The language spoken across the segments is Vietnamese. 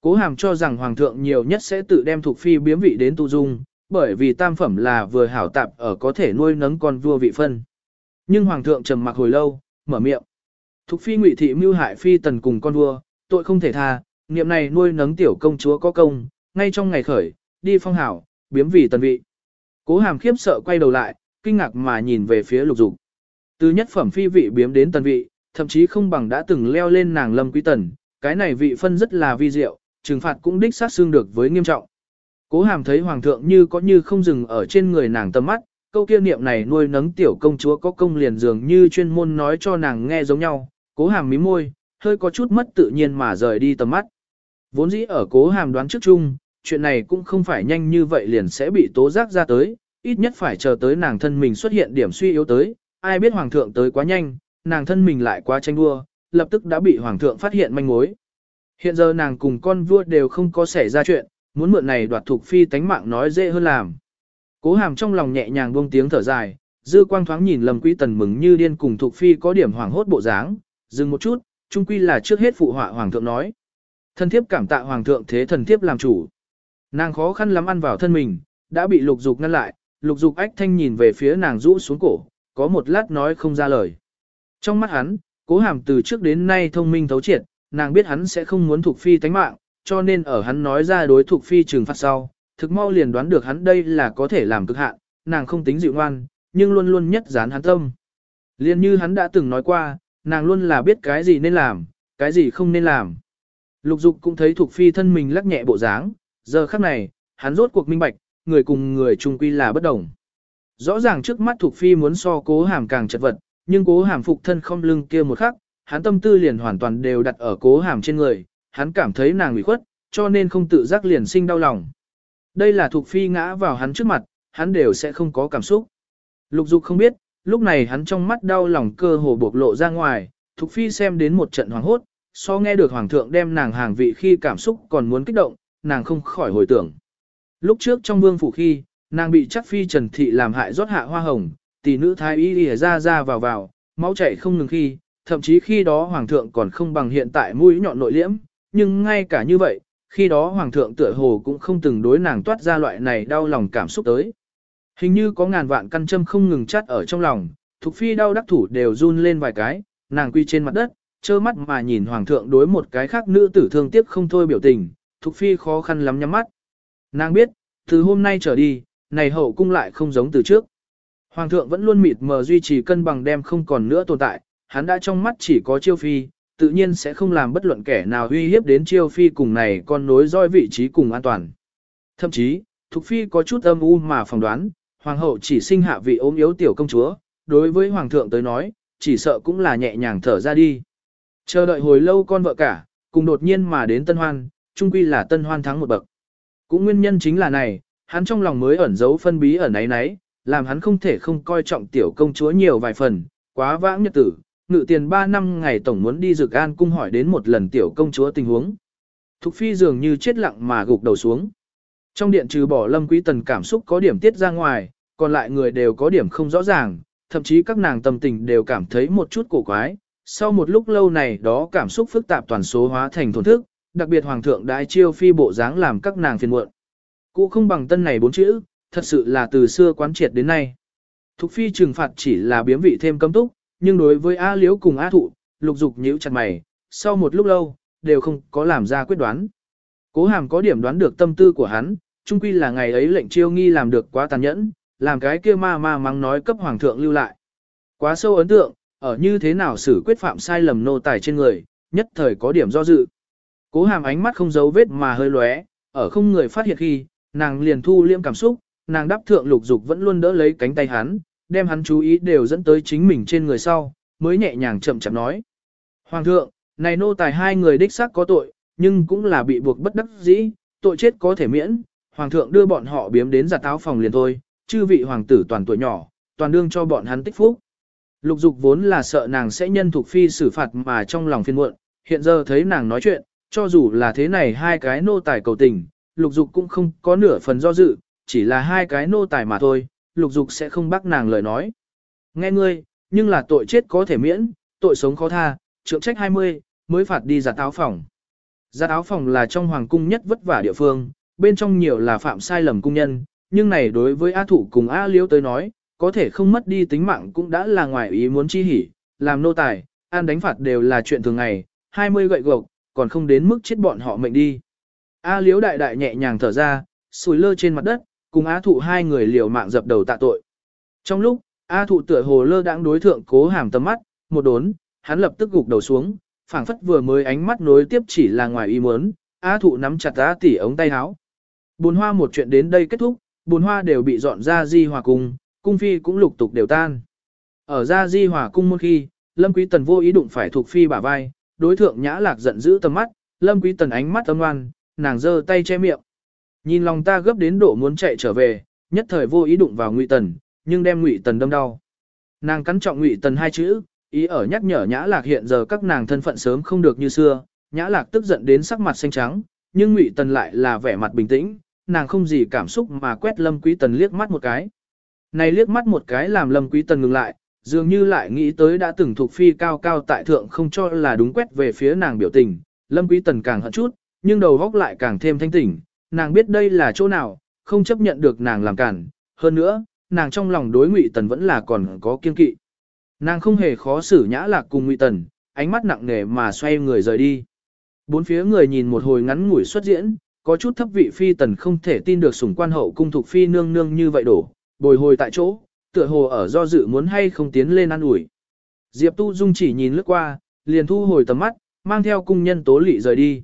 Cố hàm cho rằng hoàng thượng nhiều nhất sẽ tự đem thuộc phi biếm vị đến tu dung, bởi vì tam phẩm là vừa hảo tạp ở có thể nuôi nấng con vua vị phân. Nhưng hoàng thượng trầm mặc hồi lâu, mở miệng. Thục phi ngụy thị mưu hại phi tần cùng con vua, tội không thể tha, niệm này nuôi nấng tiểu công chúa có công, ngay trong ngày khởi, đi phong hảo, biếm vì tần vị. Cố hàm khiếp sợ quay đầu lại, kinh ngạc mà nhìn về phía lục dục. Từ nhất phẩm phi vị biếm đến tần vị, thậm chí không bằng đã từng leo lên nàng lâm quý tần, cái này vị phân rất là vi diệu, trừng phạt cũng đích sát xương được với nghiêm trọng. Cố hàm thấy hoàng thượng như có như không dừng ở trên người nàng tầm mắt, câu kia niệm này nuôi nấng tiểu công chúa có công liền dường như chuyên môn nói cho nàng nghe giống nhau, cố hàm mí môi, hơi có chút mất tự nhiên mà rời đi tầm mắt. Vốn dĩ ở cố hàm đoán trước chung, chuyện này cũng không phải nhanh như vậy liền sẽ bị tố giác ra tới, ít nhất phải chờ tới nàng thân mình xuất hiện điểm suy yếu tới, ai biết hoàng thượng tới quá nhanh, nàng thân mình lại quá tranh đua, lập tức đã bị hoàng thượng phát hiện manh mối. Hiện giờ nàng cùng con vua đều không có xảy ra chuyện, muốn mượn này đoạt thuộc phi tánh mạng nói dễ hơn làm. Cố hàm trong lòng nhẹ nhàng buông tiếng thở dài, dư quang thoáng nhìn lầm quý tần mừng như điên cùng thuộc phi có điểm hoảng hốt bộ dáng, dừng một chút, chung quy là trước hết phụ họa hoàng thượng nói. Thần thiếp cảm tạ hoàng thượng thế thần thiếp làm chủ. Nàng khó khăn lắm ăn vào thân mình, đã bị lục dục ngăn lại, lục dục ách thanh nhìn về phía nàng rũ xuống cổ, có một lát nói không ra lời. Trong mắt hắn, cố hàm từ trước đến nay thông minh thấu triệt, nàng biết hắn sẽ không muốn thuộc phi tánh mạng, cho nên ở hắn nói ra đối thuộc phi trừng phạt sau, thực mau liền đoán được hắn đây là có thể làm cực hạn, nàng không tính dịu ngoan, nhưng luôn luôn nhất dán hắn tâm. Liên như hắn đã từng nói qua, nàng luôn là biết cái gì nên làm, cái gì không nên làm. Lục dục cũng thấy thuộc phi thân mình lắc nhẹ bộ dáng, giờ khắc này, hắn rốt cuộc minh bạch, người cùng người chung quy là bất đồng. Rõ ràng trước mắt thuộc phi muốn so cố hàm càng chật vật, nhưng cố hàm phục thân không lưng kia một khắc, hắn tâm tư liền hoàn toàn đều đặt ở cố hàm trên người, hắn cảm thấy nàng ủy khuất, cho nên không tự giác liền sinh đau lòng. Đây là thuộc phi ngã vào hắn trước mặt, hắn đều sẽ không có cảm xúc. Lục dục không biết, lúc này hắn trong mắt đau lòng cơ hồ bộc lộ ra ngoài, thuộc phi xem đến một trận hoàng hốt, so nghe được hoàng thượng đem nàng hàng vị khi cảm xúc còn muốn kích động, nàng không khỏi hồi tưởng. Lúc trước trong vương phủ khi, nàng bị chắc phi trần thị làm hại rót hạ hoa hồng, tỷ nữ thái y lìa ra ra vào vào, máu chảy không ngừng khi, thậm chí khi đó hoàng thượng còn không bằng hiện tại mũi nhọn nội liễm, nhưng ngay cả như vậy, khi đó hoàng thượng tựa hồ cũng không từng đối nàng toát ra loại này đau lòng cảm xúc tới. Hình như có ngàn vạn căn châm không ngừng chắt ở trong lòng, Thục Phi đau đắc thủ đều run lên vài cái, nàng quy trên mặt đất, trơ mắt mà nhìn hoàng thượng đối một cái khác nữ tử thương tiếc không thôi biểu tình, Thục Phi khó khăn lắm nhắm mắt. Nàng biết, từ hôm nay trở đi, này hậu cung lại không giống từ trước. Hoàng thượng vẫn luôn mịt mờ duy trì cân bằng đem không còn nữa tồn tại, hắn đã trong mắt chỉ có chiêu phi, tự nhiên sẽ không làm bất luận kẻ nào uy hiếp đến chiêu phi cùng này con nối roi vị trí cùng an toàn. Thậm chí, Thục Phi có chút âm u mà phỏng đoán, Hoàng hậu chỉ sinh hạ vị ốm yếu tiểu công chúa, đối với Hoàng thượng tới nói, chỉ sợ cũng là nhẹ nhàng thở ra đi. Chờ đợi hồi lâu con vợ cả, cùng đột nhiên mà đến Tân Hoan, trung quy là Tân Hoan thắng một bậc. Cũng nguyên nhân chính là này, hắn trong lòng mới ẩn giấu phân bí ở náy náy, làm hắn không thể không coi trọng tiểu công chúa nhiều vài phần, quá vãng nhật tử, ngự tiền 3 năm ngày tổng muốn đi dược an cung hỏi đến một lần tiểu công chúa tình huống. Thục phi dường như chết lặng mà gục đầu xuống. Trong điện trừ bỏ lâm quý tần cảm xúc có điểm tiết ra ngoài, còn lại người đều có điểm không rõ ràng, thậm chí các nàng tâm tình đều cảm thấy một chút cổ quái. Sau một lúc lâu này đó cảm xúc phức tạp toàn số hóa thành thổn thức, đặc biệt hoàng thượng đại chiêu phi bộ dáng làm các nàng phiền muộn. Cụ không bằng tân này bốn chữ, thật sự là từ xưa quán triệt đến nay. Thục phi trừng phạt chỉ là biếm vị thêm cấm túc, nhưng đối với A Liễu cùng A Thụ, lục dục nhíu chặt mày, sau một lúc lâu, đều không có làm ra quyết đoán. Cố hàm có điểm đoán được tâm tư của hắn, chung quy là ngày ấy lệnh chiêu nghi làm được quá tàn nhẫn, làm cái kia ma ma mắng nói cấp hoàng thượng lưu lại. Quá sâu ấn tượng, ở như thế nào xử quyết phạm sai lầm nô tài trên người, nhất thời có điểm do dự. Cố hàm ánh mắt không giấu vết mà hơi lóe, ở không người phát hiện khi, nàng liền thu liêm cảm xúc, nàng đáp thượng lục dục vẫn luôn đỡ lấy cánh tay hắn, đem hắn chú ý đều dẫn tới chính mình trên người sau, mới nhẹ nhàng chậm chậm nói. Hoàng thượng, này nô tài hai người đích xác có tội, nhưng cũng là bị buộc bất đắc dĩ, tội chết có thể miễn, hoàng thượng đưa bọn họ biếm đến giặt táo phòng liền thôi, chư vị hoàng tử toàn tuổi nhỏ, toàn đương cho bọn hắn tích phúc. Lục dục vốn là sợ nàng sẽ nhân thuộc phi xử phạt mà trong lòng phiền muộn, hiện giờ thấy nàng nói chuyện, cho dù là thế này hai cái nô tài cầu tình, lục dục cũng không có nửa phần do dự, chỉ là hai cái nô tài mà thôi, lục dục sẽ không bác nàng lời nói. Nghe ngươi, nhưng là tội chết có thể miễn, tội sống khó tha, trượng trách 20, mới phạt đi giặt táo phòng. Giặt áo phòng là trong hoàng cung nhất vất vả địa phương, bên trong nhiều là phạm sai lầm cung nhân, nhưng này đối với A thủ cùng A Liêu tới nói, có thể không mất đi tính mạng cũng đã là ngoài ý muốn chi hỉ, làm nô tài, an đánh phạt đều là chuyện thường ngày, 20 gậy gộc, còn không đến mức chết bọn họ mệnh đi. A liếu đại đại nhẹ nhàng thở ra, sùi lơ trên mặt đất, cùng á Thụ hai người liều mạng dập đầu tạ tội. Trong lúc, á Thụ tựa hồ lơ đãng đối thượng cố hàm tầm mắt, một đốn, hắn lập tức gục đầu xuống, phảng phất vừa mới ánh mắt nối tiếp chỉ là ngoài ý muốn, á Thụ nắm chặt á tỷ ống tay áo. Bồn hoa một chuyện đến đây kết thúc, bồn hoa đều bị dọn ra di hòa cung, cung phi cũng lục tục đều tan. Ở ra di hòa cung một khi, Lâm Quý Tần vô ý đụng phải thuộc phi bả vai, đối thượng nhã lạc giận dữ tầm mắt, Lâm Quý Tần ánh mắt âm ngoan, nàng giơ tay che miệng. Nhìn lòng ta gấp đến độ muốn chạy trở về, nhất thời vô ý đụng vào Ngụy Tần, nhưng đem Ngụy Tần đâm đau. Nàng cắn trọng Ngụy Tần hai chữ, ý ở nhắc nhở Nhã Lạc hiện giờ các nàng thân phận sớm không được như xưa, Nhã Lạc tức giận đến sắc mặt xanh trắng, nhưng Ngụy Tần lại là vẻ mặt bình tĩnh, nàng không gì cảm xúc mà quét Lâm Quý Tần liếc mắt một cái. Này liếc mắt một cái làm Lâm Quý Tần ngừng lại, dường như lại nghĩ tới đã từng thuộc phi cao cao tại thượng không cho là đúng quét về phía nàng biểu tình, Lâm Quý Tần càng hận chút, nhưng đầu góc lại càng thêm thanh tỉnh, nàng biết đây là chỗ nào, không chấp nhận được nàng làm cản, hơn nữa, nàng trong lòng đối Ngụy Tần vẫn là còn có kiên kỵ. Nàng không hề khó xử nhã lạc cùng Ngụy Tần, ánh mắt nặng nề mà xoay người rời đi. Bốn phía người nhìn một hồi ngắn ngủi xuất diễn, có chút thấp vị phi tần không thể tin được sủng quan hậu cung thuộc phi nương nương như vậy đổ, bồi hồi tại chỗ, tựa hồ ở do dự muốn hay không tiến lên ăn ủi. Diệp Tu Dung chỉ nhìn lướt qua, liền thu hồi tầm mắt, mang theo cung nhân Tố Lị rời đi.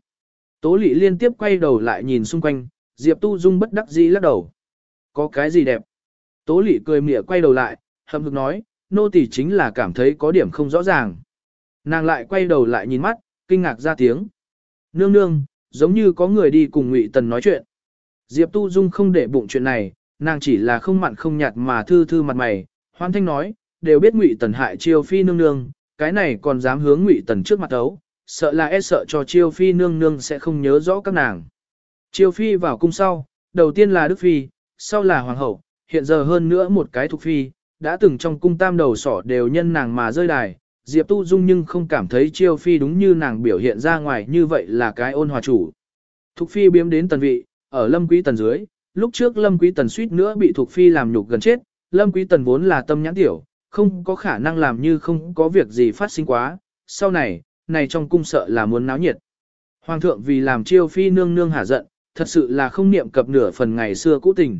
Tố Lị liên tiếp quay đầu lại nhìn xung quanh, Diệp Tu Dung bất đắc dĩ lắc đầu. Có cái gì đẹp? Tố Lị cười mỉa quay đầu lại, hậm hực nói, nô tỳ chính là cảm thấy có điểm không rõ ràng. Nàng lại quay đầu lại nhìn mắt, kinh ngạc ra tiếng. Nương nương, giống như có người đi cùng Ngụy Tần nói chuyện. Diệp Tu Dung không để bụng chuyện này, nàng chỉ là không mặn không nhạt mà thư thư mặt mày, hoan thanh nói, đều biết Ngụy Tần hại Chiêu Phi nương nương, cái này còn dám hướng Ngụy Tần trước mặt ấu, sợ là e sợ cho Chiêu Phi nương nương sẽ không nhớ rõ các nàng. Chiêu Phi vào cung sau, đầu tiên là Đức Phi, sau là Hoàng hậu, hiện giờ hơn nữa một cái thuộc Phi, đã từng trong cung tam đầu sỏ đều nhân nàng mà rơi đài. Diệp Tu Dung nhưng không cảm thấy Chiêu Phi đúng như nàng biểu hiện ra ngoài như vậy là cái ôn hòa chủ. Thục Phi biếm đến tần vị, ở Lâm Quý Tần dưới, lúc trước Lâm Quý Tần suýt nữa bị Thục Phi làm nhục gần chết, Lâm Quý Tần vốn là tâm nhãn tiểu, không có khả năng làm như không có việc gì phát sinh quá, sau này, này trong cung sợ là muốn náo nhiệt. Hoàng thượng vì làm chiêu phi nương nương hả giận, thật sự là không niệm cập nửa phần ngày xưa cũ tình.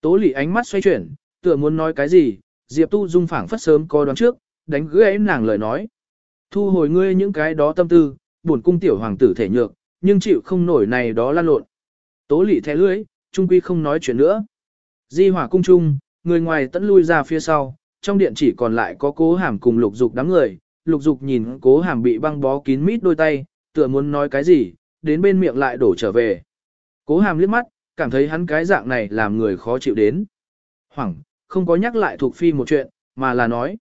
Tố lị ánh mắt xoay chuyển, tựa muốn nói cái gì, Diệp Tu Dung phảng phất sớm có đoán trước, đánh gãy nàng lời nói. Thu hồi ngươi những cái đó tâm tư, buồn cung tiểu hoàng tử thể nhược, nhưng chịu không nổi này đó lan lộn. Tố lị thẻ lưỡi, trung quy không nói chuyện nữa. Di hỏa cung trung, người ngoài tẫn lui ra phía sau, trong điện chỉ còn lại có cố hàm cùng lục dục đám người. Lục dục nhìn cố hàm bị băng bó kín mít đôi tay, tựa muốn nói cái gì, đến bên miệng lại đổ trở về. Cố hàm liếc mắt, cảm thấy hắn cái dạng này làm người khó chịu đến. Hoảng, không có nhắc lại Thục Phi một chuyện, mà là nói.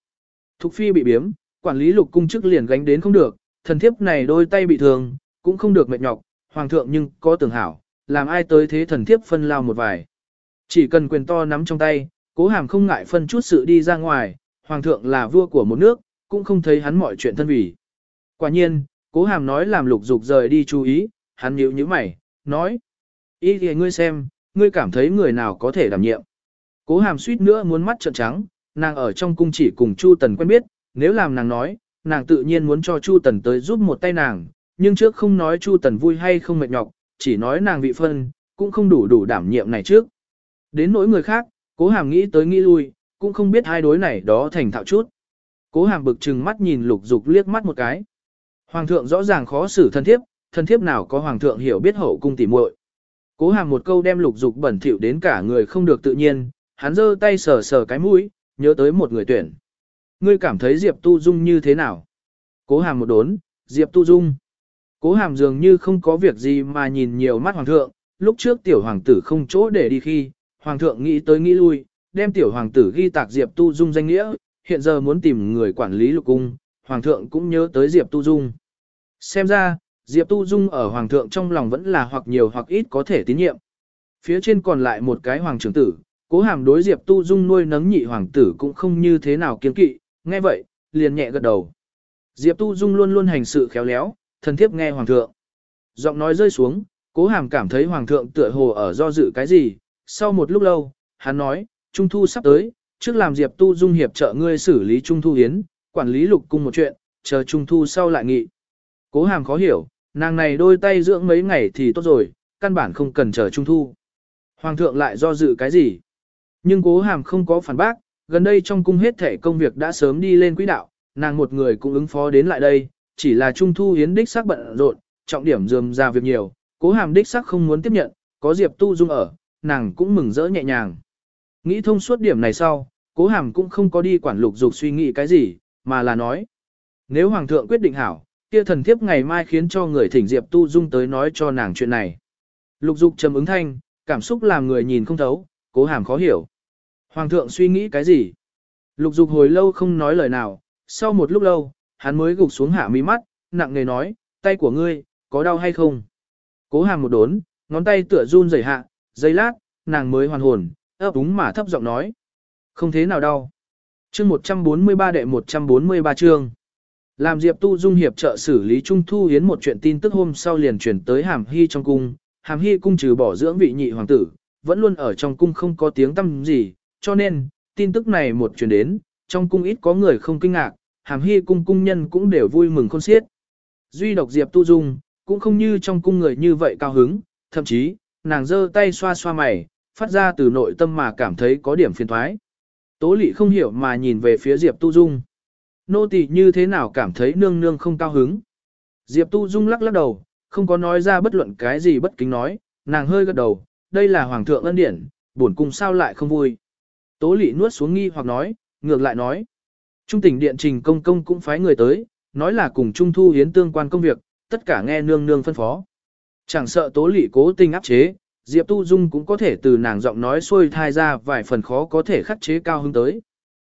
Thục Phi bị biếm, quản lý lục cung chức liền gánh đến không được, thần thiếp này đôi tay bị thương, cũng không được mệt nhọc, hoàng thượng nhưng có tưởng hảo, làm ai tới thế thần thiếp phân lao một vài. Chỉ cần quyền to nắm trong tay, cố hàm không ngại phân chút sự đi ra ngoài, hoàng thượng là vua của một nước, cũng không thấy hắn mọi chuyện thân vì. Quả nhiên, cố hàm nói làm lục dục rời đi chú ý, hắn nhíu nhíu mày, nói. Ý thì ngươi xem, ngươi cảm thấy người nào có thể đảm nhiệm. Cố hàm suýt nữa muốn mắt trợn trắng, nàng ở trong cung chỉ cùng Chu Tần quen biết, nếu làm nàng nói, nàng tự nhiên muốn cho Chu Tần tới giúp một tay nàng, nhưng trước không nói Chu Tần vui hay không mệt nhọc, chỉ nói nàng vị phân, cũng không đủ đủ đảm nhiệm này trước. Đến nỗi người khác, cố hàm nghĩ tới nghĩ lui, cũng không biết hai đối này đó thành thạo chút. Cố hàm bực chừng mắt nhìn lục dục liếc mắt một cái. Hoàng thượng rõ ràng khó xử thân thiếp, thân thiếp nào có hoàng thượng hiểu biết hậu cung tỉ muội. Cố hàm một câu đem lục dục bẩn thỉu đến cả người không được tự nhiên, hắn giơ tay sờ sờ cái mũi, nhớ tới một người tuyển. Ngươi cảm thấy Diệp Tu Dung như thế nào? Cố hàm một đốn, Diệp Tu Dung. Cố hàm dường như không có việc gì mà nhìn nhiều mắt hoàng thượng, lúc trước tiểu hoàng tử không chỗ để đi khi, hoàng thượng nghĩ tới nghĩ lui, đem tiểu hoàng tử ghi tạc Diệp Tu Dung danh nghĩa, hiện giờ muốn tìm người quản lý lục cung, hoàng thượng cũng nhớ tới Diệp Tu Dung. Xem ra, Diệp Tu Dung ở hoàng thượng trong lòng vẫn là hoặc nhiều hoặc ít có thể tín nhiệm. Phía trên còn lại một cái hoàng trưởng tử, cố hàm đối Diệp Tu Dung nuôi nấng nhị hoàng tử cũng không như thế nào kiên kỵ, nghe vậy, liền nhẹ gật đầu. Diệp Tu Dung luôn luôn hành sự khéo léo, thân thiếp nghe hoàng thượng. Giọng nói rơi xuống, cố hàm cảm thấy hoàng thượng tựa hồ ở do dự cái gì, sau một lúc lâu, hắn nói, Trung Thu sắp tới, trước làm Diệp Tu Dung hiệp trợ ngươi xử lý Trung Thu Yến quản lý lục cung một chuyện, chờ Trung Thu sau lại nghị. Cố hàm khó hiểu, nàng này đôi tay dưỡng mấy ngày thì tốt rồi, căn bản không cần chờ Trung Thu. Hoàng thượng lại do dự cái gì? Nhưng cố hàm không có phản bác, gần đây trong cung hết thể công việc đã sớm đi lên quỹ đạo, nàng một người cũng ứng phó đến lại đây, chỉ là Trung Thu Yến đích xác bận rộn, trọng điểm dườm ra việc nhiều, cố hàm đích xác không muốn tiếp nhận, có Diệp Tu Dung ở, nàng cũng mừng rỡ nhẹ nhàng. Nghĩ thông suốt điểm này sau, cố hàm cũng không có đi quản lục dục suy nghĩ cái gì, mà là nói. Nếu Hoàng thượng quyết định hảo, kia thần thiếp ngày mai khiến cho người thỉnh Diệp Tu Dung tới nói cho nàng chuyện này. Lục dục trầm ứng thanh, cảm xúc làm người nhìn không thấu, cố hàm khó hiểu. Hoàng thượng suy nghĩ cái gì? Lục dục hồi lâu không nói lời nào, sau một lúc lâu, hắn mới gục xuống hạ mí mắt, nặng nề nói, tay của ngươi, có đau hay không? Cố hàm một đốn, ngón tay tựa run rẩy hạ, giây lát, nàng mới hoàn hồn, ấp úng mà thấp giọng nói. Không thế nào đau. chương 143 đệ 143 chương. Làm Diệp Tu Dung hiệp trợ xử lý Trung Thu yến một chuyện tin tức hôm sau liền chuyển tới Hàm Hy trong cung. Hàm Hy cung trừ bỏ dưỡng vị nhị hoàng tử, vẫn luôn ở trong cung không có tiếng tâm gì, cho nên, tin tức này một chuyển đến, trong cung ít có người không kinh ngạc, Hàm Hy cung cung nhân cũng đều vui mừng khôn xiết. Duy độc Diệp Tu Dung, cũng không như trong cung người như vậy cao hứng, thậm chí, nàng giơ tay xoa xoa mày, phát ra từ nội tâm mà cảm thấy có điểm phiền thoái. Tố lị không hiểu mà nhìn về phía Diệp Tu Dung. Nô tỳ như thế nào cảm thấy nương nương không cao hứng. Diệp Tu Dung lắc lắc đầu, không có nói ra bất luận cái gì bất kính nói, nàng hơi gật đầu, đây là hoàng thượng ân điển, buồn cung sao lại không vui. Tố lị nuốt xuống nghi hoặc nói, ngược lại nói. Trung tỉnh điện trình công công cũng phái người tới, nói là cùng Trung Thu Hiến tương quan công việc, tất cả nghe nương nương phân phó. Chẳng sợ tố lị cố tình áp chế, Diệp Tu Dung cũng có thể từ nàng giọng nói xuôi thai ra vài phần khó có thể khắc chế cao hứng tới.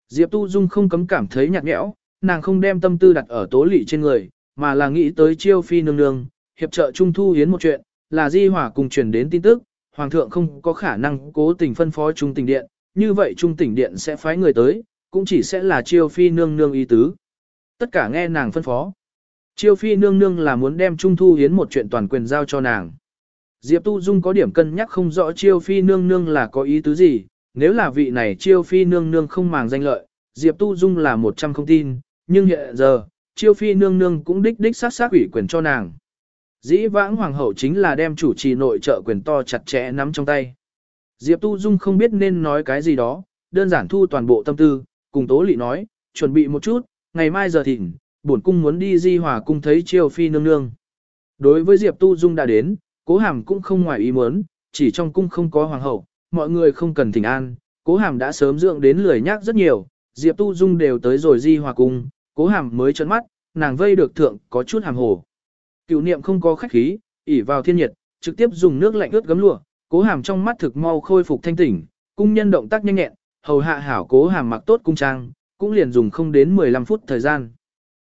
Diệp Tu Dung không cấm cảm thấy nhạt nhẽo, nàng không đem tâm tư đặt ở tố lị trên người, mà là nghĩ tới chiêu phi nương nương, hiệp trợ Trung Thu Hiến một chuyện, là di hỏa cùng truyền đến tin tức, Hoàng thượng không có khả năng cố tình phân phó Trung tỉnh điện, như vậy Trung tỉnh điện sẽ phái người tới, cũng chỉ sẽ là chiêu phi nương nương ý tứ. Tất cả nghe nàng phân phó. Chiêu phi nương nương là muốn đem Trung Thu Hiến một chuyện toàn quyền giao cho nàng. Diệp Tu Dung có điểm cân nhắc không rõ chiêu phi nương nương là có ý tứ gì, nếu là vị này chiêu phi nương nương không màng danh lợi, Diệp Tu Dung là một trăm không tin, nhưng hiện giờ, chiêu phi nương nương cũng đích đích sát sát ủy quyền cho nàng. Dĩ vãng hoàng hậu chính là đem chủ trì nội trợ quyền to chặt chẽ nắm trong tay. Diệp Tu Dung không biết nên nói cái gì đó, đơn giản thu toàn bộ tâm tư, cùng Tố Lị nói, chuẩn bị một chút, ngày mai giờ thịnh, bổn cung muốn đi di hòa cung thấy chiêu phi nương nương. Đối với Diệp Tu Dung đã đến, cố hàm cũng không ngoài ý muốn, chỉ trong cung không có hoàng hậu, mọi người không cần thỉnh an, cố hàm đã sớm dưỡng đến lười nhác rất nhiều, Diệp Tu Dung đều tới rồi di hòa cung, cố hàm mới trấn mắt, nàng vây được thượng có chút hàm hồ. Cựu niệm không có khách khí, ỉ vào thiên nhiệt, trực tiếp dùng nước lạnh ướt gấm lụa, cố hàm trong mắt thực mau khôi phục thanh tỉnh, cung nhân động tác nhanh nhẹn, hầu hạ hảo cố hàm mặc tốt cung trang, cũng liền dùng không đến 15 phút thời gian.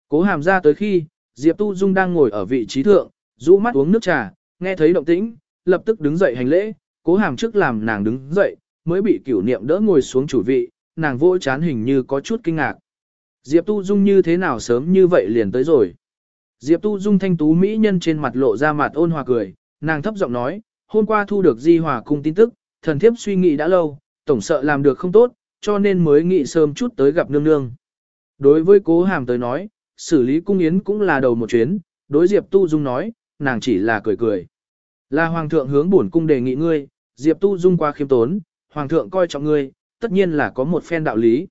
Cố hàm ra tới khi, Diệp Tu Dung đang ngồi ở vị trí thượng, rũ mắt uống nước trà, nghe thấy động tĩnh, lập tức đứng dậy hành lễ, cố hàm trước làm nàng đứng dậy, mới bị cửu niệm đỡ ngồi xuống chủ vị, nàng vỗ chán hình như có chút kinh ngạc. Diệp Tu Dung như thế nào sớm như vậy liền tới rồi. Diệp Tu Dung thanh tú mỹ nhân trên mặt lộ ra mặt ôn hòa cười, nàng thấp giọng nói, hôm qua thu được di hòa cung tin tức, thần thiếp suy nghĩ đã lâu, tổng sợ làm được không tốt, cho nên mới nghĩ sớm chút tới gặp nương nương. Đối với cố hàm tới nói, xử lý cung yến cũng là đầu một chuyến, đối Diệp Tu Dung nói, nàng chỉ là cười cười. Là hoàng thượng hướng bổn cung đề nghị ngươi, Diệp Tu Dung qua khiêm tốn, hoàng thượng coi trọng ngươi, tất nhiên là có một phen đạo lý.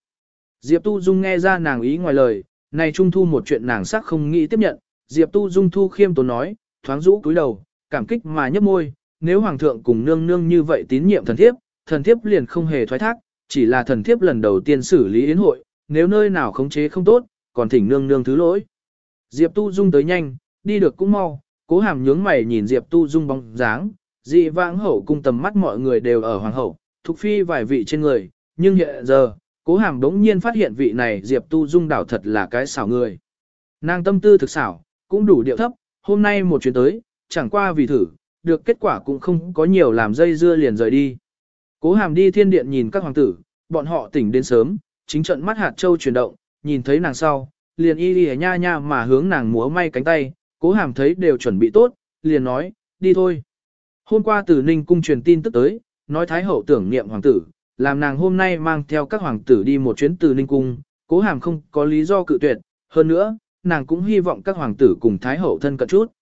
Diệp Tu Dung nghe ra nàng ý ngoài lời, này trung thu một chuyện nàng sắc không nghĩ tiếp nhận, Diệp Tu Dung thu khiêm tốn nói, thoáng rũ cúi đầu, cảm kích mà nhấp môi, nếu hoàng thượng cùng nương nương như vậy tín nhiệm thần thiếp, thần thiếp liền không hề thoái thác, chỉ là thần thiếp lần đầu tiên xử lý yến hội, nếu nơi nào khống chế không tốt, còn thỉnh nương nương thứ lỗi. Diệp Tu Dung tới nhanh, đi được cũng mau, cố hàm nhướng mày nhìn Diệp Tu Dung bóng dáng, dị vãng hậu cung tầm mắt mọi người đều ở hoàng hậu, thuộc phi vài vị trên người, nhưng hiện giờ, cố hàm đống nhiên phát hiện vị này Diệp Tu Dung đảo thật là cái xảo người. Nàng tâm tư thực xảo, cũng đủ điệu thấp, hôm nay một chuyến tới, chẳng qua vì thử, được kết quả cũng không có nhiều làm dây dưa liền rời đi. Cố hàm đi thiên điện nhìn các hoàng tử, bọn họ tỉnh đến sớm, chính trận mắt hạt châu chuyển động, nhìn thấy nàng sau, liền y y nha nha mà hướng nàng múa may cánh tay, cố hàm thấy đều chuẩn bị tốt, liền nói, đi thôi. Hôm qua từ Ninh cung truyền tin tức tới, nói Thái hậu tưởng niệm hoàng tử, làm nàng hôm nay mang theo các hoàng tử đi một chuyến từ Ninh cung, cố hàm không có lý do cự tuyệt, hơn nữa, nàng cũng hy vọng các hoàng tử cùng Thái hậu thân cận chút.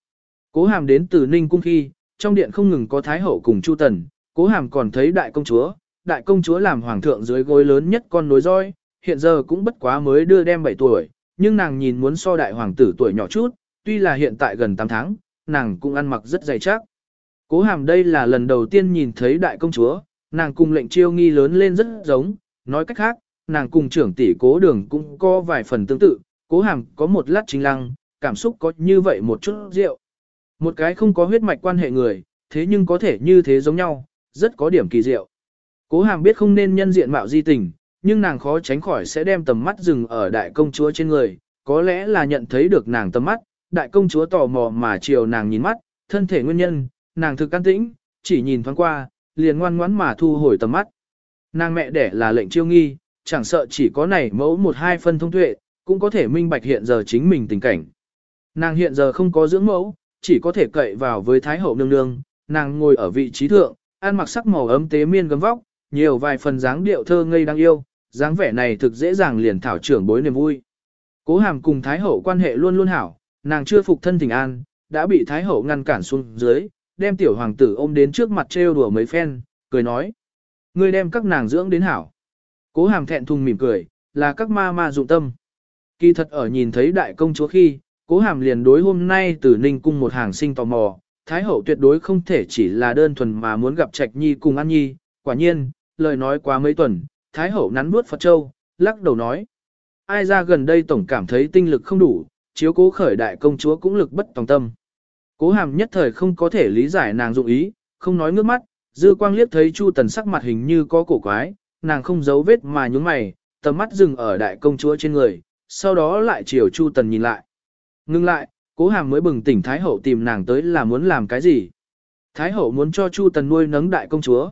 Cố hàm đến từ Ninh cung khi, trong điện không ngừng có Thái hậu cùng Chu Tần, cố hàm còn thấy đại công chúa, đại công chúa làm hoàng thượng dưới gối lớn nhất con nối roi, hiện giờ cũng bất quá mới đưa đem 7 tuổi, nhưng nàng nhìn muốn so đại hoàng tử tuổi nhỏ chút, tuy là hiện tại gần 8 tháng, nàng cũng ăn mặc rất dày chắc. Cố hàm đây là lần đầu tiên nhìn thấy đại công chúa, nàng cùng lệnh chiêu nghi lớn lên rất giống, nói cách khác, nàng cùng trưởng tỷ cố đường cũng có vài phần tương tự, cố hàm có một lát chính lăng, cảm xúc có như vậy một chút rượu. Một cái không có huyết mạch quan hệ người, thế nhưng có thể như thế giống nhau, rất có điểm kỳ diệu. Cố hàm biết không nên nhân diện mạo di tình, nhưng nàng khó tránh khỏi sẽ đem tầm mắt dừng ở đại công chúa trên người, có lẽ là nhận thấy được nàng tầm mắt, đại công chúa tò mò mà chiều nàng nhìn mắt, thân thể nguyên nhân, nàng thực can tĩnh, chỉ nhìn thoáng qua, liền ngoan ngoãn mà thu hồi tầm mắt. Nàng mẹ đẻ là lệnh chiêu nghi, chẳng sợ chỉ có này mẫu một hai phân thông tuệ, cũng có thể minh bạch hiện giờ chính mình tình cảnh. Nàng hiện giờ không có dưỡng mẫu, chỉ có thể cậy vào với thái hậu nương nương, nàng ngồi ở vị trí thượng, ăn mặc sắc màu ấm tế miên gấm vóc, nhiều vài phần dáng điệu thơ ngây đáng yêu, dáng vẻ này thực dễ dàng liền thảo trưởng bối niềm vui. Cố hàm cùng thái hậu quan hệ luôn luôn hảo, nàng chưa phục thân thỉnh an, đã bị thái hậu ngăn cản xuống dưới, đem tiểu hoàng tử ôm đến trước mặt trêu đùa mấy phen, cười nói. Ngươi đem các nàng dưỡng đến hảo. Cố hàm thẹn thùng mỉm cười, là các ma ma dụng tâm. Kỳ thật ở nhìn thấy đại công chúa khi, cố hàm liền đối hôm nay từ ninh cung một hàng sinh tò mò, thái hậu tuyệt đối không thể chỉ là đơn thuần mà muốn gặp trạch nhi cùng an nhi, quả nhiên, lời nói quá mấy tuần, thái hậu nắn bước Phật Châu, lắc đầu nói. Ai ra gần đây tổng cảm thấy tinh lực không đủ, chiếu cố khởi đại công chúa cũng lực bất tòng tâm. Cố hàm nhất thời không có thể lý giải nàng dụng ý, không nói ngước mắt, dư quang liếc thấy Chu Tần sắc mặt hình như có cổ quái, nàng không giấu vết mà nhúng mày, tầm mắt dừng ở đại công chúa trên người, sau đó lại chiều Chu Tần nhìn lại. Ngưng lại, cố hàm mới bừng tỉnh Thái Hậu tìm nàng tới là muốn làm cái gì. Thái Hậu muốn cho Chu Tần nuôi nấng đại công chúa.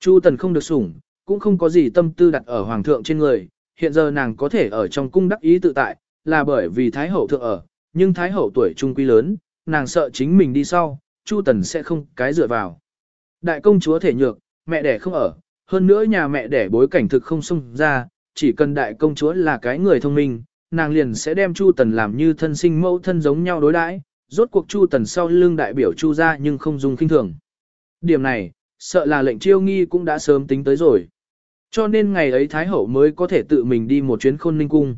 Chu Tần không được sủng, cũng không có gì tâm tư đặt ở Hoàng thượng trên người, hiện giờ nàng có thể ở trong cung đắc ý tự tại, là bởi vì Thái Hậu thượng ở, nhưng Thái Hậu tuổi trung quy lớn, nàng sợ chính mình đi sau, Chu Tần sẽ không cái dựa vào. Đại công chúa thể nhược, mẹ đẻ không ở, hơn nữa nhà mẹ đẻ bối cảnh thực không xung ra, chỉ cần đại công chúa là cái người thông minh, nàng liền sẽ đem Chu Tần làm như thân sinh mẫu thân giống nhau đối đãi. Rốt cuộc Chu Tần sau lưng đại biểu Chu ra nhưng không dùng kinh thường. Điểm này, sợ là lệnh chiêu nghi cũng đã sớm tính tới rồi. Cho nên ngày ấy Thái Hậu mới có thể tự mình đi một chuyến khôn ninh cung.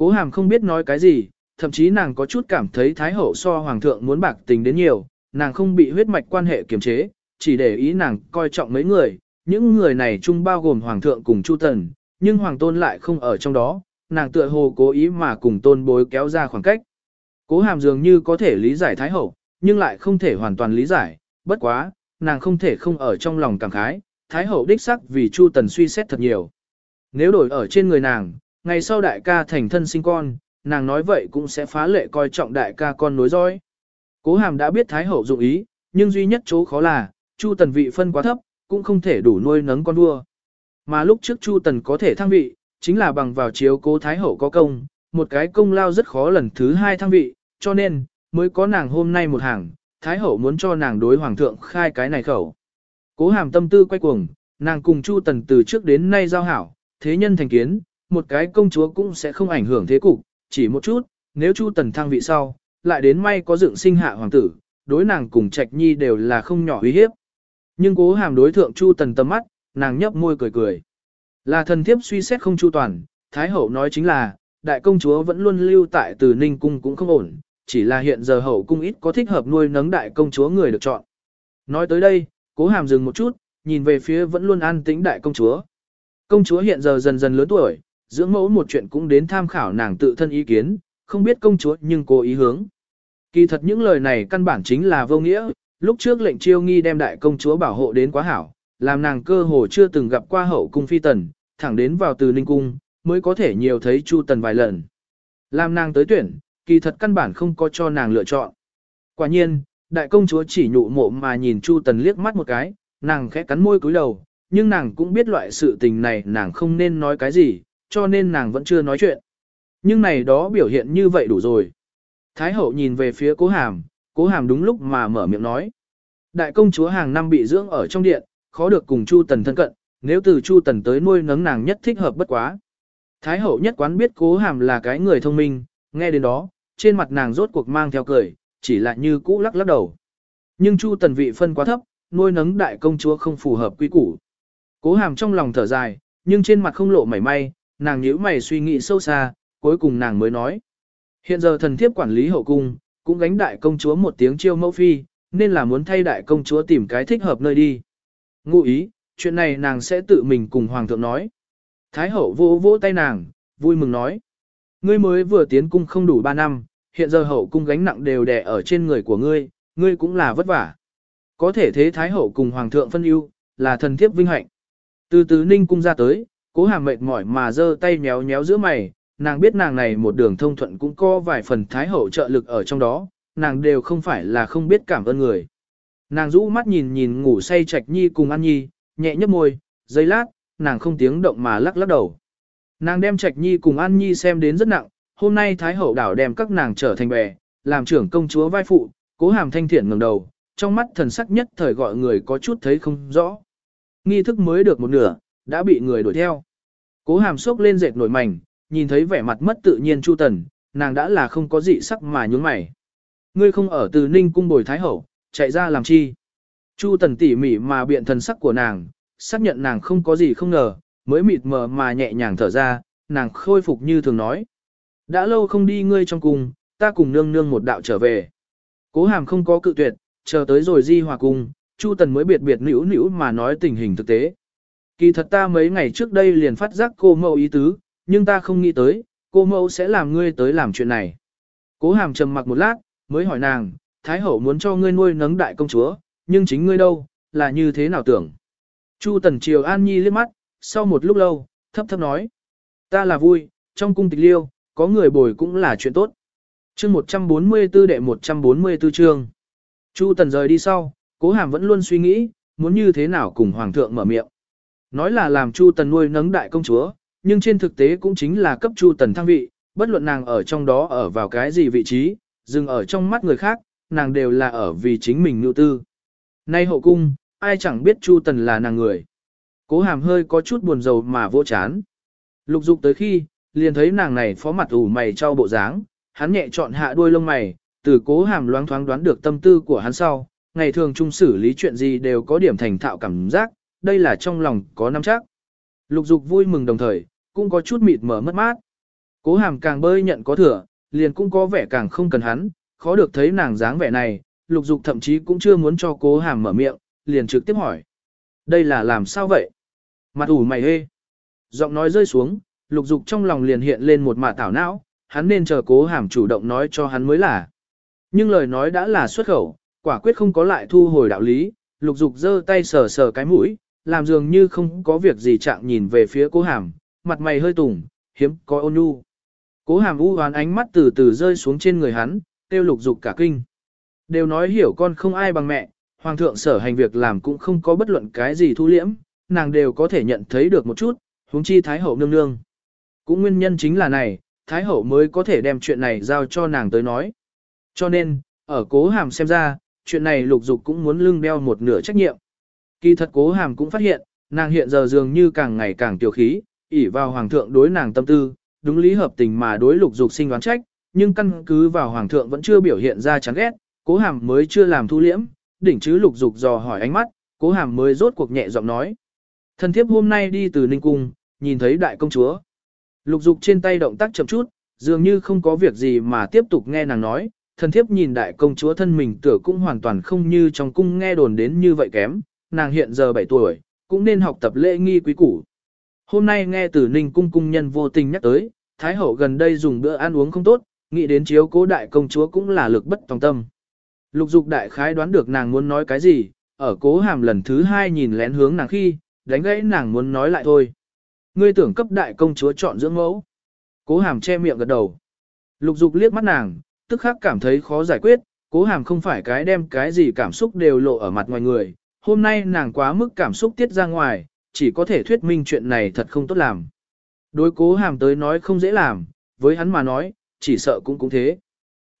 Cố hàm không biết nói cái gì, thậm chí nàng có chút cảm thấy Thái Hậu so Hoàng thượng muốn bạc tình đến nhiều, nàng không bị huyết mạch quan hệ kiềm chế, chỉ để ý nàng coi trọng mấy người, những người này chung bao gồm Hoàng thượng cùng Chu Tần, nhưng Hoàng tôn lại không ở trong đó, nàng tựa hồ cố ý mà cùng tôn bối kéo ra khoảng cách. Cố hàm dường như có thể lý giải Thái Hậu, nhưng lại không thể hoàn toàn lý giải, bất quá, nàng không thể không ở trong lòng cảm khái, Thái Hậu đích sắc vì Chu Tần suy xét thật nhiều. Nếu đổi ở trên người nàng, ngày sau đại ca thành thân sinh con, nàng nói vậy cũng sẽ phá lệ coi trọng đại ca con nối dõi. Cố hàm đã biết Thái Hậu dụng ý, nhưng duy nhất chỗ khó là, Chu Tần vị phân quá thấp, cũng không thể đủ nuôi nấng con vua. Mà lúc trước Chu Tần có thể thăng vị, chính là bằng vào chiếu cố Thái Hậu có công, một cái công lao rất khó lần thứ hai thăng vị, cho nên, mới có nàng hôm nay một hàng, Thái Hậu muốn cho nàng đối Hoàng thượng khai cái này khẩu. Cố hàm tâm tư quay cuồng, nàng cùng Chu Tần từ trước đến nay giao hảo, thế nhân thành kiến, một cái công chúa cũng sẽ không ảnh hưởng thế cục, chỉ một chút, nếu Chu Tần thăng vị sau, lại đến may có dựng sinh hạ hoàng tử, đối nàng cùng Trạch Nhi đều là không nhỏ uy hiếp. Nhưng cố hàm đối thượng Chu Tần tầm mắt, nàng nhấp môi cười cười. Là thần thiếp suy xét không chu toàn, Thái hậu nói chính là, đại công chúa vẫn luôn lưu tại từ Ninh cung cũng không ổn, chỉ là hiện giờ hậu cung ít có thích hợp nuôi nấng đại công chúa người được chọn. Nói tới đây, cố hàm dừng một chút, nhìn về phía vẫn luôn an tĩnh đại công chúa. Công chúa hiện giờ dần dần lớn tuổi, dưỡng mẫu một chuyện cũng đến tham khảo nàng tự thân ý kiến, không biết công chúa nhưng cố ý hướng. Kỳ thật những lời này căn bản chính là vô nghĩa, lúc trước lệnh chiêu nghi đem đại công chúa bảo hộ đến quá hảo, làm nàng cơ hồ chưa từng gặp qua hậu cung phi tần, thẳng đến vào từ ninh cung, mới có thể nhiều thấy chu tần vài lần. Làm nàng tới tuyển, kỳ thật căn bản không có cho nàng lựa chọn. Quả nhiên, đại công chúa chỉ nhụ mộ mà nhìn chu tần liếc mắt một cái, nàng khẽ cắn môi cúi đầu, nhưng nàng cũng biết loại sự tình này nàng không nên nói cái gì, cho nên nàng vẫn chưa nói chuyện. Nhưng này đó biểu hiện như vậy đủ rồi. Thái hậu nhìn về phía cố hàm, cố hàm đúng lúc mà mở miệng nói. Đại công chúa hàng năm bị dưỡng ở trong điện, khó được cùng Chu Tần thân cận, nếu từ Chu Tần tới nuôi nấng nàng nhất thích hợp bất quá. Thái hậu nhất quán biết cố hàm là cái người thông minh, nghe đến đó, trên mặt nàng rốt cuộc mang theo cười, chỉ là như cũ lắc lắc đầu. Nhưng Chu Tần vị phân quá thấp, nuôi nấng đại công chúa không phù hợp quy củ. Cố hàm trong lòng thở dài, nhưng trên mặt không lộ mảy may, nàng nhíu mày suy nghĩ sâu xa, cuối cùng nàng mới nói. Hiện giờ thần thiếp quản lý hậu cung, cũng gánh đại công chúa một tiếng chiêu mẫu phi, nên là muốn thay đại công chúa tìm cái thích hợp nơi đi. Ngụ ý, chuyện này nàng sẽ tự mình cùng hoàng thượng nói. Thái hậu vỗ vỗ tay nàng, vui mừng nói. Ngươi mới vừa tiến cung không đủ 3 năm, hiện giờ hậu cung gánh nặng đều đè ở trên người của ngươi, ngươi cũng là vất vả. Có thể thế Thái hậu cùng hoàng thượng phân ưu, là thần thiếp vinh hạnh. Từ từ ninh cung ra tới, cố hàm mệt mỏi mà giơ tay nhéo nhéo giữa mày, nàng biết nàng này một đường thông thuận cũng có vài phần Thái hậu trợ lực ở trong đó, nàng đều không phải là không biết cảm ơn người. Nàng rũ mắt nhìn nhìn ngủ say Trạch Nhi cùng An Nhi, nhẹ nhấp môi, giây lát, nàng không tiếng động mà lắc lắc đầu. Nàng đem Trạch Nhi cùng An Nhi xem đến rất nặng, hôm nay Thái Hậu đảo đem các nàng trở thành bè, làm trưởng công chúa vai phụ, cố hàm thanh thiện ngẩng đầu, trong mắt thần sắc nhất thời gọi người có chút thấy không rõ. Nghi thức mới được một nửa, đã bị người đuổi theo. Cố hàm sốc lên dệt nổi mảnh, nhìn thấy vẻ mặt mất tự nhiên Chu Tần, nàng đã là không có gì sắc mà nhướng mày. Ngươi không ở từ Ninh cung bồi Thái Hậu, chạy ra làm chi? Chu Tần tỉ mỉ mà biện thần sắc của nàng, xác nhận nàng không có gì không ngờ, mới mịt mờ mà nhẹ nhàng thở ra, nàng khôi phục như thường nói. Đã lâu không đi ngươi trong cung, ta cùng nương nương một đạo trở về. Cố hàm không có cự tuyệt, chờ tới rồi di hòa cung, Chu Tần mới biệt biệt nữ nữ mà nói tình hình thực tế. Kỳ thật ta mấy ngày trước đây liền phát giác cô mẫu ý tứ, nhưng ta không nghĩ tới, cô mẫu sẽ làm ngươi tới làm chuyện này. Cố hàm trầm mặc một lát, mới hỏi nàng, Thái hậu muốn cho ngươi nuôi nấng đại công chúa, nhưng chính ngươi đâu, là như thế nào tưởng. Chu Tần Triều An Nhi liếc mắt, sau một lúc lâu, thấp thấp nói. Ta là vui, trong cung tịch liêu, có người bồi cũng là chuyện tốt. chương 144 đệ 144 chương. Chu Tần rời đi sau, cố hàm vẫn luôn suy nghĩ, muốn như thế nào cùng Hoàng thượng mở miệng. Nói là làm Chu Tần nuôi nấng đại công chúa, nhưng trên thực tế cũng chính là cấp Chu Tần thăng vị, bất luận nàng ở trong đó ở vào cái gì vị trí, dừng ở trong mắt người khác, nàng đều là ở vì chính mình nhu tư. Nay hậu cung, ai chẳng biết Chu Tần là nàng người. Cố hàm hơi có chút buồn rầu mà vô chán. Lục dục tới khi, liền thấy nàng này phó mặt ủ mày trao bộ dáng, hắn nhẹ chọn hạ đuôi lông mày, từ cố hàm loáng thoáng đoán được tâm tư của hắn sau, ngày thường trung xử lý chuyện gì đều có điểm thành thạo cảm giác, đây là trong lòng có nắm chắc. Lục dục vui mừng đồng thời, cũng có chút mịt mở mất mát. Cố hàm càng bơi nhận có thừa, liền cũng có vẻ càng không cần hắn, khó được thấy nàng dáng vẻ này, lục dục thậm chí cũng chưa muốn cho cố hàm mở miệng, liền trực tiếp hỏi. Đây là làm sao vậy? Mặt ủ mày hê. Giọng nói rơi xuống, lục dục trong lòng liền hiện lên một mạ tảo não, hắn nên chờ cố hàm chủ động nói cho hắn mới là. Nhưng lời nói đã là xuất khẩu, quả quyết không có lại thu hồi đạo lý, lục dục giơ tay sờ sờ cái mũi, làm dường như không có việc gì trạng nhìn về phía cố hàm, mặt mày hơi tùng, hiếm có ôn nhu. Cố hàm u hoán ánh mắt từ từ rơi xuống trên người hắn, tiêu lục dục cả kinh. Đều nói hiểu con không ai bằng mẹ, hoàng thượng sở hành việc làm cũng không có bất luận cái gì thu liễm, nàng đều có thể nhận thấy được một chút, huống chi thái hậu nương nương. Cũng nguyên nhân chính là này, thái hậu mới có thể đem chuyện này giao cho nàng tới nói. Cho nên, ở cố hàm xem ra, chuyện này lục dục cũng muốn lưng đeo một nửa trách nhiệm. Kỳ thật cố hàm cũng phát hiện, nàng hiện giờ dường như càng ngày càng tiểu khí, ỉ vào hoàng thượng đối nàng tâm tư, đúng lý hợp tình mà đối lục dục sinh đoán trách, nhưng căn cứ vào hoàng thượng vẫn chưa biểu hiện ra chán ghét, cố hàm mới chưa làm thu liễm, đỉnh chứ lục dục dò hỏi ánh mắt, cố hàm mới rốt cuộc nhẹ giọng nói. Thần thiếp hôm nay đi từ Ninh Cung, nhìn thấy đại công chúa. Lục dục trên tay động tác chậm chút, dường như không có việc gì mà tiếp tục nghe nàng nói. Thần thiếp nhìn đại công chúa thân mình tựa cũng hoàn toàn không như trong cung nghe đồn đến như vậy kém, nàng hiện giờ 7 tuổi, cũng nên học tập lễ nghi quý củ. Hôm nay nghe từ Ninh Cung cung nhân vô tình nhắc tới, Thái hậu gần đây dùng bữa ăn uống không tốt, nghĩ đến chiếu cố đại công chúa cũng là lực bất tòng tâm. Lục dục đại khái đoán được nàng muốn nói cái gì, ở cố hàm lần thứ hai nhìn lén hướng nàng khi, đánh gãy nàng muốn nói lại thôi. Ngươi tưởng cấp đại công chúa chọn dưỡng mẫu. Cố hàm che miệng gật đầu. Lục dục liếc mắt nàng, tức khắc cảm thấy khó giải quyết, cố hàm không phải cái đem cái gì cảm xúc đều lộ ở mặt ngoài người. Hôm nay nàng quá mức cảm xúc tiết ra ngoài, chỉ có thể thuyết minh chuyện này thật không tốt làm. Đối cố hàm tới nói không dễ làm, với hắn mà nói, chỉ sợ cũng cũng thế.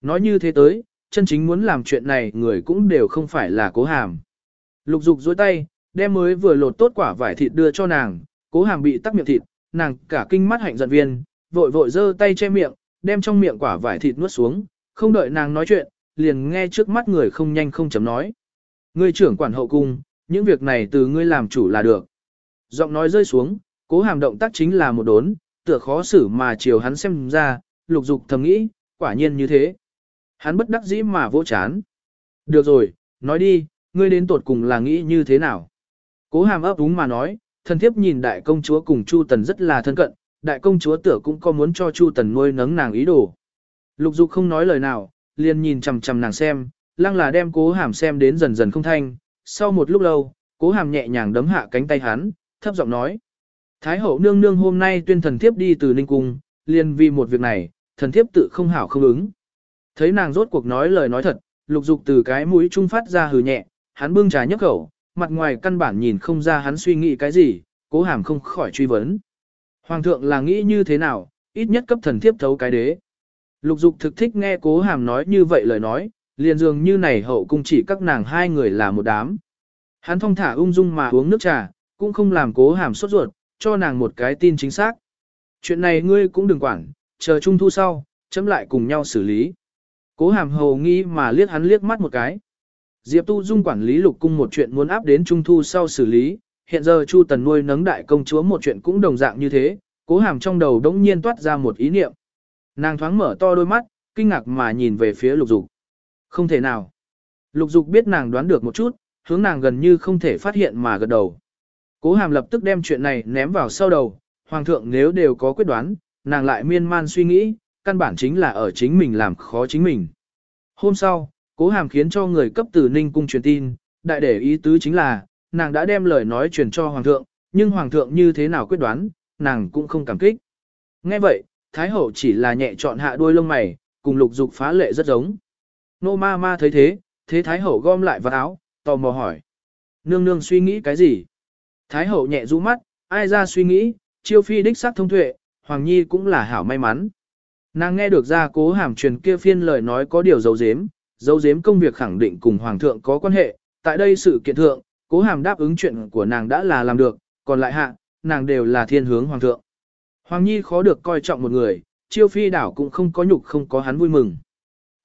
Nói như thế tới, chân chính muốn làm chuyện này người cũng đều không phải là cố hàm. Lục dục dối tay, đem mới vừa lột tốt quả vải thịt đưa cho nàng, cố hàm bị tắc miệng thịt, nàng cả kinh mắt hạnh giận viên, vội vội giơ tay che miệng, đem trong miệng quả vải thịt nuốt xuống, không đợi nàng nói chuyện, liền nghe trước mắt người không nhanh không chấm nói. Ngươi trưởng quản hậu cung, những việc này từ ngươi làm chủ là được. Giọng nói rơi xuống, cố hàm động tác chính là một đốn, tựa khó xử mà chiều hắn xem ra, lục dục thầm nghĩ, quả nhiên như thế. Hắn bất đắc dĩ mà vỗ chán. Được rồi, nói đi, ngươi đến tột cùng là nghĩ như thế nào? Cố hàm ấp úng mà nói, thân thiếp nhìn đại công chúa cùng Chu Tần rất là thân cận, đại công chúa tựa cũng có muốn cho Chu Tần nuôi nấng nàng ý đồ. Lục dục không nói lời nào, liền nhìn chằm chằm nàng xem, lăng là đem cố hàm xem đến dần dần không thanh. Sau một lúc lâu, cố hàm nhẹ nhàng đấm hạ cánh tay hắn, thấp giọng nói. Thái hậu nương nương hôm nay tuyên thần thiếp đi từ Ninh Cung, liền vì một việc này, thần thiếp tự không hảo không ứng. Thấy nàng rốt cuộc nói lời nói thật, lục dục từ cái mũi trung phát ra hừ nhẹ, hắn bưng trà nhấp khẩu, mặt ngoài căn bản nhìn không ra hắn suy nghĩ cái gì, cố hàm không khỏi truy vấn. Hoàng thượng là nghĩ như thế nào, ít nhất cấp thần thiếp thấu cái đế. Lục dục thực thích nghe cố hàm nói như vậy lời nói, liền dường như này hậu cung chỉ các nàng hai người là một đám. Hắn thong thả ung dung mà uống nước trà, cũng không làm cố hàm sốt ruột, cho nàng một cái tin chính xác. Chuyện này ngươi cũng đừng quản, chờ trung thu sau, chấm lại cùng nhau xử lý. Cố hàm hầu nghi mà liếc hắn liếc mắt một cái. Diệp Tu Dung quản lý lục cung một chuyện muốn áp đến trung thu sau xử lý, hiện giờ Chu Tần nuôi nấng đại công chúa một chuyện cũng đồng dạng như thế, cố hàm trong đầu đống nhiên toát ra một ý niệm. Nàng thoáng mở to đôi mắt, kinh ngạc mà nhìn về phía lục dục. Không thể nào. Lục dục biết nàng đoán được một chút, hướng nàng gần như không thể phát hiện mà gật đầu. Cố hàm lập tức đem chuyện này ném vào sau đầu, hoàng thượng nếu đều có quyết đoán, nàng lại miên man suy nghĩ, căn bản chính là ở chính mình làm khó chính mình. Hôm sau, cố hàm khiến cho người cấp từ Ninh Cung truyền tin, đại để ý tứ chính là, nàng đã đem lời nói truyền cho hoàng thượng, nhưng hoàng thượng như thế nào quyết đoán, nàng cũng không cảm kích. Nghe vậy, Thái hậu chỉ là nhẹ chọn hạ đuôi lông mày, cùng lục dục phá lệ rất giống. Nô ma ma thấy thế, thế Thái hậu gom lại vào áo, tò mò hỏi. Nương nương suy nghĩ cái gì? Thái hậu nhẹ rũ mắt, ai ra suy nghĩ, chiêu phi đích sắc thông tuệ, Hoàng Nhi cũng là hảo may mắn. Nàng nghe được ra cố hàm truyền kia phiên lời nói có điều dấu dếm, dấu dếm công việc khẳng định cùng Hoàng thượng có quan hệ, tại đây sự kiện thượng, cố hàm đáp ứng chuyện của nàng đã là làm được, còn lại hạ, nàng đều là thiên hướng Hoàng thượng. Hoàng Nhi khó được coi trọng một người, chiêu phi đảo cũng không có nhục không có hắn vui mừng.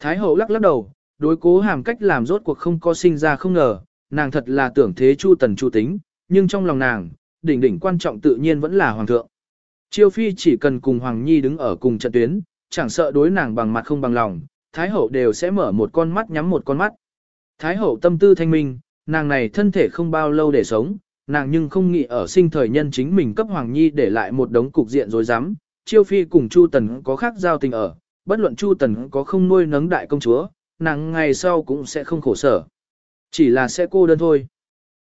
Thái hậu lắc lắc đầu, đối cố hàm cách làm rốt cuộc không có sinh ra không ngờ, nàng thật là tưởng thế chu tần chu tính, nhưng trong lòng nàng, đỉnh đỉnh quan trọng tự nhiên vẫn là hoàng thượng. Chiêu phi chỉ cần cùng Hoàng Nhi đứng ở cùng trận tuyến, chẳng sợ đối nàng bằng mặt không bằng lòng, Thái hậu đều sẽ mở một con mắt nhắm một con mắt. Thái hậu tâm tư thanh minh, nàng này thân thể không bao lâu để sống, nàng nhưng không nghĩ ở sinh thời nhân chính mình cấp Hoàng Nhi để lại một đống cục diện rối rắm. Chiêu phi cùng Chu Tần có khác giao tình ở, bất luận Chu Tần có không nuôi nấng đại công chúa, nàng ngày sau cũng sẽ không khổ sở. Chỉ là sẽ cô đơn thôi.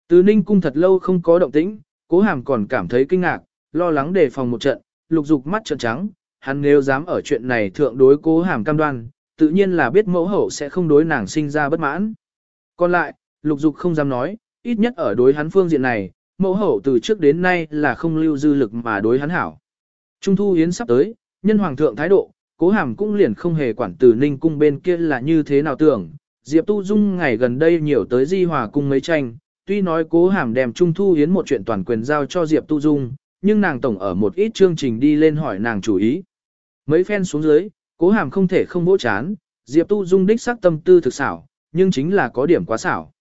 Từ Ninh cung thật lâu không có động tĩnh, cố hàm còn cảm thấy kinh ngạc, lo lắng đề phòng một trận, lục dục mắt trợn trắng, hắn nếu dám ở chuyện này thượng đối cố hàm cam đoan, tự nhiên là biết mẫu hậu sẽ không đối nàng sinh ra bất mãn. Còn lại, lục dục không dám nói, ít nhất ở đối hắn phương diện này, mẫu hậu từ trước đến nay là không lưu dư lực mà đối hắn hảo. Trung thu yến sắp tới, nhân hoàng thượng thái độ, cố hàm cũng liền không hề quản từ ninh cung bên kia là như thế nào tưởng. Diệp Tu Dung ngày gần đây nhiều tới di hòa cung mấy tranh, tuy nói cố hàm đem Trung thu hiến một chuyện toàn quyền giao cho Diệp Tu Dung, nhưng nàng tổng ở một ít chương trình đi lên hỏi nàng chủ ý. Mấy phen xuống dưới, cố hàm không thể không vỗ chán, Diệp Tu Dung đích sắc tâm tư thực xảo, nhưng chính là có điểm quá xảo.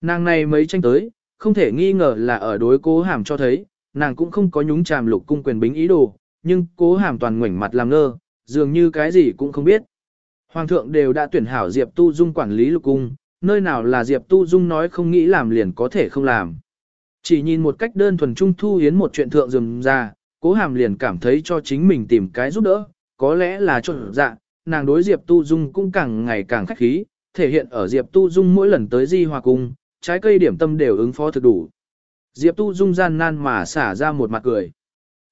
Nàng này mấy tranh tới, không thể nghi ngờ là ở đối cố hàm cho thấy, nàng cũng không có nhúng chàm lục cung quyền bính ý đồ, nhưng cố hàm toàn ngoảnh mặt làm ngơ, dường như cái gì cũng không biết. Hoàng thượng đều đã tuyển hảo Diệp Tu Dung quản lý lục cung, nơi nào là Diệp Tu Dung nói không nghĩ làm liền có thể không làm. Chỉ nhìn một cách đơn thuần trung thu hiến một chuyện thượng dừng ra, cố hàm liền cảm thấy cho chính mình tìm cái giúp đỡ, có lẽ là cho dạ, nàng đối Diệp Tu Dung cũng càng ngày càng khách khí, thể hiện ở Diệp Tu Dung mỗi lần tới di hòa cung, trái cây điểm tâm đều ứng phó thực đủ. Diệp Tu Dung gian nan mà xả ra một mặt cười.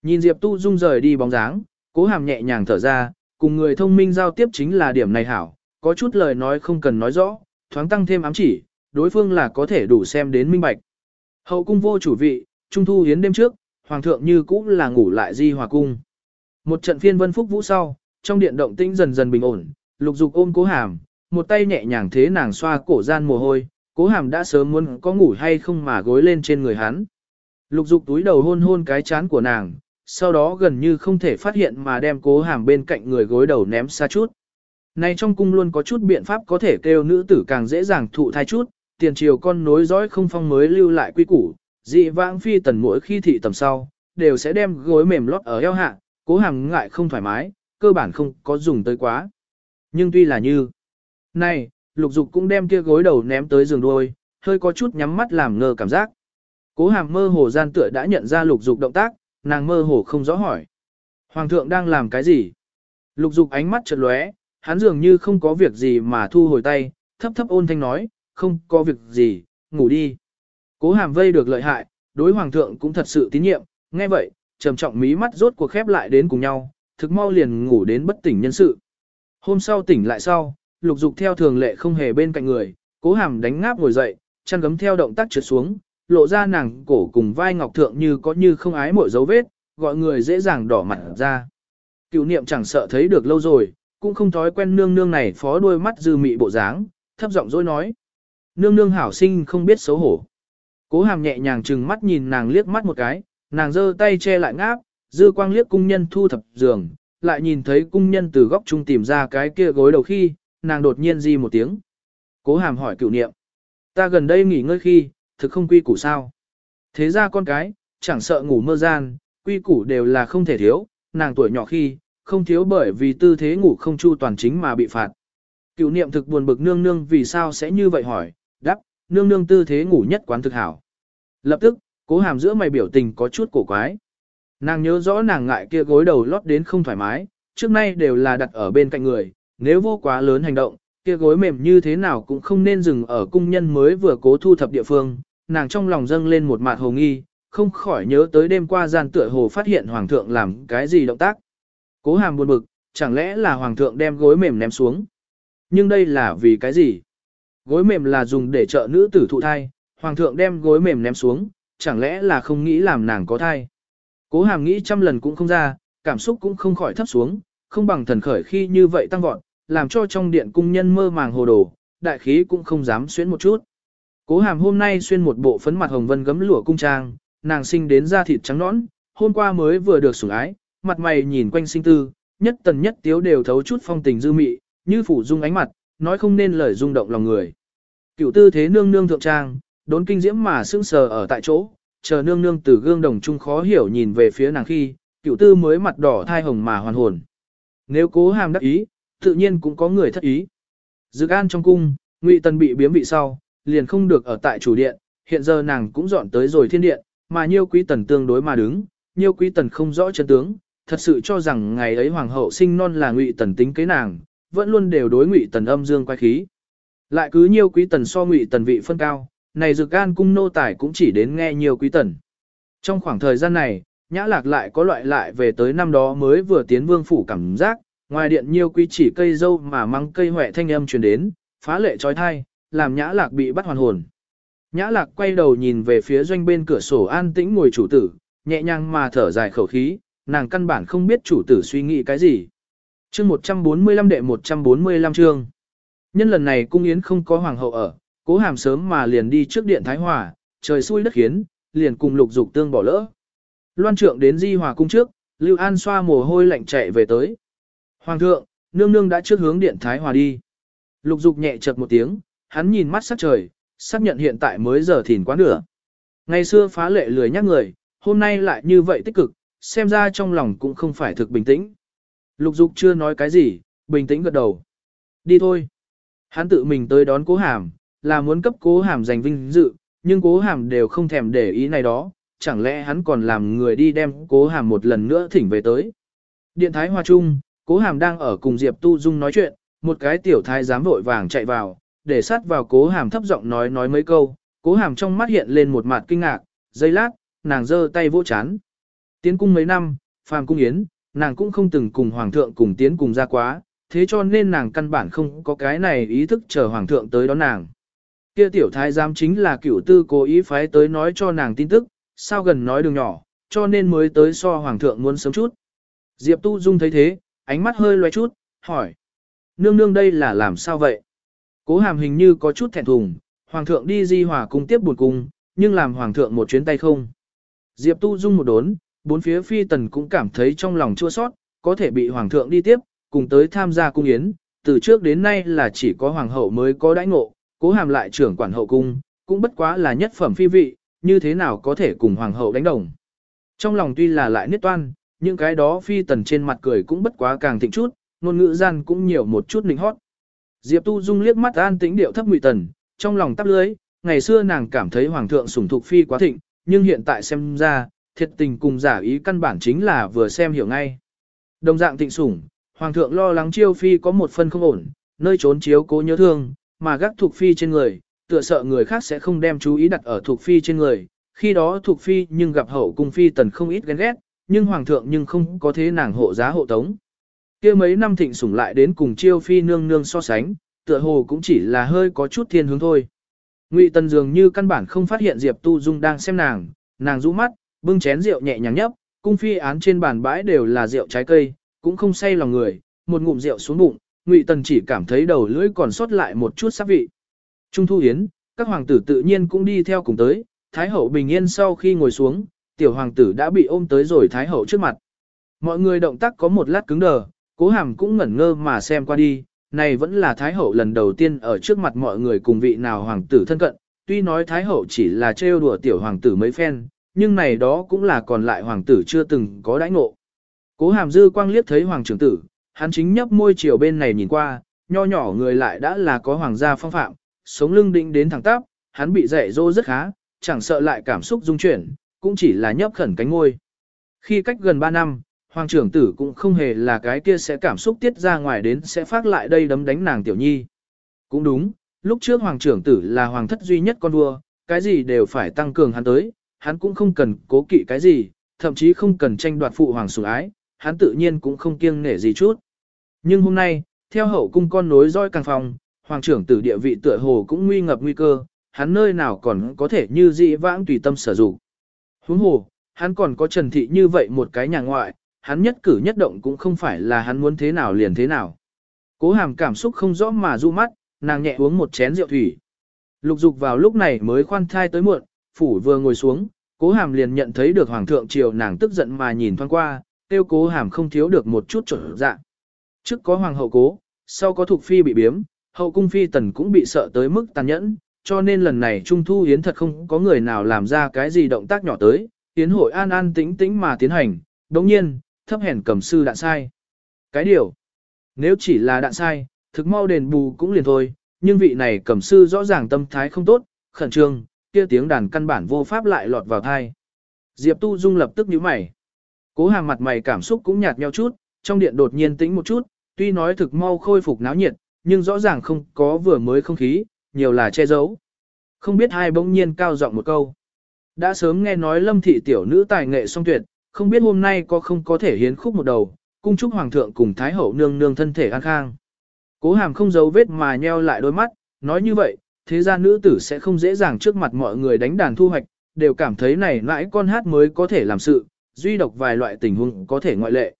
Nhìn Diệp Tu Dung rời đi bóng dáng, cố hàm nhẹ nhàng thở ra, cùng người thông minh giao tiếp chính là điểm này hảo, có chút lời nói không cần nói rõ, thoáng tăng thêm ám chỉ, đối phương là có thể đủ xem đến minh bạch. Hậu cung vô chủ vị, trung thu hiến đêm trước, hoàng thượng như cũ là ngủ lại di hòa cung. Một trận phiên vân phúc vũ sau, trong điện động tĩnh dần dần bình ổn, lục dục ôm cố hàm, một tay nhẹ nhàng thế nàng xoa cổ gian mồ hôi, cố hàm đã sớm muốn có ngủ hay không mà gối lên trên người hắn. Lục dục túi đầu hôn hôn cái chán của nàng, sau đó gần như không thể phát hiện mà đem cố hàm bên cạnh người gối đầu ném xa chút. Này trong cung luôn có chút biện pháp có thể kêu nữ tử càng dễ dàng thụ thai chút, tiền triều con nối dõi không phong mới lưu lại quy củ, dị vãng phi tần mỗi khi thị tầm sau, đều sẽ đem gối mềm lót ở eo hạ, cố hàm ngại không thoải mái, cơ bản không có dùng tới quá. Nhưng tuy là như, này, lục dục cũng đem kia gối đầu ném tới giường đuôi, hơi có chút nhắm mắt làm ngơ cảm giác. Cố hàm mơ hồ gian tựa đã nhận ra lục dục động tác, nàng mơ hồ không rõ hỏi. Hoàng thượng đang làm cái gì? Lục dục ánh mắt chợt lóe, hắn dường như không có việc gì mà thu hồi tay, thấp thấp ôn thanh nói, không có việc gì, ngủ đi. Cố hàm vây được lợi hại, đối hoàng thượng cũng thật sự tín nhiệm, nghe vậy, trầm trọng mí mắt rốt cuộc khép lại đến cùng nhau, thực mau liền ngủ đến bất tỉnh nhân sự. Hôm sau tỉnh lại sau, lục dục theo thường lệ không hề bên cạnh người, cố hàm đánh ngáp ngồi dậy, chăn gấm theo động tác trượt xuống, lộ ra nàng cổ cùng vai ngọc thượng như có như không ái mỗi dấu vết, gọi người dễ dàng đỏ mặt ra. Cựu niệm chẳng sợ thấy được lâu rồi, cũng không thói quen nương nương này phó đôi mắt dư mị bộ dáng, thấp giọng dối nói. Nương nương hảo sinh không biết xấu hổ. Cố hàm nhẹ nhàng trừng mắt nhìn nàng liếc mắt một cái, nàng giơ tay che lại ngáp, dư quang liếc cung nhân thu thập giường, lại nhìn thấy cung nhân từ góc trung tìm ra cái kia gối đầu khi, nàng đột nhiên di một tiếng. Cố hàm hỏi cựu niệm. Ta gần đây nghỉ ngơi khi, thực không quy củ sao. Thế ra con cái, chẳng sợ ngủ mơ gian, quy củ đều là không thể thiếu, nàng tuổi nhỏ khi, không thiếu bởi vì tư thế ngủ không chu toàn chính mà bị phạt. Cựu niệm thực buồn bực nương nương vì sao sẽ như vậy hỏi, đáp, nương nương tư thế ngủ nhất quán thực hảo. Lập tức, cố hàm giữa mày biểu tình có chút cổ quái. Nàng nhớ rõ nàng ngại kia gối đầu lót đến không thoải mái, trước nay đều là đặt ở bên cạnh người, nếu vô quá lớn hành động, kia gối mềm như thế nào cũng không nên dừng ở cung nhân mới vừa cố thu thập địa phương, nàng trong lòng dâng lên một mạt hồ nghi, không khỏi nhớ tới đêm qua gian tựa hồ phát hiện hoàng thượng làm cái gì động tác. Cố hàm buồn bực, chẳng lẽ là hoàng thượng đem gối mềm ném xuống. Nhưng đây là vì cái gì? Gối mềm là dùng để trợ nữ tử thụ thai, hoàng thượng đem gối mềm ném xuống, chẳng lẽ là không nghĩ làm nàng có thai. Cố hàm nghĩ trăm lần cũng không ra, cảm xúc cũng không khỏi thấp xuống, không bằng thần khởi khi như vậy tăng vọt, làm cho trong điện cung nhân mơ màng hồ đồ, đại khí cũng không dám xuyến một chút. Cố hàm hôm nay xuyên một bộ phấn mặt hồng vân gấm lụa cung trang, nàng sinh đến da thịt trắng nõn, hôm qua mới vừa được sủng ái, mặt mày nhìn quanh sinh tư, nhất tần nhất tiếu đều thấu chút phong tình dư mị, như phủ dung ánh mặt, nói không nên lời rung động lòng người. Cựu tư thế nương nương thượng trang, đốn kinh diễm mà sững sờ ở tại chỗ, chờ nương nương từ gương đồng trung khó hiểu nhìn về phía nàng khi, cựu tư mới mặt đỏ thai hồng mà hoàn hồn. Nếu cố hàm đắc ý, tự nhiên cũng có người thất ý. Dự an trong cung, Ngụy Tần bị biếm vị sau, liền không được ở tại chủ điện, hiện giờ nàng cũng dọn tới rồi thiên điện, mà nhiêu quý tần tương đối mà đứng, nhiêu quý tần không rõ chân tướng, thật sự cho rằng ngày ấy hoàng hậu sinh non là Ngụy Tần tính kế nàng, vẫn luôn đều đối Ngụy Tần âm dương quay khí. Lại cứ nhiêu quý tần so Ngụy Tần vị phân cao, này dược an cung nô tài cũng chỉ đến nghe nhiêu quý tần. Trong khoảng thời gian này, nhã lạc lại có loại lại về tới năm đó mới vừa tiến vương phủ cảm giác, ngoài điện nhiêu quý chỉ cây dâu mà măng cây huệ thanh âm truyền đến, phá lệ trói thai, làm nhã lạc bị bắt hoàn hồn. Nhã lạc quay đầu nhìn về phía doanh bên cửa sổ an tĩnh ngồi chủ tử, nhẹ nhàng mà thở dài khẩu khí, nàng căn bản không biết chủ tử suy nghĩ cái gì. chương 145 đệ 145 chương. Nhân lần này cung yến không có hoàng hậu ở, cố hàm sớm mà liền đi trước điện Thái Hòa, trời xui đất khiến, liền cùng lục dục tương bỏ lỡ. Loan trượng đến di hòa cung trước, Lưu An xoa mồ hôi lạnh chạy về tới. Hoàng thượng, nương nương đã trước hướng điện Thái Hòa đi. Lục dục nhẹ chật một tiếng, hắn nhìn mắt sắc trời, xác nhận hiện tại mới giờ thìn quá nửa. Ngày xưa phá lệ lười nhắc người, hôm nay lại như vậy tích cực, xem ra trong lòng cũng không phải thực bình tĩnh. Lục dục chưa nói cái gì, bình tĩnh gật đầu. Đi thôi. Hắn tự mình tới đón cố hàm, là muốn cấp cố hàm giành vinh dự, nhưng cố hàm đều không thèm để ý này đó, chẳng lẽ hắn còn làm người đi đem cố hàm một lần nữa thỉnh về tới. Điện thái hoa trung, cố hàm đang ở cùng Diệp Tu Dung nói chuyện, một cái tiểu thái giám vội vàng chạy vào, để sát vào cố hàm thấp giọng nói nói mấy câu, cố hàm trong mắt hiện lên một mặt kinh ngạc, giây lát, nàng giơ tay vỗ chán. Tiến cung mấy năm, phàm cung yến, nàng cũng không từng cùng hoàng thượng cùng tiến cùng ra quá, thế cho nên nàng căn bản không có cái này ý thức chờ hoàng thượng tới đón nàng. Kia tiểu thái giám chính là cửu tư cố ý phái tới nói cho nàng tin tức, sao gần nói đường nhỏ, cho nên mới tới so hoàng thượng muốn sớm chút. Diệp Tu Dung thấy thế, ánh mắt hơi loe chút, hỏi. Nương nương đây là làm sao vậy? Cố hàm hình như có chút thẹn thùng, hoàng thượng đi di hòa cung tiếp buồn cung, nhưng làm hoàng thượng một chuyến tay không. Diệp Tu Dung một đốn, bốn phía phi tần cũng cảm thấy trong lòng chua sót, có thể bị hoàng thượng đi tiếp, cùng tới tham gia cung yến, từ trước đến nay là chỉ có hoàng hậu mới có đãi ngộ, cố hàm lại trưởng quản hậu cung, cũng bất quá là nhất phẩm phi vị, như thế nào có thể cùng hoàng hậu đánh đồng. Trong lòng tuy là lại niết toan, những cái đó phi tần trên mặt cười cũng bất quá càng thịnh chút, ngôn ngữ gian cũng nhiều một chút nịnh hót. Diệp Tu Dung liếc mắt an tĩnh điệu thấp ngụy tần, trong lòng tắp lưới, ngày xưa nàng cảm thấy hoàng thượng sủng thục phi quá thịnh, nhưng hiện tại xem ra, thiệt tình cùng giả ý căn bản chính là vừa xem hiểu ngay. Đồng dạng thịnh sủng, hoàng thượng lo lắng chiêu phi có một phân không ổn, nơi trốn chiếu cố nhớ thương, mà gác thuộc phi trên người, tựa sợ người khác sẽ không đem chú ý đặt ở thuộc phi trên người. Khi đó thuộc phi nhưng gặp hậu cung phi tần không ít ghen ghét, nhưng hoàng thượng nhưng không có thế nàng hộ giá hộ tống kia mấy năm thịnh sủng lại đến cùng chiêu phi nương nương so sánh, tựa hồ cũng chỉ là hơi có chút thiên hướng thôi. Ngụy Tần dường như căn bản không phát hiện Diệp Tu Dung đang xem nàng, nàng rũ mắt, bưng chén rượu nhẹ nhàng nhấp, cung phi án trên bàn bãi đều là rượu trái cây, cũng không say lòng người, một ngụm rượu xuống bụng, Ngụy Tần chỉ cảm thấy đầu lưỡi còn sót lại một chút sắc vị. Trung thu yến, các hoàng tử tự nhiên cũng đi theo cùng tới, Thái hậu bình yên sau khi ngồi xuống, tiểu hoàng tử đã bị ôm tới rồi Thái hậu trước mặt. Mọi người động tác có một lát cứng đờ, cố hàm cũng ngẩn ngơ mà xem qua đi, này vẫn là Thái hậu lần đầu tiên ở trước mặt mọi người cùng vị nào hoàng tử thân cận, tuy nói Thái hậu chỉ là trêu đùa tiểu hoàng tử mấy phen, nhưng này đó cũng là còn lại hoàng tử chưa từng có đãi ngộ. Cố hàm dư quang liếc thấy hoàng trưởng tử, hắn chính nhấp môi chiều bên này nhìn qua, nho nhỏ người lại đã là có hoàng gia phong phạm, sống lưng định đến thẳng tắp, hắn bị dạy dỗ rất khá, chẳng sợ lại cảm xúc dung chuyển, cũng chỉ là nhấp khẩn cánh ngôi. Khi cách gần 3 năm, hoàng trưởng tử cũng không hề là cái kia sẽ cảm xúc tiết ra ngoài đến sẽ phát lại đây đấm đánh nàng tiểu nhi. Cũng đúng, lúc trước hoàng trưởng tử là hoàng thất duy nhất con vua, cái gì đều phải tăng cường hắn tới, hắn cũng không cần cố kỵ cái gì, thậm chí không cần tranh đoạt phụ hoàng sủng ái, hắn tự nhiên cũng không kiêng nể gì chút. Nhưng hôm nay, theo hậu cung con nối roi càng phòng, hoàng trưởng tử địa vị tựa hồ cũng nguy ngập nguy cơ, hắn nơi nào còn có thể như dị vãng tùy tâm sở dụng. Huống hồ, hắn còn có Trần Thị như vậy một cái nhà ngoại, hắn nhất cử nhất động cũng không phải là hắn muốn thế nào liền thế nào. Cố hàm cảm xúc không rõ mà du mắt, nàng nhẹ uống một chén rượu thủy. Lục dục vào lúc này mới khoan thai tới muộn, phủ vừa ngồi xuống, cố hàm liền nhận thấy được hoàng thượng triều nàng tức giận mà nhìn thoáng qua, tiêu cố hàm không thiếu được một chút trở dạng. Trước có hoàng hậu cố, sau có thuộc phi bị biếm, hậu cung phi tần cũng bị sợ tới mức tàn nhẫn, cho nên lần này trung thu hiến thật không có người nào làm ra cái gì động tác nhỏ tới, hiến hội an an tĩnh tĩnh mà tiến hành, đồng nhiên, thấp hèn cầm sư đạn sai. Cái điều, nếu chỉ là đạn sai, thực mau đền bù cũng liền thôi, nhưng vị này cầm sư rõ ràng tâm thái không tốt, khẩn trương, kia tiếng đàn căn bản vô pháp lại lọt vào thai. Diệp Tu Dung lập tức nhíu mày. Cố hàng mặt mày cảm xúc cũng nhạt nhẽo chút, trong điện đột nhiên tĩnh một chút, tuy nói thực mau khôi phục náo nhiệt, nhưng rõ ràng không có vừa mới không khí, nhiều là che giấu. Không biết hai bỗng nhiên cao giọng một câu. Đã sớm nghe nói lâm thị tiểu nữ tài nghệ song tuyệt, không biết hôm nay có không có thể hiến khúc một đầu, cung chúc hoàng thượng cùng thái hậu nương nương thân thể an khang. Cố hàm không giấu vết mà nheo lại đôi mắt, nói như vậy, thế ra nữ tử sẽ không dễ dàng trước mặt mọi người đánh đàn thu hoạch, đều cảm thấy này mãi con hát mới có thể làm sự, duy độc vài loại tình huống có thể ngoại lệ.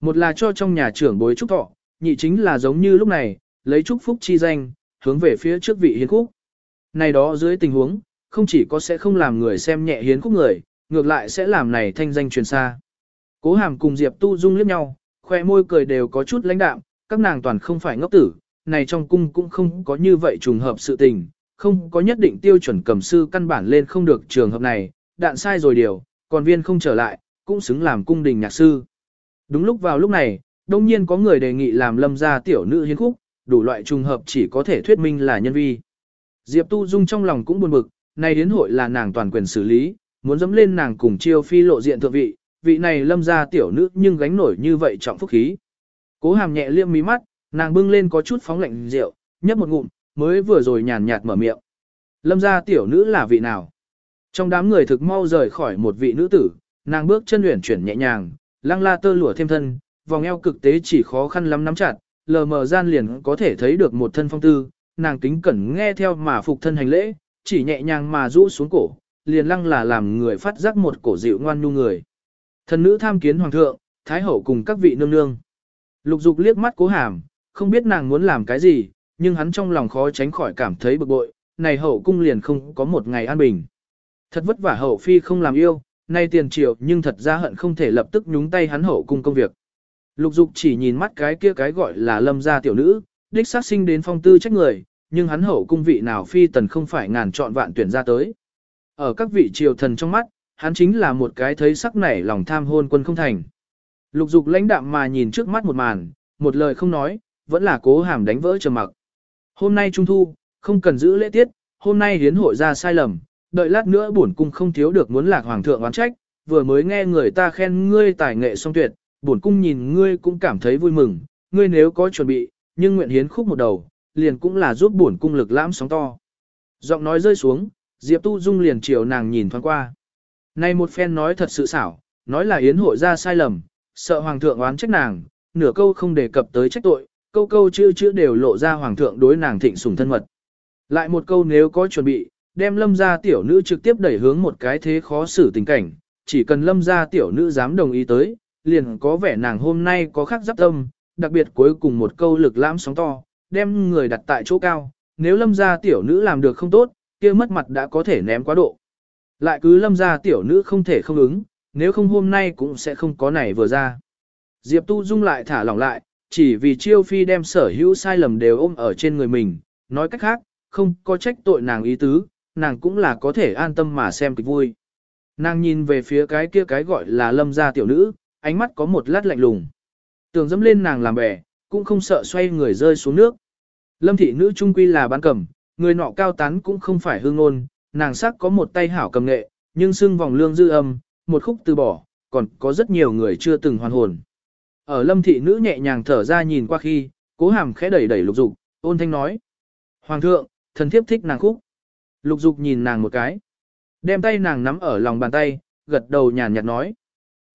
Một là cho trong nhà trưởng bối trúc thọ, nhị chính là giống như lúc này, lấy chúc phúc chi danh, hướng về phía trước vị hiến khúc. Này đó dưới tình huống, không chỉ có sẽ không làm người xem nhẹ hiến khúc người, ngược lại sẽ làm này thanh danh truyền xa. Cố hàm cùng Diệp Tu Dung liếc nhau, khoe môi cười đều có chút lãnh đạm, các nàng toàn không phải ngốc tử, này trong cung cũng không có như vậy trùng hợp sự tình, không có nhất định tiêu chuẩn cầm sư căn bản lên không được trường hợp này, đạn sai rồi điều, còn viên không trở lại, cũng xứng làm cung đình nhạc sư. Đúng lúc vào lúc này, đông nhiên có người đề nghị làm lâm gia tiểu nữ hiến khúc, đủ loại trùng hợp chỉ có thể thuyết minh là nhân vi. Diệp Tu Dung trong lòng cũng buồn bực, này đến hội là nàng toàn quyền xử lý, muốn dẫm lên nàng cùng chiêu phi lộ diện thượng vị, vị này lâm gia tiểu nữ nhưng gánh nổi như vậy trọng phúc khí. Cố hàm nhẹ liêm mí mắt, nàng bưng lên có chút phóng lạnh rượu, nhấp một ngụm, mới vừa rồi nhàn nhạt mở miệng. Lâm gia tiểu nữ là vị nào? Trong đám người thực mau rời khỏi một vị nữ tử, nàng bước chân luyện chuyển nhẹ nhàng, lăng la tơ lụa thêm thân, vòng eo cực tế chỉ khó khăn lắm nắm chặt, lờ mờ gian liền có thể thấy được một thân phong tư, nàng kính cẩn nghe theo mà phục thân hành lễ, chỉ nhẹ nhàng mà rũ xuống cổ, liền lăng là làm người phát giác một cổ dịu ngoan nhu người. Thần nữ tham kiến hoàng thượng, thái hậu cùng các vị nương nương. Lục dục liếc mắt cố hàm, không biết nàng muốn làm cái gì, nhưng hắn trong lòng khó tránh khỏi cảm thấy bực bội, này hậu cung liền không có một ngày an bình. Thật vất vả hậu phi không làm yêu, nay tiền triệu nhưng thật ra hận không thể lập tức nhúng tay hắn hậu cung công việc. Lục dục chỉ nhìn mắt cái kia cái gọi là lâm gia tiểu nữ, đích sát sinh đến phong tư trách người, nhưng hắn hậu cung vị nào phi tần không phải ngàn chọn vạn tuyển ra tới. Ở các vị triều thần trong mắt, hắn chính là một cái thấy sắc nảy lòng tham hôn quân không thành. Lục dục lãnh đạm mà nhìn trước mắt một màn, một lời không nói, vẫn là cố hàm đánh vỡ trầm mặc. Hôm nay trung thu, không cần giữ lễ tiết, hôm nay hiến hội ra sai lầm, đợi lát nữa bổn cung không thiếu được muốn lạc hoàng thượng oán trách, vừa mới nghe người ta khen ngươi tài nghệ song tuyệt, bổn cung nhìn ngươi cũng cảm thấy vui mừng, ngươi nếu có chuẩn bị, nhưng nguyện hiến khúc một đầu, liền cũng là giúp bổn cung lực lãm sóng to. Giọng nói rơi xuống, Diệp Tu Dung liền chiều nàng nhìn thoáng qua. Này một phen nói thật sự xảo, nói là yến hội ra sai lầm, sợ hoàng thượng oán trách nàng, nửa câu không đề cập tới trách tội, câu câu chữ chữ đều lộ ra hoàng thượng đối nàng thịnh sủng thân mật. Lại một câu nếu có chuẩn bị, đem lâm gia tiểu nữ trực tiếp đẩy hướng một cái thế khó xử tình cảnh, chỉ cần lâm gia tiểu nữ dám đồng ý tới, liền có vẻ nàng hôm nay có khác giáp tâm, đặc biệt cuối cùng một câu lực lãm sóng to, đem người đặt tại chỗ cao, nếu lâm gia tiểu nữ làm được không tốt, kia mất mặt đã có thể ném quá độ. Lại cứ lâm gia tiểu nữ không thể không ứng, nếu không hôm nay cũng sẽ không có này vừa ra. Diệp Tu Dung lại thả lỏng lại, chỉ vì chiêu phi đem sở hữu sai lầm đều ôm ở trên người mình, nói cách khác, không có trách tội nàng ý tứ, nàng cũng là có thể an tâm mà xem kịch vui. Nàng nhìn về phía cái kia cái gọi là lâm gia tiểu nữ, ánh mắt có một lát lạnh lùng. Tưởng dẫm lên nàng làm bẻ, cũng không sợ xoay người rơi xuống nước. Lâm thị nữ trung quy là bán cầm, người nọ cao tán cũng không phải hương ngôn, nàng sắc có một tay hảo cầm nghệ, nhưng xưng vòng lương dư âm, một khúc từ bỏ, còn có rất nhiều người chưa từng hoàn hồn. Ở lâm thị nữ nhẹ nhàng thở ra nhìn qua khi, cố hàm khẽ đẩy đẩy lục dục, ôn thanh nói. Hoàng thượng, thần thiếp thích nàng khúc. Lục dục nhìn nàng một cái. Đem tay nàng nắm ở lòng bàn tay, gật đầu nhàn nhạt nói.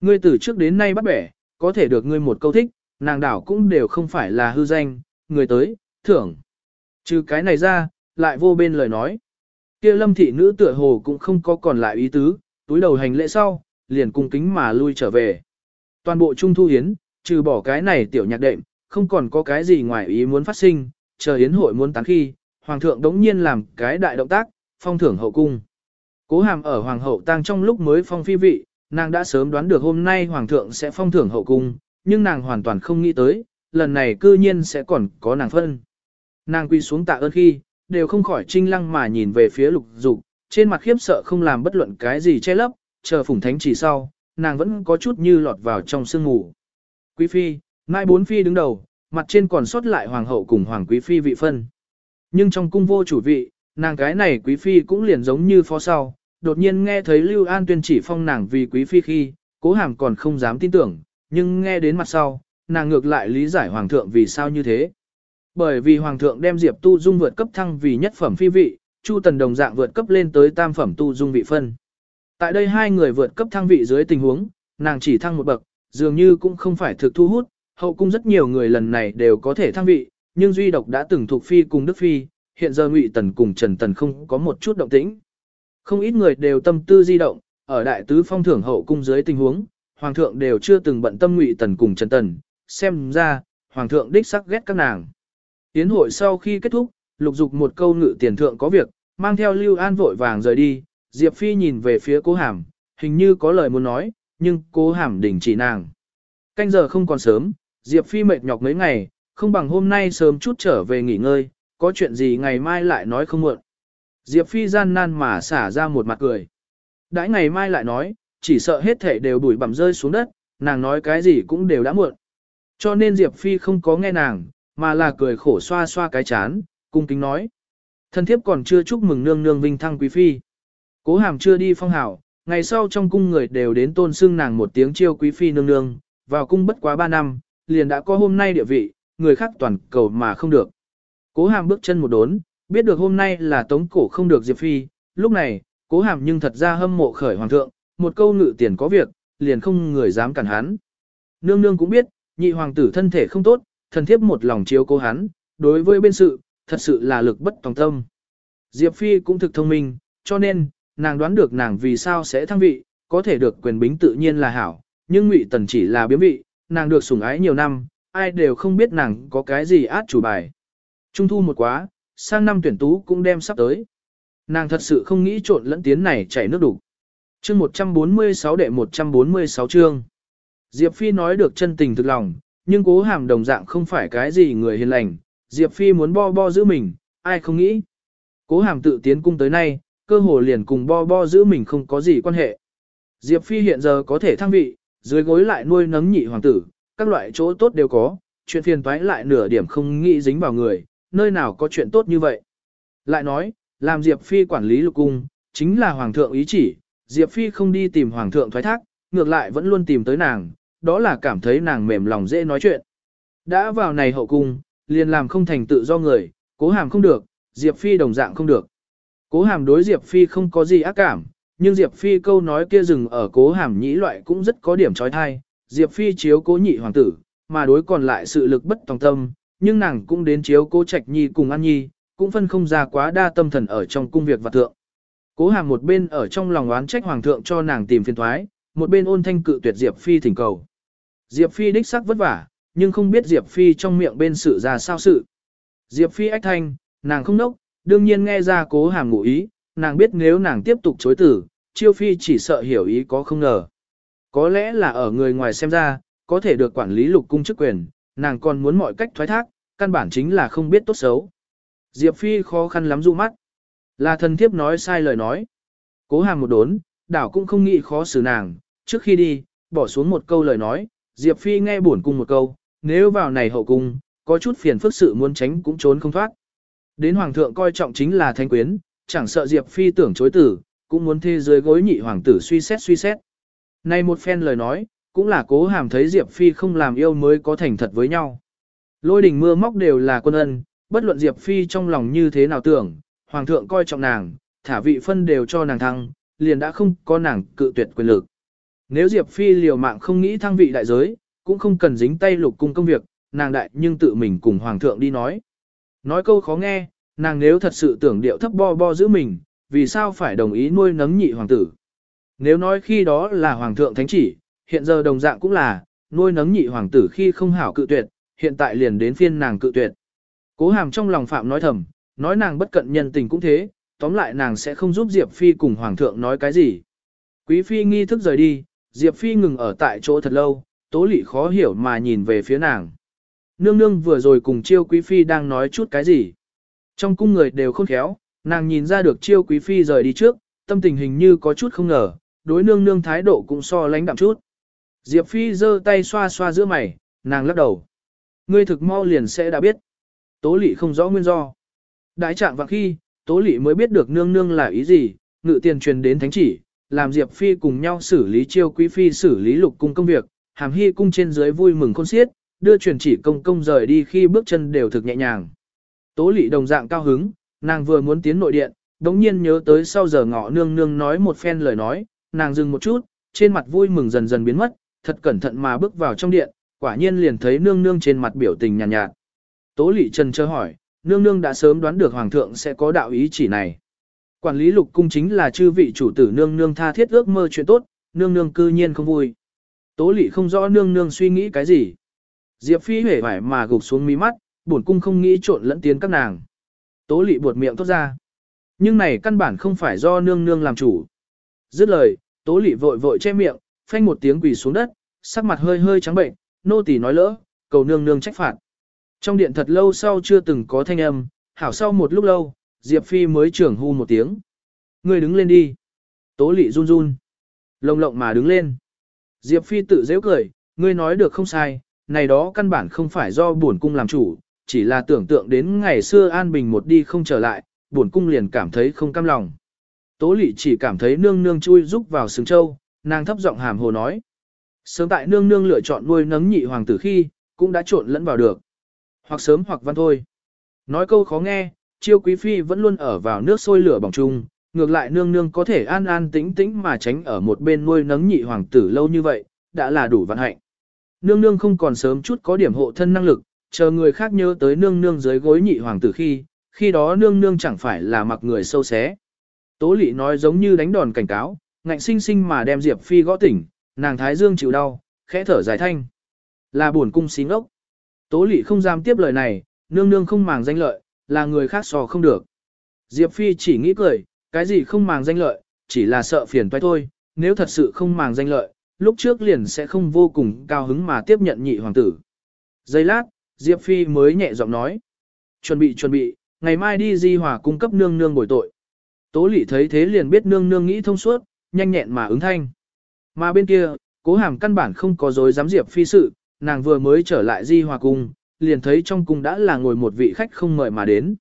Ngươi từ trước đến nay bắt bẻ, có thể được ngươi một câu thích, nàng đảo cũng đều không phải là hư danh, người tới, thưởng. Trừ cái này ra, lại vô bên lời nói. kia lâm thị nữ tựa hồ cũng không có còn lại ý tứ, túi đầu hành lễ sau, liền cung kính mà lui trở về. Toàn bộ trung thu hiến, trừ bỏ cái này tiểu nhạc đệm, không còn có cái gì ngoài ý muốn phát sinh, chờ hiến hội muốn tán khi, hoàng thượng đống nhiên làm cái đại động tác, phong thưởng hậu cung. Cố hàm ở hoàng hậu tang trong lúc mới phong phi vị, nàng đã sớm đoán được hôm nay hoàng thượng sẽ phong thưởng hậu cung, nhưng nàng hoàn toàn không nghĩ tới, lần này cư nhiên sẽ còn có nàng phân. Nàng quy xuống tạ ơn khi, đều không khỏi trinh lăng mà nhìn về phía lục dục, trên mặt khiếp sợ không làm bất luận cái gì che lấp, chờ phủng thánh chỉ sau, nàng vẫn có chút như lọt vào trong sương ngủ. Quý phi, mai bốn phi đứng đầu, mặt trên còn sót lại hoàng hậu cùng hoàng quý phi vị phân. Nhưng trong cung vô chủ vị, nàng cái này quý phi cũng liền giống như phó sau, đột nhiên nghe thấy Lưu An tuyên chỉ phong nàng vì quý phi khi, cố hàm còn không dám tin tưởng, nhưng nghe đến mặt sau, nàng ngược lại lý giải hoàng thượng vì sao như thế. Bởi vì hoàng thượng đem Diệp Tu Dung vượt cấp thăng vì nhất phẩm phi vị, Chu Tần đồng dạng vượt cấp lên tới tam phẩm Tu Dung vị phân. Tại đây hai người vượt cấp thăng vị dưới tình huống, nàng chỉ thăng một bậc, dường như cũng không phải thực thu hút, hậu cung rất nhiều người lần này đều có thể thăng vị, nhưng duy độc đã từng thuộc phi cùng Đức Phi, hiện giờ Ngụy Tần cùng Trần Tần không có một chút động tĩnh. Không ít người đều tâm tư di động, ở đại tứ phong thưởng hậu cung dưới tình huống, hoàng thượng đều chưa từng bận tâm Ngụy Tần cùng Trần Tần, xem ra, hoàng thượng đích sắc ghét các nàng. Tiến hội sau khi kết thúc, lục dục một câu ngự tiền thượng có việc, mang theo Lưu An vội vàng rời đi, Diệp Phi nhìn về phía cố hàm, hình như có lời muốn nói, nhưng cố hàm đình chỉ nàng. Canh giờ không còn sớm, Diệp Phi mệt nhọc mấy ngày, không bằng hôm nay sớm chút trở về nghỉ ngơi, có chuyện gì ngày mai lại nói không muộn. Diệp Phi gian nan mà xả ra một mặt cười. Đãi ngày mai lại nói, chỉ sợ hết thể đều đuổi bằm rơi xuống đất, nàng nói cái gì cũng đều đã muộn. Cho nên Diệp Phi không có nghe nàng, mà là cười khổ xoa xoa cái chán, cung kính nói. thần thiếp còn chưa chúc mừng nương nương vinh thăng quý phi. Cố hàm chưa đi phong hảo, ngày sau trong cung người đều đến tôn xưng nàng một tiếng chiêu quý phi nương nương, vào cung bất quá ba năm, liền đã có hôm nay địa vị, người khác toàn cầu mà không được. Cố hàm bước chân một đốn, biết được hôm nay là tống cổ không được Diệp Phi, lúc này, cố hàm nhưng thật ra hâm mộ khởi hoàng thượng, một câu ngự tiền có việc, liền không người dám cản hắn. Nương nương cũng biết, nhị hoàng tử thân thể không tốt, thần thiếp một lòng chiếu cố hắn, đối với bên sự, thật sự là lực bất tòng tâm. Diệp Phi cũng thực thông minh, cho nên, nàng đoán được nàng vì sao sẽ thăng vị, có thể được quyền bính tự nhiên là hảo, nhưng Ngụy Tần chỉ là biếm vị, nàng được sủng ái nhiều năm, ai đều không biết nàng có cái gì át chủ bài. Trung thu một quá, sang năm tuyển tú cũng đem sắp tới. Nàng thật sự không nghĩ trộn lẫn tiến này chảy nước đủ. Chương 146 đệ 146 chương. Diệp Phi nói được chân tình thực lòng, nhưng cố hàm đồng dạng không phải cái gì người hiền lành. Diệp Phi muốn bo bo giữ mình, ai không nghĩ. Cố hàm tự tiến cung tới nay, cơ hồ liền cùng bo bo giữ mình không có gì quan hệ. Diệp Phi hiện giờ có thể thăng vị, dưới gối lại nuôi nấng nhị hoàng tử, các loại chỗ tốt đều có, chuyện phiền toái lại nửa điểm không nghĩ dính vào người, nơi nào có chuyện tốt như vậy. Lại nói, làm Diệp Phi quản lý lục cung, chính là hoàng thượng ý chỉ, Diệp Phi không đi tìm hoàng thượng thoái thác, ngược lại vẫn luôn tìm tới nàng, đó là cảm thấy nàng mềm lòng dễ nói chuyện. Đã vào này hậu cung, liền làm không thành tự do người, cố hàm không được, Diệp Phi đồng dạng không được. Cố hàm đối Diệp Phi không có gì ác cảm, nhưng Diệp Phi câu nói kia dừng ở cố hàm nhĩ loại cũng rất có điểm trói thai. Diệp Phi chiếu cố nhị hoàng tử, mà đối còn lại sự lực bất tòng tâm, nhưng nàng cũng đến chiếu cố trạch nhi cùng an nhi, cũng phân không ra quá đa tâm thần ở trong cung việc và thượng. Cố hàm một bên ở trong lòng oán trách hoàng thượng cho nàng tìm phiền thoái, một bên ôn thanh cự tuyệt Diệp Phi thỉnh cầu. Diệp Phi đích sắc vất vả, nhưng không biết Diệp Phi trong miệng bên sự ra sao sự. Diệp Phi ách thanh, nàng không nốc, đương nhiên nghe ra cố hàm ngụ ý, nàng biết nếu nàng tiếp tục chối tử, chiêu phi chỉ sợ hiểu ý có không ngờ. Có lẽ là ở người ngoài xem ra, có thể được quản lý lục cung chức quyền, nàng còn muốn mọi cách thoái thác, căn bản chính là không biết tốt xấu. Diệp Phi khó khăn lắm dụ mắt. Là thần thiếp nói sai lời nói. Cố hàm một đốn, đảo cũng không nghĩ khó xử nàng, trước khi đi, bỏ xuống một câu lời nói, Diệp Phi nghe bổn cung một câu, nếu vào này hậu cung, có chút phiền phức sự muốn tránh cũng trốn không thoát. Đến hoàng thượng coi trọng chính là thanh quyến, chẳng sợ Diệp Phi tưởng chối tử, cũng muốn thê dưới gối nhị hoàng tử suy xét suy xét. Này một phen lời nói, cũng là cố hàm thấy Diệp Phi không làm yêu mới có thành thật với nhau. Lôi đình mưa móc đều là quân ân, bất luận Diệp Phi trong lòng như thế nào tưởng, hoàng thượng coi trọng nàng, thả vị phân đều cho nàng thăng, liền đã không có nàng cự tuyệt quyền lực. Nếu Diệp Phi liều mạng không nghĩ thăng vị đại giới, cũng không cần dính tay lục cung công việc, nàng đại nhưng tự mình cùng hoàng thượng đi nói. Nói câu khó nghe, nàng nếu thật sự tưởng điệu thấp bo bo giữ mình, vì sao phải đồng ý nuôi nấng nhị hoàng tử. Nếu nói khi đó là hoàng thượng thánh chỉ, hiện giờ đồng dạng cũng là, nuôi nấng nhị hoàng tử khi không hảo cự tuyệt, hiện tại liền đến phiên nàng cự tuyệt. Cố hàm trong lòng phạm nói thầm, nói nàng bất cận nhân tình cũng thế, tóm lại nàng sẽ không giúp Diệp Phi cùng hoàng thượng nói cái gì. Quý Phi nghi thức rời đi, Diệp Phi ngừng ở tại chỗ thật lâu, tố lị khó hiểu mà nhìn về phía nàng. Nương nương vừa rồi cùng chiêu Quý Phi đang nói chút cái gì. Trong cung người đều khôn khéo, nàng nhìn ra được chiêu quý phi rời đi trước, tâm tình hình như có chút không ngờ, đối nương nương thái độ cũng so lánh đạm chút. Diệp phi giơ tay xoa xoa giữa mày, nàng lắc đầu. Ngươi thực mau liền sẽ đã biết. Tố lị không rõ nguyên do. Đại trạng vạn khi, tố lị mới biết được nương nương là ý gì, ngự tiền truyền đến thánh chỉ, làm Diệp phi cùng nhau xử lý chiêu quý phi xử lý lục cung công việc, hàm hy cung trên dưới vui mừng khôn xiết, đưa truyền chỉ công công rời đi khi bước chân đều thực nhẹ nhàng. Tố lị đồng dạng cao hứng, nàng vừa muốn tiến nội điện, đống nhiên nhớ tới sau giờ ngọ nương nương nói một phen lời nói, nàng dừng một chút, trên mặt vui mừng dần dần biến mất, thật cẩn thận mà bước vào trong điện, quả nhiên liền thấy nương nương trên mặt biểu tình nhàn nhạt, nhạt. Tố lị trần chờ hỏi, nương nương đã sớm đoán được hoàng thượng sẽ có đạo ý chỉ này. Quản lý lục cung chính là chư vị chủ tử nương nương tha thiết ước mơ chuyện tốt, nương nương cư nhiên không vui. Tố lị không rõ nương nương suy nghĩ cái gì. Diệp phi hể vải mà gục xuống mí mắt, bổn cung không nghĩ trộn lẫn tiến các nàng. Tố lị buột miệng tốt ra. Nhưng này căn bản không phải do nương nương làm chủ. Dứt lời, tố lị vội vội che miệng, phanh một tiếng quỳ xuống đất, sắc mặt hơi hơi trắng bệnh, nô tỳ nói lỡ, cầu nương nương trách phạt. Trong điện thật lâu sau chưa từng có thanh âm, hảo sau một lúc lâu, Diệp Phi mới trưởng hu một tiếng. Ngươi đứng lên đi. Tố lị run run. Lồng lộng mà đứng lên. Diệp Phi tự dễ cười, ngươi nói được không sai, này đó căn bản không phải do bổn cung làm chủ, chỉ là tưởng tượng đến ngày xưa an bình một đi không trở lại, buồn cung liền cảm thấy không cam lòng. Tố lị chỉ cảm thấy nương nương chui rúc vào sừng châu, nàng thấp giọng hàm hồ nói. Sớm tại nương nương lựa chọn nuôi nấng nhị hoàng tử khi, cũng đã trộn lẫn vào được. Hoặc sớm hoặc văn thôi. Nói câu khó nghe, chiêu quý phi vẫn luôn ở vào nước sôi lửa bỏng chung, ngược lại nương nương có thể an an tĩnh tĩnh mà tránh ở một bên nuôi nấng nhị hoàng tử lâu như vậy, đã là đủ vận hạnh. Nương nương không còn sớm chút có điểm hộ thân năng lực, chờ người khác nhớ tới nương nương dưới gối nhị hoàng tử khi, khi đó nương nương chẳng phải là mặc người sâu xé. Tố lị nói giống như đánh đòn cảnh cáo, ngạnh sinh sinh mà đem Diệp Phi gõ tỉnh, nàng thái dương chịu đau, khẽ thở dài thanh. Là buồn cung xí ngốc. Tố lị không dám tiếp lời này, nương nương không màng danh lợi, là người khác so không được. Diệp Phi chỉ nghĩ cười, cái gì không màng danh lợi, chỉ là sợ phiền toái thôi, nếu thật sự không màng danh lợi, lúc trước liền sẽ không vô cùng cao hứng mà tiếp nhận nhị hoàng tử. Giây lát, Diệp Phi mới nhẹ giọng nói. Chuẩn bị chuẩn bị, ngày mai đi di hòa cung cấp nương nương bồi tội. Tố lị thấy thế liền biết nương nương nghĩ thông suốt, nhanh nhẹn mà ứng thanh. Mà bên kia, cố hàm căn bản không có dối dám Diệp Phi sự, nàng vừa mới trở lại di hòa cung, liền thấy trong cung đã là ngồi một vị khách không mời mà đến.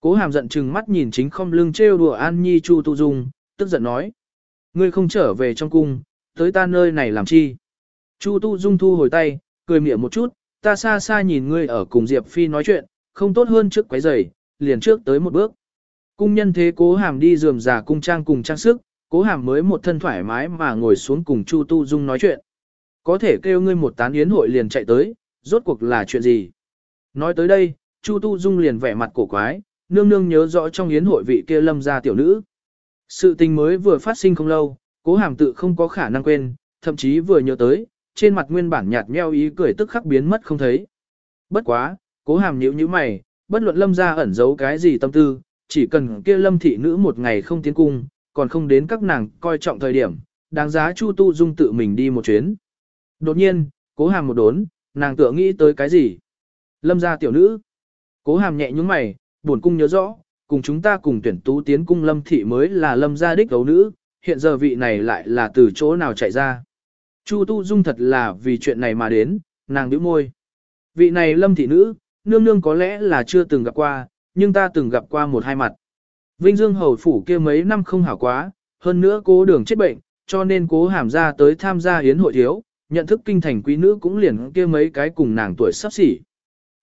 Cố hàm giận chừng mắt nhìn chính không lưng trêu đùa An Nhi Chu Tu Dung, tức giận nói. Ngươi không trở về trong cung, tới ta nơi này làm chi? Chu Tu Dung thu hồi tay, cười miệng một chút, ta xa xa nhìn ngươi ở cùng Diệp Phi nói chuyện, không tốt hơn trước quấy giày, liền trước tới một bước. Cung nhân thế cố hàm đi dườm già cung trang cùng trang sức, cố hàm mới một thân thoải mái mà ngồi xuống cùng Chu Tu Dung nói chuyện. Có thể kêu ngươi một tán yến hội liền chạy tới, rốt cuộc là chuyện gì? Nói tới đây, Chu Tu Dung liền vẻ mặt cổ quái, nương nương nhớ rõ trong yến hội vị kia lâm gia tiểu nữ. Sự tình mới vừa phát sinh không lâu, cố hàm tự không có khả năng quên, thậm chí vừa nhớ tới, trên mặt nguyên bản nhạt nheo ý cười tức khắc biến mất không thấy. Bất quá, cố hàm nhíu nhíu mày, bất luận lâm gia ẩn giấu cái gì tâm tư, chỉ cần kia lâm thị nữ một ngày không tiến cung, còn không đến các nàng coi trọng thời điểm, đáng giá Chu Tu Dung tự mình đi một chuyến. Đột nhiên, cố hàm một đốn, nàng tựa nghĩ tới cái gì? Lâm gia tiểu nữ. Cố hàm nhẹ nhúng mày, buồn cung nhớ rõ, cùng chúng ta cùng tuyển tú tiến cung lâm thị mới là lâm gia đích đấu nữ, hiện giờ vị này lại là từ chỗ nào chạy ra. Chu Tu Dung thật là vì chuyện này mà đến, nàng bĩu môi. Vị này lâm thị nữ, nương nương có lẽ là chưa từng gặp qua, nhưng ta từng gặp qua một hai mặt. Vinh Dương hầu phủ kia mấy năm không hảo quá, hơn nữa cố đường chết bệnh, cho nên cố hàm ra tới tham gia hiến hội thiếu, nhận thức kinh thành quý nữ cũng liền kia mấy cái cùng nàng tuổi sắp xỉ.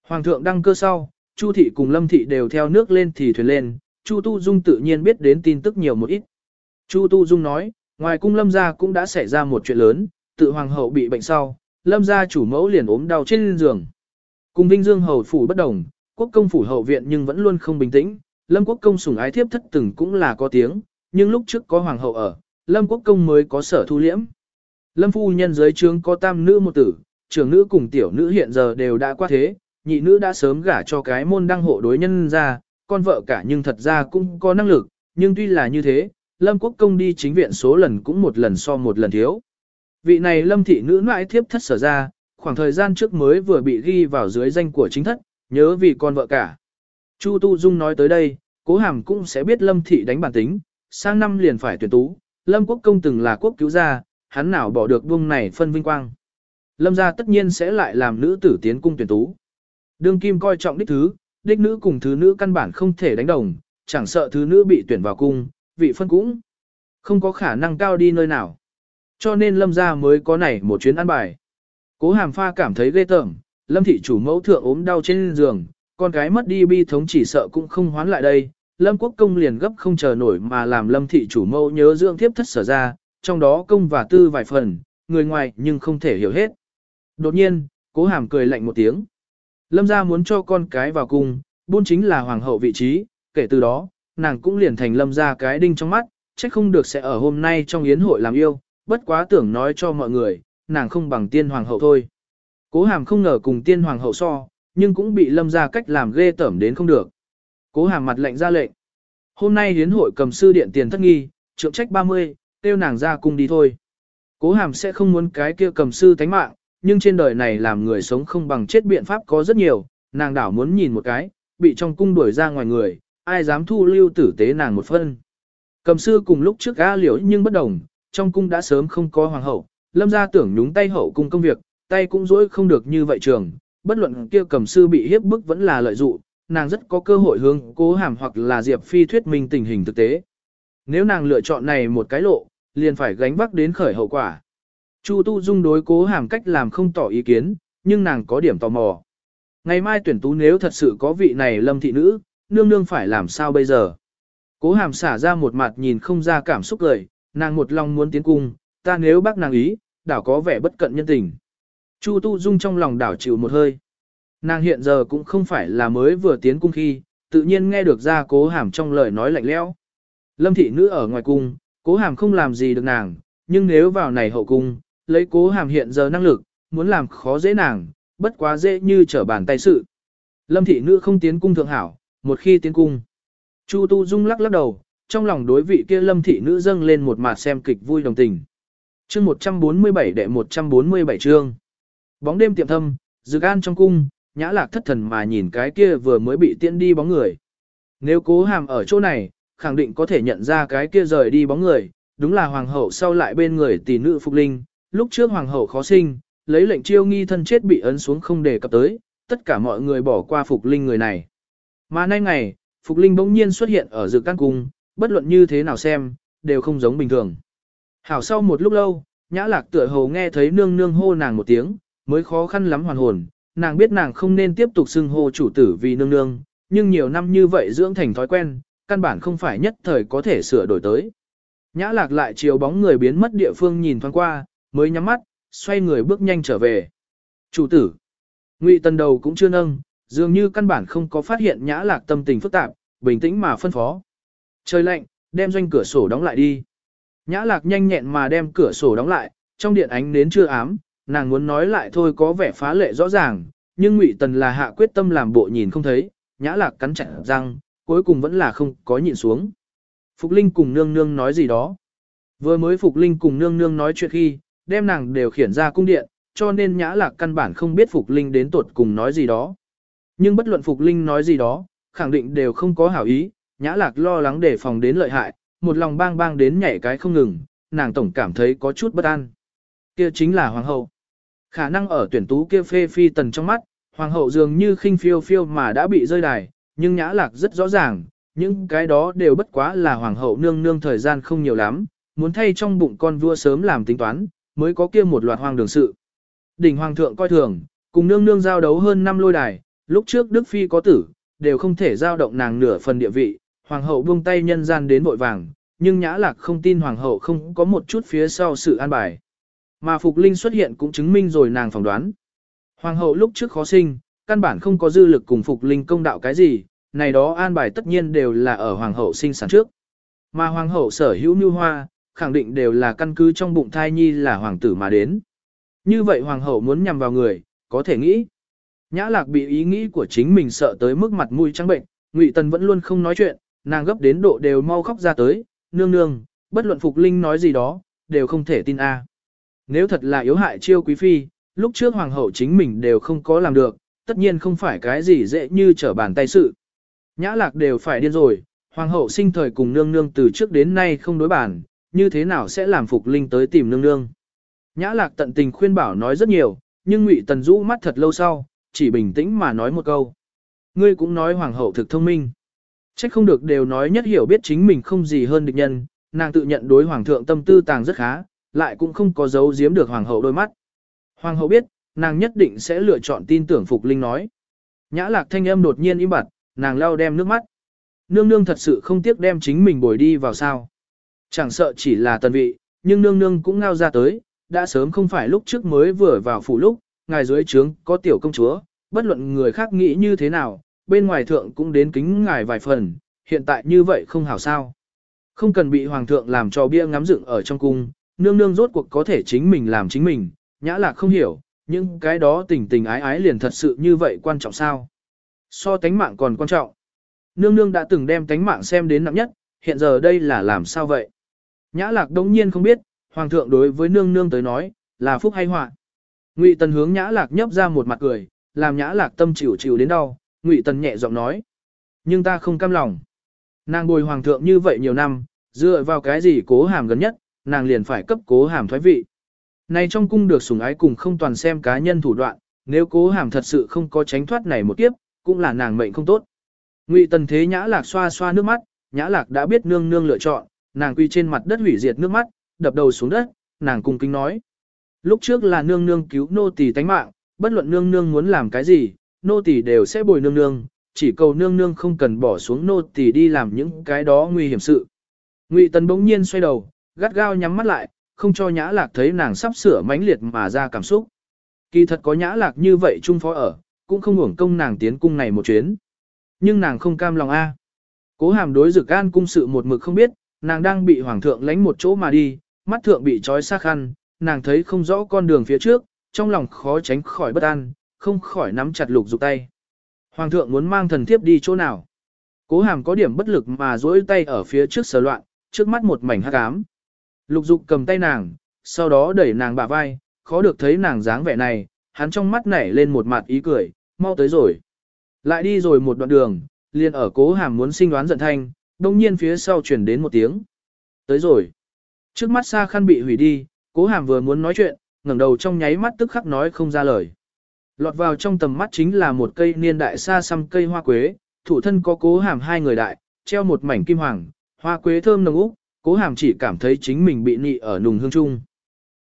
Hoàng thượng đăng cơ sau, Chu thị cùng Lâm thị đều theo nước lên thì thuyền lên, Chu Tu Dung tự nhiên biết đến tin tức nhiều một ít. Chu Tu Dung nói, ngoài cung Lâm gia cũng đã xảy ra một chuyện lớn, tự hoàng hậu bị bệnh sau, Lâm gia chủ mẫu liền ốm đau trên giường. Cùng Vinh Dương hầu phủ bất đồng, quốc công phủ hậu viện nhưng vẫn luôn không bình tĩnh, Lâm quốc công sủng ái thiếp thất từng cũng là có tiếng, nhưng lúc trước có hoàng hậu ở, Lâm quốc công mới có sở thu liễm. Lâm phu nhân dưới trướng có tam nữ một tử, trưởng nữ cùng tiểu nữ hiện giờ đều đã qua thế, nhị nữ đã sớm gả cho cái môn đăng hộ đối nhân ra, con vợ cả nhưng thật ra cũng có năng lực, nhưng tuy là như thế, Lâm Quốc Công đi chính viện số lần cũng một lần so một lần thiếu. Vị này Lâm thị nữ mãi thiếp thất sở ra, khoảng thời gian trước mới vừa bị ghi vào dưới danh của chính thất, nhớ vì con vợ cả. Chu Tu Dung nói tới đây, cố hàm cũng sẽ biết Lâm thị đánh bản tính, sang năm liền phải tuyển tú, Lâm Quốc Công từng là quốc cứu gia, hắn nào bỏ được buông này phân vinh quang. Lâm gia tất nhiên sẽ lại làm nữ tử tiến cung tuyển tú. Đương kim coi trọng đích thứ, đích nữ cùng thứ nữ căn bản không thể đánh đồng, chẳng sợ thứ nữ bị tuyển vào cung, vị phân cũng không có khả năng cao đi nơi nào. Cho nên lâm gia mới có này một chuyến ăn bài. Cố hàm pha cảm thấy ghê tởm, lâm thị chủ mẫu thượng ốm đau trên giường, con cái mất đi bi thống chỉ sợ cũng không hoán lại đây. Lâm quốc công liền gấp không chờ nổi mà làm lâm thị chủ mẫu nhớ dưỡng thiếp thất sở ra, trong đó công và tư vài phần, người ngoài nhưng không thể hiểu hết. Đột nhiên, cố hàm cười lạnh một tiếng. Lâm gia muốn cho con cái vào cung, buôn chính là hoàng hậu vị trí, kể từ đó, nàng cũng liền thành lâm gia cái đinh trong mắt, chắc không được sẽ ở hôm nay trong yến hội làm yêu, bất quá tưởng nói cho mọi người, nàng không bằng tiên hoàng hậu thôi. Cố hàm không ngờ cùng tiên hoàng hậu so, nhưng cũng bị lâm gia cách làm ghê tởm đến không được. Cố hàm mặt lệnh ra lệnh. Hôm nay yến hội cầm sư điện tiền thất nghi, trượng trách 30, tiêu nàng ra cung đi thôi. Cố hàm sẽ không muốn cái kia cầm sư thánh mạng, nhưng trên đời này làm người sống không bằng chết biện pháp có rất nhiều, nàng đảo muốn nhìn một cái, bị trong cung đuổi ra ngoài người, ai dám thu lưu tử tế nàng một phân. Cầm sư cùng lúc trước ga liễu nhưng bất đồng, trong cung đã sớm không có hoàng hậu, lâm ra tưởng nhúng tay hậu cung công việc, tay cũng dối không được như vậy trường, bất luận kia cầm sư bị hiếp bức vẫn là lợi dụng, nàng rất có cơ hội hướng cố hàm hoặc là diệp phi thuyết minh tình hình thực tế. Nếu nàng lựa chọn này một cái lộ, liền phải gánh vác đến khởi hậu quả. Chu Tu Dung đối cố hàm cách làm không tỏ ý kiến, nhưng nàng có điểm tò mò. Ngày mai tuyển tú nếu thật sự có vị này lâm thị nữ, nương nương phải làm sao bây giờ? Cố hàm xả ra một mặt nhìn không ra cảm xúc cười, nàng một lòng muốn tiến cung, ta nếu bác nàng ý, đảo có vẻ bất cận nhân tình. Chu Tu Dung trong lòng đảo chịu một hơi. Nàng hiện giờ cũng không phải là mới vừa tiến cung khi, tự nhiên nghe được ra cố hàm trong lời nói lạnh lẽo. Lâm thị nữ ở ngoài cung, cố hàm không làm gì được nàng, nhưng nếu vào này hậu cung, lấy cố hàm hiện giờ năng lực, muốn làm khó dễ nàng, bất quá dễ như trở bàn tay sự. Lâm thị nữ không tiến cung thượng hảo, một khi tiến cung. Chu Tu Dung lắc lắc đầu, trong lòng đối vị kia lâm thị nữ dâng lên một mặt xem kịch vui đồng tình. chương 147 đệ 147 chương. Bóng đêm tiệm thâm, dược an trong cung, nhã lạc thất thần mà nhìn cái kia vừa mới bị tiễn đi bóng người. Nếu cố hàm ở chỗ này, khẳng định có thể nhận ra cái kia rời đi bóng người, đúng là hoàng hậu sau lại bên người tỷ nữ Phục Linh, lúc trước hoàng hậu khó sinh, lấy lệnh chiêu nghi thân chết bị ấn xuống không đề cập tới, tất cả mọi người bỏ qua Phục Linh người này. Mà nay ngày, Phục Linh bỗng nhiên xuất hiện ở dược căn cung, bất luận như thế nào xem, đều không giống bình thường. Hảo sau một lúc lâu, nhã lạc tựa hồ nghe thấy nương nương hô nàng một tiếng, mới khó khăn lắm hoàn hồn, nàng biết nàng không nên tiếp tục xưng hô chủ tử vì nương nương, nhưng nhiều năm như vậy dưỡng thành thói quen, căn bản không phải nhất thời có thể sửa đổi tới. Nhã lạc lại chiều bóng người biến mất địa phương nhìn thoáng qua, mới nhắm mắt, xoay người bước nhanh trở về. Chủ tử, ngụy tần đầu cũng chưa nâng, dường như căn bản không có phát hiện nhã lạc tâm tình phức tạp, bình tĩnh mà phân phó. Trời lạnh, đem doanh cửa sổ đóng lại đi. Nhã lạc nhanh nhẹn mà đem cửa sổ đóng lại, trong điện ánh nến chưa ám, nàng muốn nói lại thôi có vẻ phá lệ rõ ràng, nhưng Ngụy Tần là hạ quyết tâm làm bộ nhìn không thấy, nhã lạc cắn chặt răng, cuối cùng vẫn là không có nhìn xuống. Phục Linh cùng nương nương nói gì đó. Vừa mới Phục Linh cùng nương nương nói chuyện khi, đem nàng đều khiển ra cung điện, cho nên nhã lạc căn bản không biết Phục Linh đến tuột cùng nói gì đó. Nhưng bất luận Phục Linh nói gì đó, khẳng định đều không có hảo ý, nhã lạc lo lắng để phòng đến lợi hại, một lòng bang bang đến nhảy cái không ngừng, nàng tổng cảm thấy có chút bất an. Kia chính là hoàng hậu. Khả năng ở tuyển tú kia phê phi tần trong mắt, hoàng hậu dường như khinh phiêu phiêu mà đã bị rơi đài, nhưng nhã lạc rất rõ ràng, những cái đó đều bất quá là hoàng hậu nương nương thời gian không nhiều lắm, muốn thay trong bụng con vua sớm làm tính toán, mới có kia một loạt hoang đường sự. Đỉnh hoàng thượng coi thường, cùng nương nương giao đấu hơn năm lôi đài, lúc trước Đức Phi có tử, đều không thể giao động nàng nửa phần địa vị, hoàng hậu buông tay nhân gian đến vội vàng, nhưng nhã lạc không tin hoàng hậu không có một chút phía sau sự an bài. Mà Phục Linh xuất hiện cũng chứng minh rồi nàng phỏng đoán. Hoàng hậu lúc trước khó sinh, căn bản không có dư lực cùng Phục Linh công đạo cái gì, này đó an bài tất nhiên đều là ở hoàng hậu sinh sản trước. Mà hoàng hậu sở hữu như hoa, khẳng định đều là căn cứ trong bụng thai nhi là hoàng tử mà đến. Như vậy hoàng hậu muốn nhằm vào người, có thể nghĩ. Nhã lạc bị ý nghĩ của chính mình sợ tới mức mặt mũi trắng bệnh, Ngụy Tần vẫn luôn không nói chuyện, nàng gấp đến độ đều mau khóc ra tới, nương nương, bất luận Phục Linh nói gì đó, đều không thể tin a. Nếu thật là yếu hại chiêu quý phi, lúc trước hoàng hậu chính mình đều không có làm được, tất nhiên không phải cái gì dễ như trở bàn tay sự. Nhã lạc đều phải điên rồi, hoàng hậu sinh thời cùng nương nương từ trước đến nay không đối bản, như thế nào sẽ làm Phục Linh tới tìm nương nương. Nhã lạc tận tình khuyên bảo nói rất nhiều, nhưng Ngụy Tần rũ mắt thật lâu sau, chỉ bình tĩnh mà nói một câu. Ngươi cũng nói hoàng hậu thực thông minh. Trách không được đều nói nhất hiểu biết chính mình không gì hơn địch nhân, nàng tự nhận đối hoàng thượng tâm tư tàng rất khá, lại cũng không có giấu giếm được hoàng hậu đôi mắt. Hoàng hậu biết, nàng nhất định sẽ lựa chọn tin tưởng Phục Linh nói. Nhã lạc thanh âm đột nhiên im bặt, nàng lau đem nước mắt. Nương nương thật sự không tiếc đem chính mình bồi đi vào sao. Chẳng sợ chỉ là tần vị, nhưng nương nương cũng ngao ra tới, đã sớm không phải lúc trước mới vừa vào phủ lúc, ngài dưới trướng có tiểu công chúa, bất luận người khác nghĩ như thế nào, bên ngoài thượng cũng đến kính ngài vài phần, hiện tại như vậy không hảo sao. Không cần bị hoàng thượng làm cho bia ngắm dựng ở trong cung, nương nương rốt cuộc có thể chính mình làm chính mình, nhã lạc không hiểu, nhưng cái đó tình tình ái ái liền thật sự như vậy quan trọng sao. So tánh mạng còn quan trọng. Nương nương đã từng đem tánh mạng xem đến nặng nhất, hiện giờ đây là làm sao vậy? Nhã lạc đống nhiên không biết, hoàng thượng đối với nương nương tới nói, là phúc hay họa. Ngụy tần hướng nhã lạc nhấp ra một mặt cười, làm nhã lạc tâm chịu chịu đến đau, Ngụy Tần nhẹ giọng nói. Nhưng ta không cam lòng. Nàng bồi hoàng thượng như vậy nhiều năm, dựa vào cái gì cố hàm gần nhất, nàng liền phải cấp cố hàm thoái vị. Này trong cung được sủng ái cùng không toàn xem cá nhân thủ đoạn, nếu cố hàm thật sự không có tránh thoát này một kiếp, cũng là nàng mệnh không tốt. Ngụy Tần thế nhã lạc xoa xoa nước mắt, nhã lạc đã biết nương nương lựa chọn, nàng quy trên mặt đất hủy diệt nước mắt, đập đầu xuống đất, nàng cung kính nói. Lúc trước là nương nương cứu nô tỳ tánh mạng, bất luận nương nương muốn làm cái gì, nô tỳ đều sẽ bồi nương nương, chỉ cầu nương nương không cần bỏ xuống nô tỳ đi làm những cái đó nguy hiểm sự. Ngụy Tần bỗng nhiên xoay đầu, gắt gao nhắm mắt lại, không cho Nhã Lạc thấy nàng sắp sửa mãnh liệt mà ra cảm xúc. Kỳ thật có Nhã Lạc như vậy trung phó ở, cũng không hưởng công nàng tiến cung này một chuyến. Nhưng nàng không cam lòng a. Cố Hàm đối Dực An cung sự một mực không biết, nàng đang bị hoàng thượng lánh một chỗ mà đi, mắt thượng bị trói xác khăn, nàng thấy không rõ con đường phía trước, trong lòng khó tránh khỏi bất an, không khỏi nắm chặt lục dục tay. Hoàng thượng muốn mang thần thiếp đi chỗ nào? Cố hàm có điểm bất lực mà duỗi tay ở phía trước sờ loạn, trước mắt một mảnh hắc ám. Lục dục cầm tay nàng, sau đó đẩy nàng bả vai, khó được thấy nàng dáng vẻ này, hắn trong mắt nảy lên một mặt ý cười, mau tới rồi. Lại đi rồi một đoạn đường, liền ở cố hàm muốn sinh đoán giận thanh, đông nhiên phía sau chuyển đến một tiếng. Tới rồi. Trước mắt xa khăn bị hủy đi, cố hàm vừa muốn nói chuyện, ngẩng đầu trong nháy mắt tức khắc nói không ra lời. Lọt vào trong tầm mắt chính là một cây niên đại xa xăm cây hoa quế, thủ thân có cố hàm hai người đại, treo một mảnh kim hoàng, hoa quế thơm nồng úc, cố hàm chỉ cảm thấy chính mình bị nị ở nùng hương trung,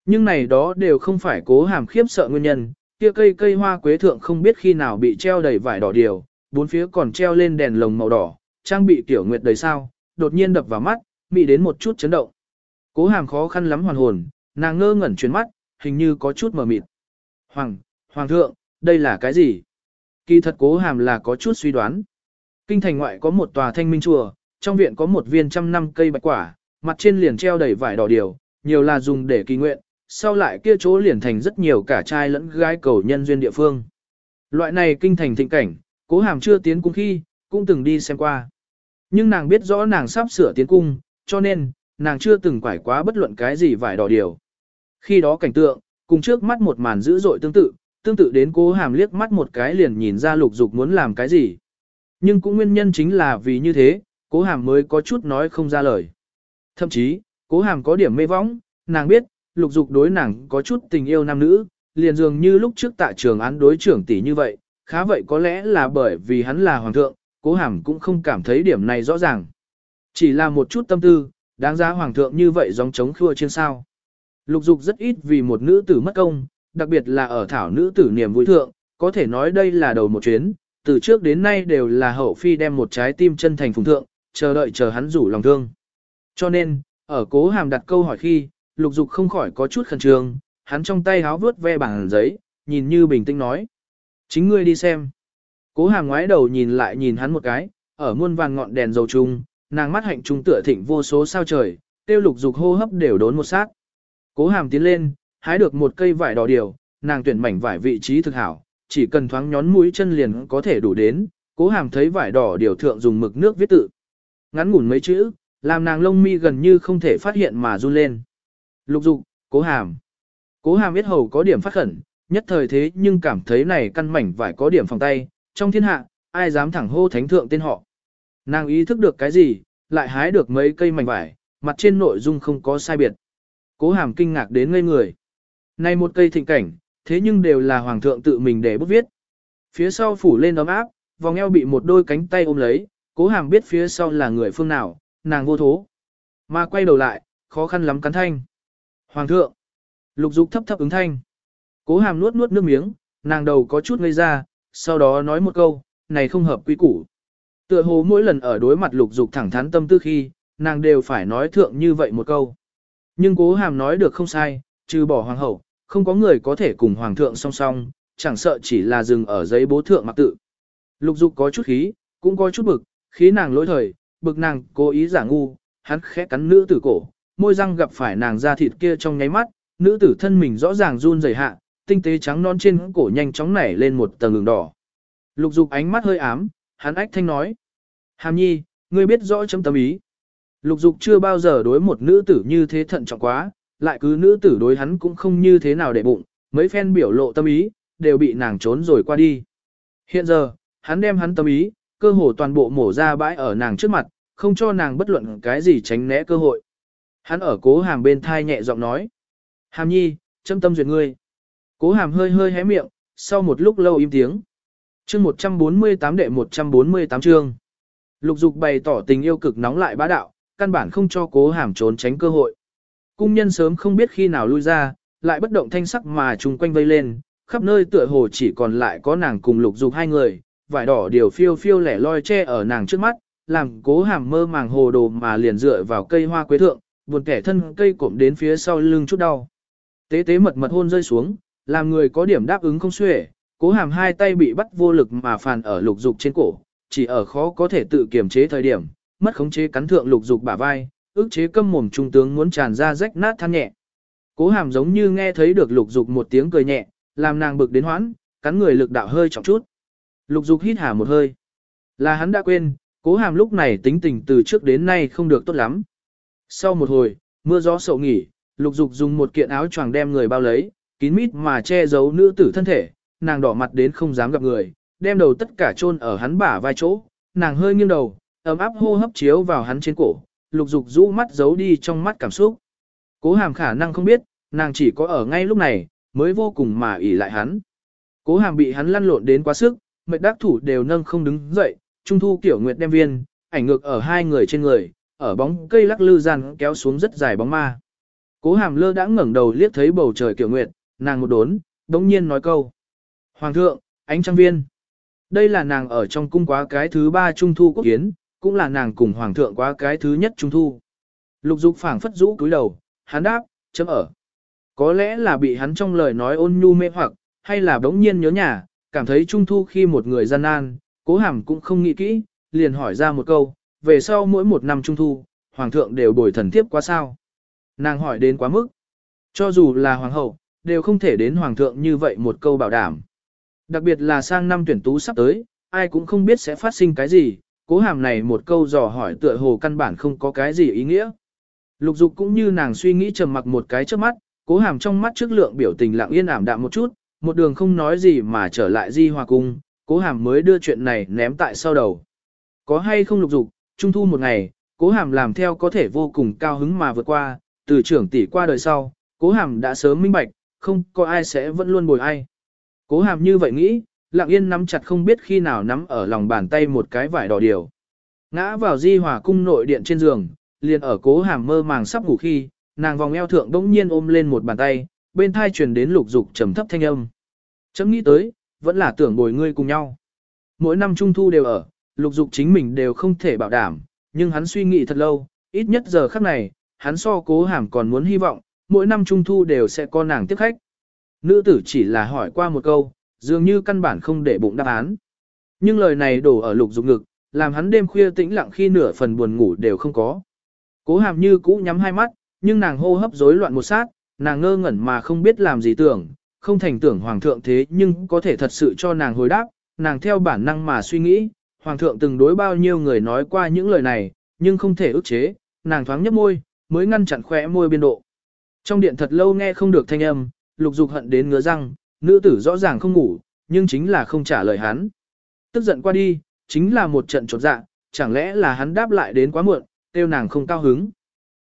Nhưng này đó đều không phải cố hàm khiếp sợ nguyên nhân, kia cây cây hoa quế thượng không biết khi nào bị treo đầy vải đỏ điều, bốn phía còn treo lên đèn lồng màu đỏ, trang bị tiểu nguyệt đầy sao, đột nhiên đập vào mắt, mị đến một chút chấn động. Cố hàm khó khăn lắm hoàn hồn, nàng ngơ ngẩn chuyến mắt, hình như có chút mờ mịt. Hoàng, Hoàng thượng, đây là cái gì? Kỳ thật cố hàm là có chút suy đoán. Kinh thành ngoại có một tòa thanh minh chùa, trong viện có một viên trăm năm cây bạch quả, mặt trên liền treo đầy vải đỏ điều, nhiều là dùng để kỳ nguyện, sau lại kia chỗ liền thành rất nhiều cả trai lẫn gái cầu nhân duyên địa phương. Loại này kinh thành thịnh cảnh, cố hàm chưa tiến cung khi, cũng từng đi xem qua. Nhưng nàng biết rõ nàng sắp sửa tiến cung, cho nên, nàng chưa từng quải quá bất luận cái gì vải đỏ điều. Khi đó cảnh tượng, cùng trước mắt một màn dữ dội tương tự, tương tự đến cố hàm liếc mắt một cái liền nhìn ra lục dục muốn làm cái gì. Nhưng cũng nguyên nhân chính là vì như thế, cố hàm mới có chút nói không ra lời. Thậm chí, cố hàm có điểm mê võng, nàng biết, lục dục đối nàng có chút tình yêu nam nữ, liền dường như lúc trước tại trường án đối trưởng tỷ như vậy, khá vậy có lẽ là bởi vì hắn là hoàng thượng, cố hàm cũng không cảm thấy điểm này rõ ràng. Chỉ là một chút tâm tư, đáng giá hoàng thượng như vậy giống chống khua trên sao. Lục dục rất ít vì một nữ tử mất công, đặc biệt là ở thảo nữ tử niềm vui thượng, có thể nói đây là đầu một chuyến, từ trước đến nay đều là hậu phi đem một trái tim chân thành phùng thượng, chờ đợi chờ hắn rủ lòng thương. Cho nên, ở cố hàm đặt câu hỏi khi, lục dục không khỏi có chút khẩn trương, hắn trong tay háo vướt ve bảng giấy, nhìn như bình tĩnh nói. Chính ngươi đi xem. Cố hàm ngoái đầu nhìn lại nhìn hắn một cái, ở muôn vàng ngọn đèn dầu trung, nàng mắt hạnh trung tựa thịnh vô số sao trời, tiêu lục dục hô hấp đều đốn một sát. Cố hàm tiến lên, hái được một cây vải đỏ điều, nàng tuyển mảnh vải vị trí thực hảo, chỉ cần thoáng nhón mũi chân liền có thể đủ đến, cố hàm thấy vải đỏ điều thượng dùng mực nước viết tự. Ngắn ngủn mấy chữ, làm nàng lông mi gần như không thể phát hiện mà run lên. Lục dục, cố hàm. Cố hàm biết hầu có điểm phát khẩn, nhất thời thế nhưng cảm thấy này căn mảnh vải có điểm phòng tay, trong thiên hạ, ai dám thẳng hô thánh thượng tên họ. Nàng ý thức được cái gì, lại hái được mấy cây mảnh vải, mặt trên nội dung không có sai biệt. Cố hàm kinh ngạc đến ngây người. Này một cây thịnh cảnh, thế nhưng đều là hoàng thượng tự mình để bút viết. Phía sau phủ lên ấm áp, vòng eo bị một đôi cánh tay ôm lấy, cố hàm biết phía sau là người phương nào, nàng vô thố. Mà quay đầu lại, khó khăn lắm cắn thanh. Hoàng thượng, lục dục thấp thấp ứng thanh. Cố hàm nuốt nuốt nước miếng, nàng đầu có chút ngây ra, sau đó nói một câu, này không hợp quy củ. Tựa hồ mỗi lần ở đối mặt lục dục thẳng thắn tâm tư khi, nàng đều phải nói thượng như vậy một câu. Nhưng cố hàm nói được không sai, trừ bỏ hoàng hậu, không có người có thể cùng hoàng thượng song song, chẳng sợ chỉ là dừng ở giấy bố thượng mặc tự. Lục dục có chút khí, cũng có chút bực, khí nàng lỗi thời, bực nàng cố ý giả ngu, hắn khẽ cắn nữ tử cổ, môi răng gặp phải nàng da thịt kia trong nháy mắt, nữ tử thân mình rõ ràng run rẩy hạ, tinh tế trắng non trên cổ nhanh chóng nảy lên một tầng đường đỏ. Lục dục ánh mắt hơi ám, hắn ách thanh nói. Hàm nhi, ngươi biết rõ chấm tâm ý. Lục dục chưa bao giờ đối một nữ tử như thế thận trọng quá, lại cứ nữ tử đối hắn cũng không như thế nào để bụng, mấy phen biểu lộ tâm ý, đều bị nàng trốn rồi qua đi. Hiện giờ, hắn đem hắn tâm ý, cơ hồ toàn bộ mổ ra bãi ở nàng trước mặt, không cho nàng bất luận cái gì tránh né cơ hội. Hắn ở cố hàm bên thai nhẹ giọng nói. Hàm nhi, châm tâm duyệt ngươi. Cố hàm hơi hơi hé miệng, sau một lúc lâu im tiếng. chương 148 đệ 148 chương. Lục dục bày tỏ tình yêu cực nóng lại bá đạo, căn bản không cho cố hàm trốn tránh cơ hội. Cung nhân sớm không biết khi nào lui ra, lại bất động thanh sắc mà chung quanh vây lên, khắp nơi tựa hồ chỉ còn lại có nàng cùng lục dục hai người, vải đỏ điều phiêu phiêu lẻ loi che ở nàng trước mắt, làm cố hàm mơ màng hồ đồ mà liền dựa vào cây hoa quế thượng, buồn kẻ thân cây cộm đến phía sau lưng chút đau. Tế tế mật mật hôn rơi xuống, làm người có điểm đáp ứng không xuể, cố hàm hai tay bị bắt vô lực mà phàn ở lục dục trên cổ, chỉ ở khó có thể tự kiềm chế thời điểm, mất khống chế cắn thượng lục dục bả vai, ức chế câm mồm trung tướng muốn tràn ra rách nát than nhẹ. Cố hàm giống như nghe thấy được lục dục một tiếng cười nhẹ, làm nàng bực đến hoãn, cắn người lực đạo hơi trọng chút. Lục dục hít hà một hơi. Là hắn đã quên, cố hàm lúc này tính tình từ trước đến nay không được tốt lắm. Sau một hồi, mưa gió sậu nghỉ, lục dục dùng một kiện áo choàng đem người bao lấy, kín mít mà che giấu nữ tử thân thể, nàng đỏ mặt đến không dám gặp người, đem đầu tất cả chôn ở hắn bả vai chỗ, nàng hơi nghiêng đầu, ấm áp hô hấp chiếu vào hắn trên cổ, lục dục rũ mắt giấu đi trong mắt cảm xúc. Cố hàm khả năng không biết, nàng chỉ có ở ngay lúc này, mới vô cùng mà ỉ lại hắn. Cố hàm bị hắn lăn lộn đến quá sức, mệt đắc thủ đều nâng không đứng dậy, trung thu kiểu nguyệt đem viên, ảnh ngược ở hai người trên người, ở bóng cây lắc lư gian kéo xuống rất dài bóng ma. Cố hàm lơ đã ngẩng đầu liếc thấy bầu trời kiểu nguyệt, nàng một đốn, đống nhiên nói câu. Hoàng thượng, ánh trăng viên. Đây là nàng ở trong cung quá cái thứ ba trung thu quốc kiến, cũng là nàng cùng hoàng thượng quá cái thứ nhất trung thu. Lục dục phảng phất rũ cúi đầu, hắn đáp, chấm ở. Có lẽ là bị hắn trong lời nói ôn nhu mê hoặc, hay là đống nhiên nhớ nhà, cảm thấy trung thu khi một người gian nan, cố hàm cũng không nghĩ kỹ, liền hỏi ra một câu, về sau mỗi một năm trung thu, hoàng thượng đều bồi thần thiếp quá sao. Nàng hỏi đến quá mức. Cho dù là hoàng hậu, đều không thể đến hoàng thượng như vậy một câu bảo đảm. Đặc biệt là sang năm tuyển tú sắp tới, ai cũng không biết sẽ phát sinh cái gì, cố hàm này một câu dò hỏi tựa hồ căn bản không có cái gì ý nghĩa. Lục dục cũng như nàng suy nghĩ trầm mặc một cái trước mắt, cố hàm trong mắt trước lượng biểu tình lặng yên ảm đạm một chút, một đường không nói gì mà trở lại di hòa cung, cố hàm mới đưa chuyện này ném tại sau đầu. Có hay không lục dục, trung thu một ngày, cố hàm làm theo có thể vô cùng cao hứng mà vượt qua, từ trưởng tỷ qua đời sau, cố hàm đã sớm minh bạch, không có ai sẽ vẫn luôn bồi ai. Cố hàm như vậy nghĩ, lặng yên nắm chặt không biết khi nào nắm ở lòng bàn tay một cái vải đỏ điều. Ngã vào di hòa cung nội điện trên giường, liền ở cố hàm mơ màng sắp ngủ khi, nàng vòng eo thượng bỗng nhiên ôm lên một bàn tay, bên thai truyền đến lục dục trầm thấp thanh âm. Chấm nghĩ tới, vẫn là tưởng bồi ngươi cùng nhau. Mỗi năm trung thu đều ở, lục dục chính mình đều không thể bảo đảm, nhưng hắn suy nghĩ thật lâu, ít nhất giờ khắc này, hắn so cố hàm còn muốn hy vọng, mỗi năm trung thu đều sẽ có nàng tiếp khách. Nữ tử chỉ là hỏi qua một câu, dường như căn bản không để bụng đáp án. Nhưng lời này đổ ở lục dục ngực, làm hắn đêm khuya tĩnh lặng khi nửa phần buồn ngủ đều không có. Cố hàm như cũ nhắm hai mắt, nhưng nàng hô hấp rối loạn một sát, nàng ngơ ngẩn mà không biết làm gì tưởng, không thành tưởng hoàng thượng thế nhưng có thể thật sự cho nàng hồi đáp, nàng theo bản năng mà suy nghĩ, hoàng thượng từng đối bao nhiêu người nói qua những lời này, nhưng không thể ức chế, nàng thoáng nhấp môi, mới ngăn chặn khỏe môi biên độ. Trong điện thật lâu nghe không được thanh âm, lục dục hận đến ngứa răng, nữ tử rõ ràng không ngủ, nhưng chính là không trả lời hắn. Tức giận qua đi, chính là một trận trột dạ, chẳng lẽ là hắn đáp lại đến quá muộn, tiêu nàng không cao hứng.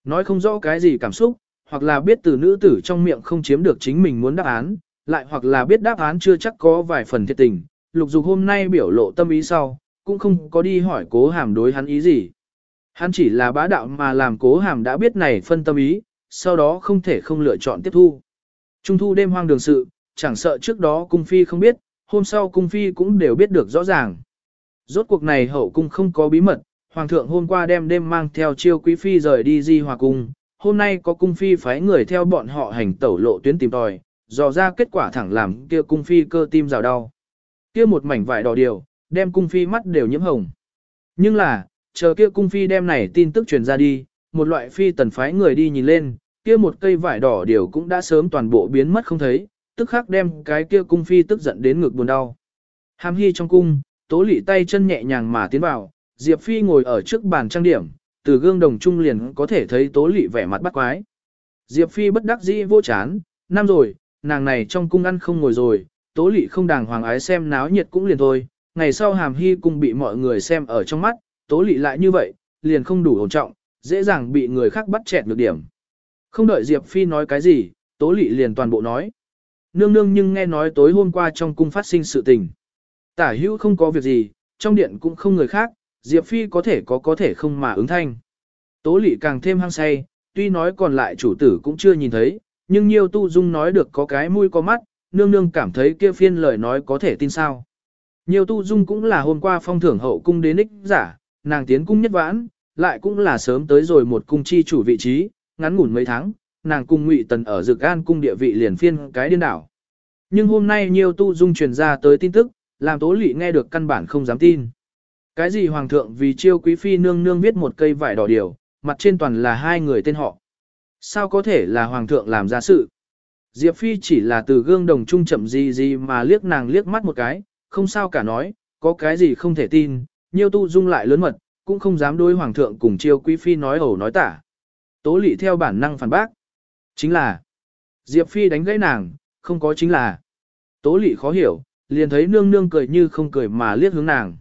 Nói không rõ cái gì cảm xúc, hoặc là biết từ nữ tử trong miệng không chiếm được chính mình muốn đáp án, lại hoặc là biết đáp án chưa chắc có vài phần thiệt tình. Lục dục hôm nay biểu lộ tâm ý sau, cũng không có đi hỏi cố hàm đối hắn ý gì. Hắn chỉ là bá đạo mà làm cố hàm đã biết này phân tâm ý, sau đó không thể không lựa chọn tiếp thu. Trung thu đêm hoang đường sự, chẳng sợ trước đó cung phi không biết, hôm sau cung phi cũng đều biết được rõ ràng. Rốt cuộc này hậu cung không có bí mật, hoàng thượng hôm qua đem đêm mang theo chiêu quý phi rời đi di hòa cung, hôm nay có cung phi phái người theo bọn họ hành tẩu lộ tuyến tìm tòi, dò ra kết quả thẳng làm kia cung phi cơ tim rào đau. Kia một mảnh vải đỏ điều, đem cung phi mắt đều nhiễm hồng. Nhưng là, chờ kia cung phi đem này tin tức truyền ra đi, một loại phi tần phái người đi nhìn lên, kia một cây vải đỏ điều cũng đã sớm toàn bộ biến mất không thấy, tức khắc đem cái kia cung phi tức giận đến ngực buồn đau. Hàm hy trong cung, tố lị tay chân nhẹ nhàng mà tiến vào, Diệp Phi ngồi ở trước bàn trang điểm, từ gương đồng trung liền có thể thấy tố lị vẻ mặt bắt quái. Diệp Phi bất đắc dĩ vô chán, năm rồi, nàng này trong cung ăn không ngồi rồi, tố lị không đàng hoàng ái xem náo nhiệt cũng liền thôi, ngày sau hàm hy cung bị mọi người xem ở trong mắt, tố lị lại như vậy, liền không đủ ổn trọng, dễ dàng bị người khác bắt chẹt được điểm. Không đợi Diệp Phi nói cái gì, tố lị liền toàn bộ nói. Nương nương nhưng nghe nói tối hôm qua trong cung phát sinh sự tình. Tả hữu không có việc gì, trong điện cũng không người khác, Diệp Phi có thể có có thể không mà ứng thanh. Tố lị càng thêm hăng say, tuy nói còn lại chủ tử cũng chưa nhìn thấy, nhưng nhiều tu dung nói được có cái mũi có mắt, nương nương cảm thấy kia phiên lời nói có thể tin sao. Nhiều tu dung cũng là hôm qua phong thưởng hậu cung đến ích giả, nàng tiến cung nhất vãn, lại cũng là sớm tới rồi một cung chi chủ vị trí, ngắn ngủn mấy tháng, nàng cung ngụy tần ở dược an cung địa vị liền phiên cái điên đảo. Nhưng hôm nay nhiều tu dung truyền ra tới tin tức, làm tố lị nghe được căn bản không dám tin. Cái gì hoàng thượng vì chiêu quý phi nương nương viết một cây vải đỏ điều, mặt trên toàn là hai người tên họ. Sao có thể là hoàng thượng làm ra sự? Diệp Phi chỉ là từ gương đồng trung chậm gì gì mà liếc nàng liếc mắt một cái, không sao cả nói, có cái gì không thể tin, nhiêu tu dung lại lớn mật, cũng không dám đối hoàng thượng cùng chiêu quý phi nói ẩu nói tả. Tố lị theo bản năng phản bác. Chính là, Diệp Phi đánh gãy nàng, không có chính là. Tố lị khó hiểu, liền thấy nương nương cười như không cười mà liếc hướng nàng.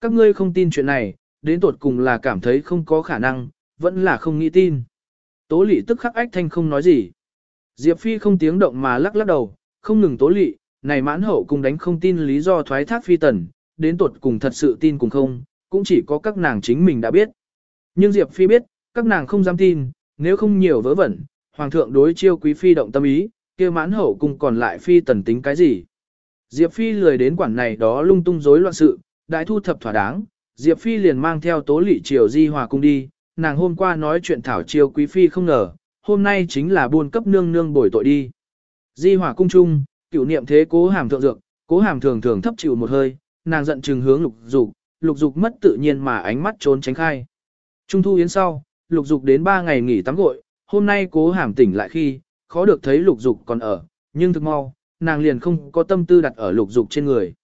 Các ngươi không tin chuyện này, đến tột cùng là cảm thấy không có khả năng, vẫn là không nghĩ tin. Tố lị tức khắc ách thanh không nói gì. Diệp Phi không tiếng động mà lắc lắc đầu, không ngừng tố lị, này mãn hậu cùng đánh không tin lý do thoái thác phi tần, đến tột cùng thật sự tin cùng không, cũng chỉ có các nàng chính mình đã biết. Nhưng Diệp Phi biết, các nàng không dám tin, nếu không nhiều vớ vẩn, hoàng thượng đối chiêu quý phi động tâm ý, kia mãn hậu cùng còn lại phi tần tính cái gì. Diệp Phi lười đến quản này đó lung tung rối loạn sự, đại thu thập thỏa đáng, Diệp Phi liền mang theo tố lị triều di hòa cung đi, nàng hôm qua nói chuyện thảo triều quý phi không ngờ, hôm nay chính là buôn cấp nương nương bồi tội đi. Di hòa cung chung, cửu niệm thế cố hàm thượng dược, cố hàm thường thường thấp chịu một hơi, nàng giận trừng hướng lục dục, lục dục mất tự nhiên mà ánh mắt trốn tránh khai. Trung thu yến sau, lục dục đến 3 ngày nghỉ tắm gội, hôm nay cố hàm tỉnh lại khi, khó được thấy lục dục còn ở, nhưng thực mau, nàng liền không có tâm tư đặt ở lục dục trên người.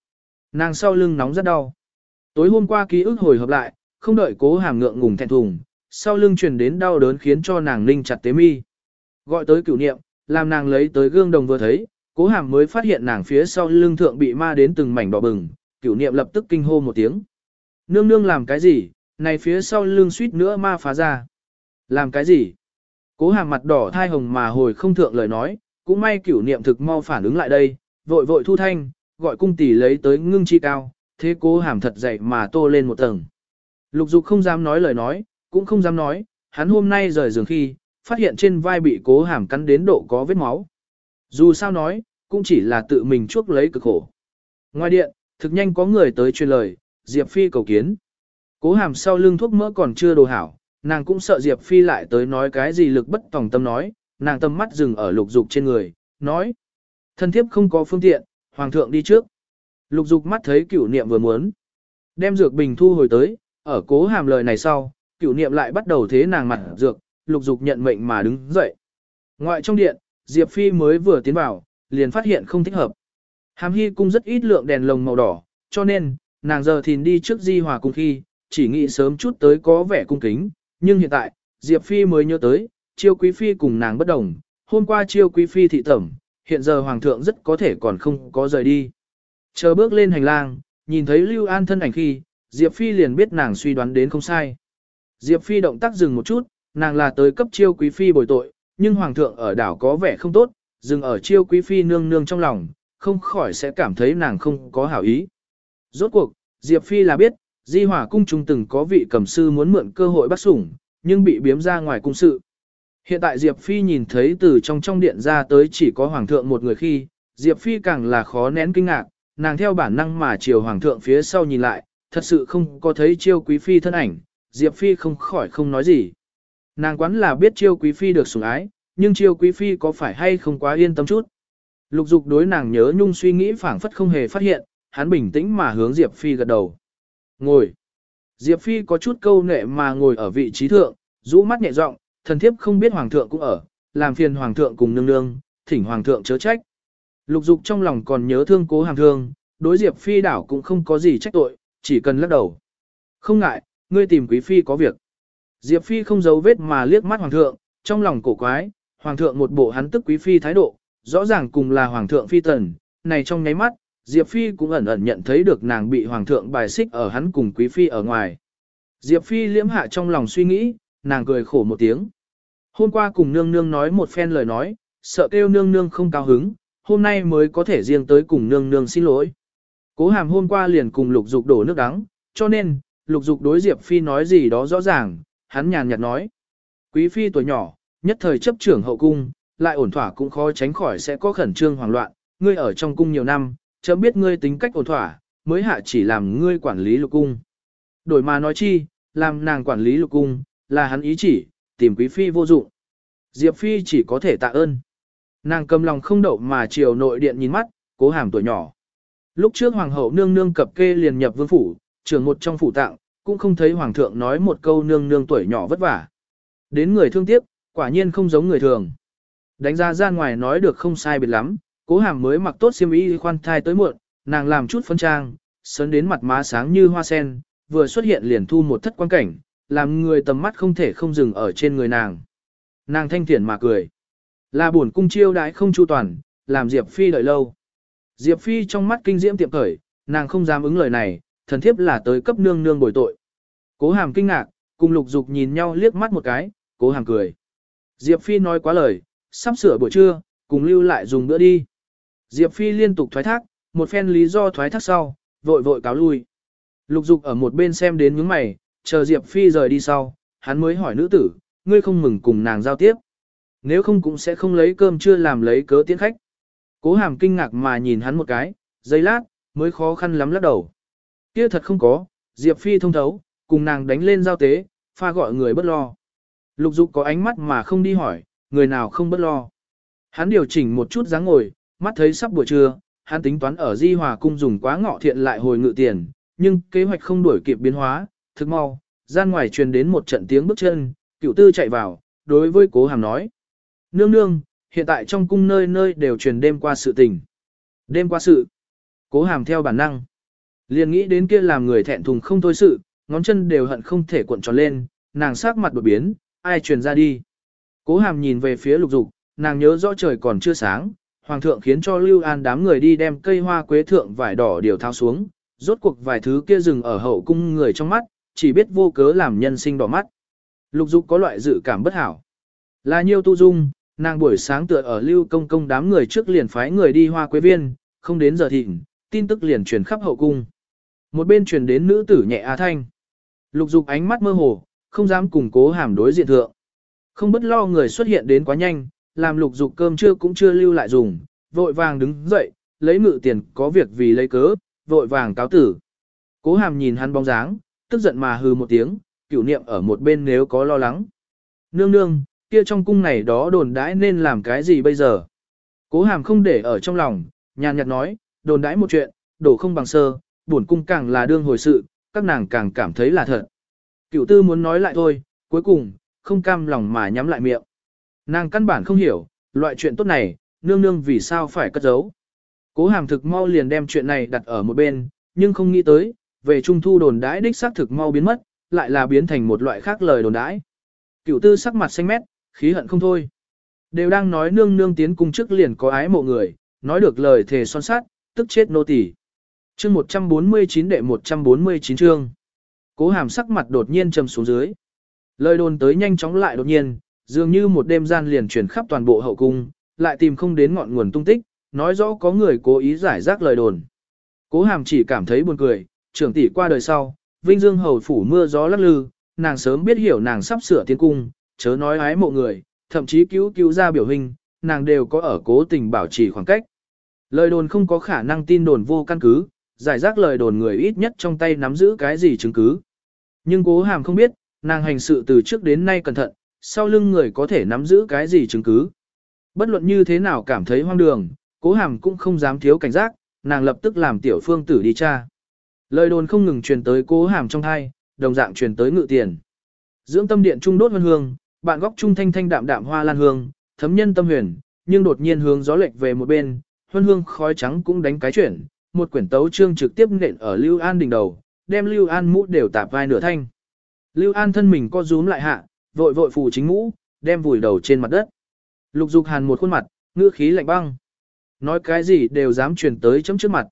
Nàng sau lưng nóng rất đau. Tối hôm qua ký ức hồi hợp lại, không đợi cố hàm ngượng ngùng thẹn thùng, sau lưng truyền đến đau đớn khiến cho nàng ninh chặt tế mi. Gọi tới cửu niệm, làm nàng lấy tới gương đồng vừa thấy, cố hàm mới phát hiện nàng phía sau lưng thượng bị ma đến từng mảnh đỏ bừng, cửu niệm lập tức kinh hô một tiếng. Nương nương làm cái gì, này phía sau lưng suýt nữa ma phá ra. Làm cái gì? Cố hàm mặt đỏ thai hồng mà hồi không thượng lời nói, cũng may cửu niệm thực mau phản ứng lại đây, vội vội thu thanh, gọi cung tỷ lấy tới ngưng chi cao, thế cố hàm thật dậy mà tô lên một tầng. Lục dục không dám nói lời nói, cũng không dám nói, hắn hôm nay rời giường khi, phát hiện trên vai bị cố hàm cắn đến độ có vết máu. Dù sao nói, cũng chỉ là tự mình chuốc lấy cực khổ. Ngoài điện, thực nhanh có người tới truyền lời, Diệp Phi cầu kiến. Cố hàm sau lưng thuốc mỡ còn chưa đồ hảo, nàng cũng sợ Diệp Phi lại tới nói cái gì lực bất tòng tâm nói, nàng tâm mắt dừng ở lục dục trên người, nói. Thân thiếp không có phương tiện, hoàng thượng đi trước. Lục dục mắt thấy cửu niệm vừa muốn. Đem dược bình thu hồi tới, ở cố hàm lời này sau, cửu niệm lại bắt đầu thế nàng mặt dược, lục dục nhận mệnh mà đứng dậy. Ngoại trong điện, Diệp Phi mới vừa tiến vào, liền phát hiện không thích hợp. Hàm Hy cung rất ít lượng đèn lồng màu đỏ, cho nên, nàng giờ thìn đi trước di hòa cung khi, chỉ nghĩ sớm chút tới có vẻ cung kính, nhưng hiện tại, Diệp Phi mới nhớ tới, chiêu quý phi cùng nàng bất đồng, hôm qua chiêu quý phi thị tẩm, hiện giờ hoàng thượng rất có thể còn không có rời đi. Chờ bước lên hành lang, nhìn thấy Lưu An thân ảnh khi, Diệp Phi liền biết nàng suy đoán đến không sai. Diệp Phi động tác dừng một chút, nàng là tới cấp chiêu quý phi bồi tội, nhưng hoàng thượng ở đảo có vẻ không tốt, dừng ở chiêu quý phi nương nương trong lòng, không khỏi sẽ cảm thấy nàng không có hảo ý. Rốt cuộc, Diệp Phi là biết, Di Hỏa cung trung từng có vị cầm sư muốn mượn cơ hội bắt sủng, nhưng bị biếm ra ngoài cung sự. Hiện tại Diệp Phi nhìn thấy từ trong trong điện ra tới chỉ có hoàng thượng một người khi, Diệp Phi càng là khó nén kinh ngạc, nàng theo bản năng mà chiều hoàng thượng phía sau nhìn lại, thật sự không có thấy chiêu quý phi thân ảnh, Diệp Phi không khỏi không nói gì. Nàng quán là biết chiêu quý phi được sủng ái, nhưng chiêu quý phi có phải hay không quá yên tâm chút. Lục dục đối nàng nhớ nhung suy nghĩ phảng phất không hề phát hiện, hắn bình tĩnh mà hướng Diệp Phi gật đầu. Ngồi. Diệp Phi có chút câu nệ mà ngồi ở vị trí thượng, rũ mắt nhẹ giọng, thần thiếp không biết hoàng thượng cũng ở, làm phiền hoàng thượng cùng nương nương, thỉnh hoàng thượng chớ trách. Lục dục trong lòng còn nhớ thương cố hàng thương, đối Diệp Phi đảo cũng không có gì trách tội, chỉ cần lắc đầu. Không ngại, ngươi tìm quý phi có việc. Diệp Phi không giấu vết mà liếc mắt hoàng thượng, trong lòng cổ quái, hoàng thượng một bộ hắn tức quý phi thái độ, rõ ràng cùng là hoàng thượng phi tần, này trong nháy mắt, Diệp Phi cũng ẩn ẩn nhận thấy được nàng bị hoàng thượng bài xích ở hắn cùng quý phi ở ngoài. Diệp Phi liễm hạ trong lòng suy nghĩ, nàng cười khổ một tiếng. Hôm qua cùng nương nương nói một phen lời nói, sợ kêu nương nương không cao hứng, hôm nay mới có thể riêng tới cùng nương nương xin lỗi. Cố hàm hôm qua liền cùng lục dục đổ nước đắng, cho nên, lục dục đối Diệp Phi nói gì đó rõ ràng, hắn nhàn nhạt nói. Quý Phi tuổi nhỏ, nhất thời chấp trưởng hậu cung, lại ổn thỏa cũng khó tránh khỏi sẽ có khẩn trương hoảng loạn, ngươi ở trong cung nhiều năm, chấm biết ngươi tính cách ổn thỏa, mới hạ chỉ làm ngươi quản lý lục cung. Đổi mà nói chi, làm nàng quản lý lục cung, là hắn ý chỉ, tìm quý phi vô dụng. Diệp phi chỉ có thể tạ ơn. Nàng cầm lòng không đậu mà chiều nội điện nhìn mắt, cố hàm tuổi nhỏ. Lúc trước hoàng hậu nương nương cập kê liền nhập vương phủ, trưởng một trong phủ tạng, cũng không thấy hoàng thượng nói một câu nương nương tuổi nhỏ vất vả. Đến người thương tiếc, quả nhiên không giống người thường. Đánh ra ra ngoài nói được không sai biệt lắm, cố hàm mới mặc tốt xiêm y khoan thai tới muộn, nàng làm chút phân trang, sớn đến mặt má sáng như hoa sen, vừa xuất hiện liền thu một thất quan cảnh, làm người tầm mắt không thể không dừng ở trên người nàng. Nàng thanh thiện mà cười. Là buồn cung chiêu đãi không chu toàn, làm Diệp Phi đợi lâu. Diệp Phi trong mắt kinh diễm tiệm khởi, nàng không dám ứng lời này, thần thiếp là tới cấp nương nương bồi tội. Cố hàm kinh ngạc, cùng lục dục nhìn nhau liếc mắt một cái, cố hàm cười. Diệp Phi nói quá lời, sắp sửa buổi trưa, cùng lưu lại dùng bữa đi. Diệp Phi liên tục thoái thác, một phen lý do thoái thác sau, vội vội cáo lui. Lục dục ở một bên xem đến những mày, chờ Diệp Phi rời đi sau, hắn mới hỏi nữ tử, ngươi không mừng cùng nàng giao tiếp. Nếu không cũng sẽ không lấy cơm chưa làm lấy cớ tiễn khách. Cố hàm kinh ngạc mà nhìn hắn một cái, giây lát, mới khó khăn lắm lắc đầu. Kia thật không có, Diệp Phi thông thấu, cùng nàng đánh lên giao tế, pha gọi người bất lo. Lục dục có ánh mắt mà không đi hỏi, người nào không bất lo. Hắn điều chỉnh một chút dáng ngồi, mắt thấy sắp buổi trưa, hắn tính toán ở Di Hòa cung dùng quá ngọ thiện lại hồi ngự tiền, nhưng kế hoạch không đuổi kịp biến hóa, thực mau, gian ngoài truyền đến một trận tiếng bước chân, cựu tư chạy vào, đối với cố hàm nói. Nương nương, hiện tại trong cung nơi nơi đều truyền đêm qua sự tình. Đêm qua sự. Cố hàm theo bản năng. Liền nghĩ đến kia làm người thẹn thùng không thôi sự, ngón chân đều hận không thể cuộn tròn lên, nàng sắc mặt đột biến, ai truyền ra đi. Cố hàm nhìn về phía lục dục, nàng nhớ rõ trời còn chưa sáng, hoàng thượng khiến cho Lưu An đám người đi đem cây hoa quế thượng vải đỏ điều thao xuống, rốt cuộc vài thứ kia dừng ở hậu cung người trong mắt, chỉ biết vô cớ làm nhân sinh đỏ mắt. Lục dục có loại dự cảm bất hảo. Là nhiêu tu dung, nàng buổi sáng tựa ở lưu công công đám người trước liền phái người đi hoa quế viên, không đến giờ thịnh, tin tức liền truyền khắp hậu cung. Một bên truyền đến nữ tử nhẹ á thanh. Lục dục ánh mắt mơ hồ, không dám củng cố hàm đối diện thượng. Không bất lo người xuất hiện đến quá nhanh, làm lục dục cơm trưa cũng chưa lưu lại dùng, vội vàng đứng dậy, lấy ngự tiền có việc vì lấy cớ, vội vàng cáo tử. Cố hàm nhìn hắn bóng dáng, tức giận mà hừ một tiếng, cửu niệm ở một bên nếu có lo lắng. Nương nương, kia trong cung này đó đồn đãi nên làm cái gì bây giờ? Cố hàm không để ở trong lòng, nhàn nhạt nói, đồn đãi một chuyện, đổ không bằng sơ, buồn cung càng là đương hồi sự, các nàng càng cảm thấy là thật. Cửu tư muốn nói lại thôi, cuối cùng, không cam lòng mà nhắm lại miệng. Nàng căn bản không hiểu, loại chuyện tốt này, nương nương vì sao phải cất giấu. Cố hàm thực mau liền đem chuyện này đặt ở một bên, nhưng không nghĩ tới, về trung thu đồn đãi đích xác thực mau biến mất, lại là biến thành một loại khác lời đồn đãi. Cửu tư sắc mặt xanh mét, khí hận không thôi. Đều đang nói nương nương tiến cung trước liền có ái mộ người, nói được lời thề son sát, tức chết nô tỳ. Chương 149 đệ 149 chương. Cố hàm sắc mặt đột nhiên trầm xuống dưới. Lời đồn tới nhanh chóng lại đột nhiên, dường như một đêm gian liền truyền khắp toàn bộ hậu cung, lại tìm không đến ngọn nguồn tung tích, nói rõ có người cố ý giải rác lời đồn. Cố hàm chỉ cảm thấy buồn cười, trưởng tỷ qua đời sau, Vinh Dương hầu phủ mưa gió lắc lư, nàng sớm biết hiểu nàng sắp sửa tiến cung, chớ nói ái mộ người, thậm chí cứu cứu ra biểu hình, nàng đều có ở cố tình bảo trì khoảng cách. Lời đồn không có khả năng tin đồn vô căn cứ, giải rác lời đồn người ít nhất trong tay nắm giữ cái gì chứng cứ. Nhưng cố hàm không biết, nàng hành sự từ trước đến nay cẩn thận, sau lưng người có thể nắm giữ cái gì chứng cứ. Bất luận như thế nào cảm thấy hoang đường, cố hàm cũng không dám thiếu cảnh giác, nàng lập tức làm tiểu phương tử đi tra. Lời đồn không ngừng truyền tới cố hàm trong thai, đồng dạng truyền tới ngự tiền. Dưỡng tâm điện trung đốt vân hương, bạn góc trung thanh thanh đạm đạm hoa lan hương, thấm nhân tâm huyền, nhưng đột nhiên hướng gió lệch về một bên, huân hương khói trắng cũng đánh cái chuyển, một quyển tấu chương trực tiếp nện ở Lưu An đỉnh đầu, đem Lưu An mũ đều tạp vai nửa thanh. Lưu An thân mình co rúm lại hạ, vội vội phủ chính mũ, đem vùi đầu trên mặt đất. Lục Dục Hàn một khuôn mặt, ngữ khí lạnh băng. Nói cái gì đều dám truyền tới chấm trước mặt.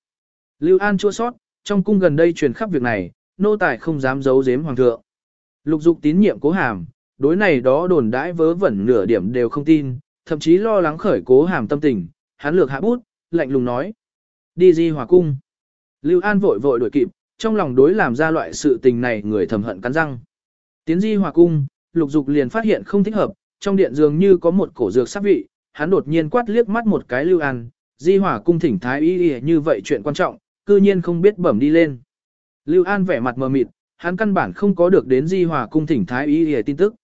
Lưu An chua sót, trong cung gần đây truyền khắp việc này, nô tài không dám giấu giếm hoàng thượng. Lục Dục tín nhiệm cố hàm, đối này đó đồn đãi vớ vẩn nửa điểm đều không tin, thậm chí lo lắng khởi cố hàm tâm tình, hắn lược hạ bút, lạnh lùng nói. Đi di hòa cung. Lưu An vội vội đuổi kịp, trong lòng đối làm ra loại sự tình này người thầm hận cắn răng. Tiến di hòa cung, lục dục liền phát hiện không thích hợp, trong điện dường như có một cổ dược sắc vị, hắn đột nhiên quát liếc mắt một cái Lưu An, di hòa cung thỉnh thái y như vậy chuyện quan trọng, cư nhiên không biết bẩm đi lên. Lưu An vẻ mặt mờ mịt, hắn căn bản không có được đến di hòa cung thỉnh thái y tin tức.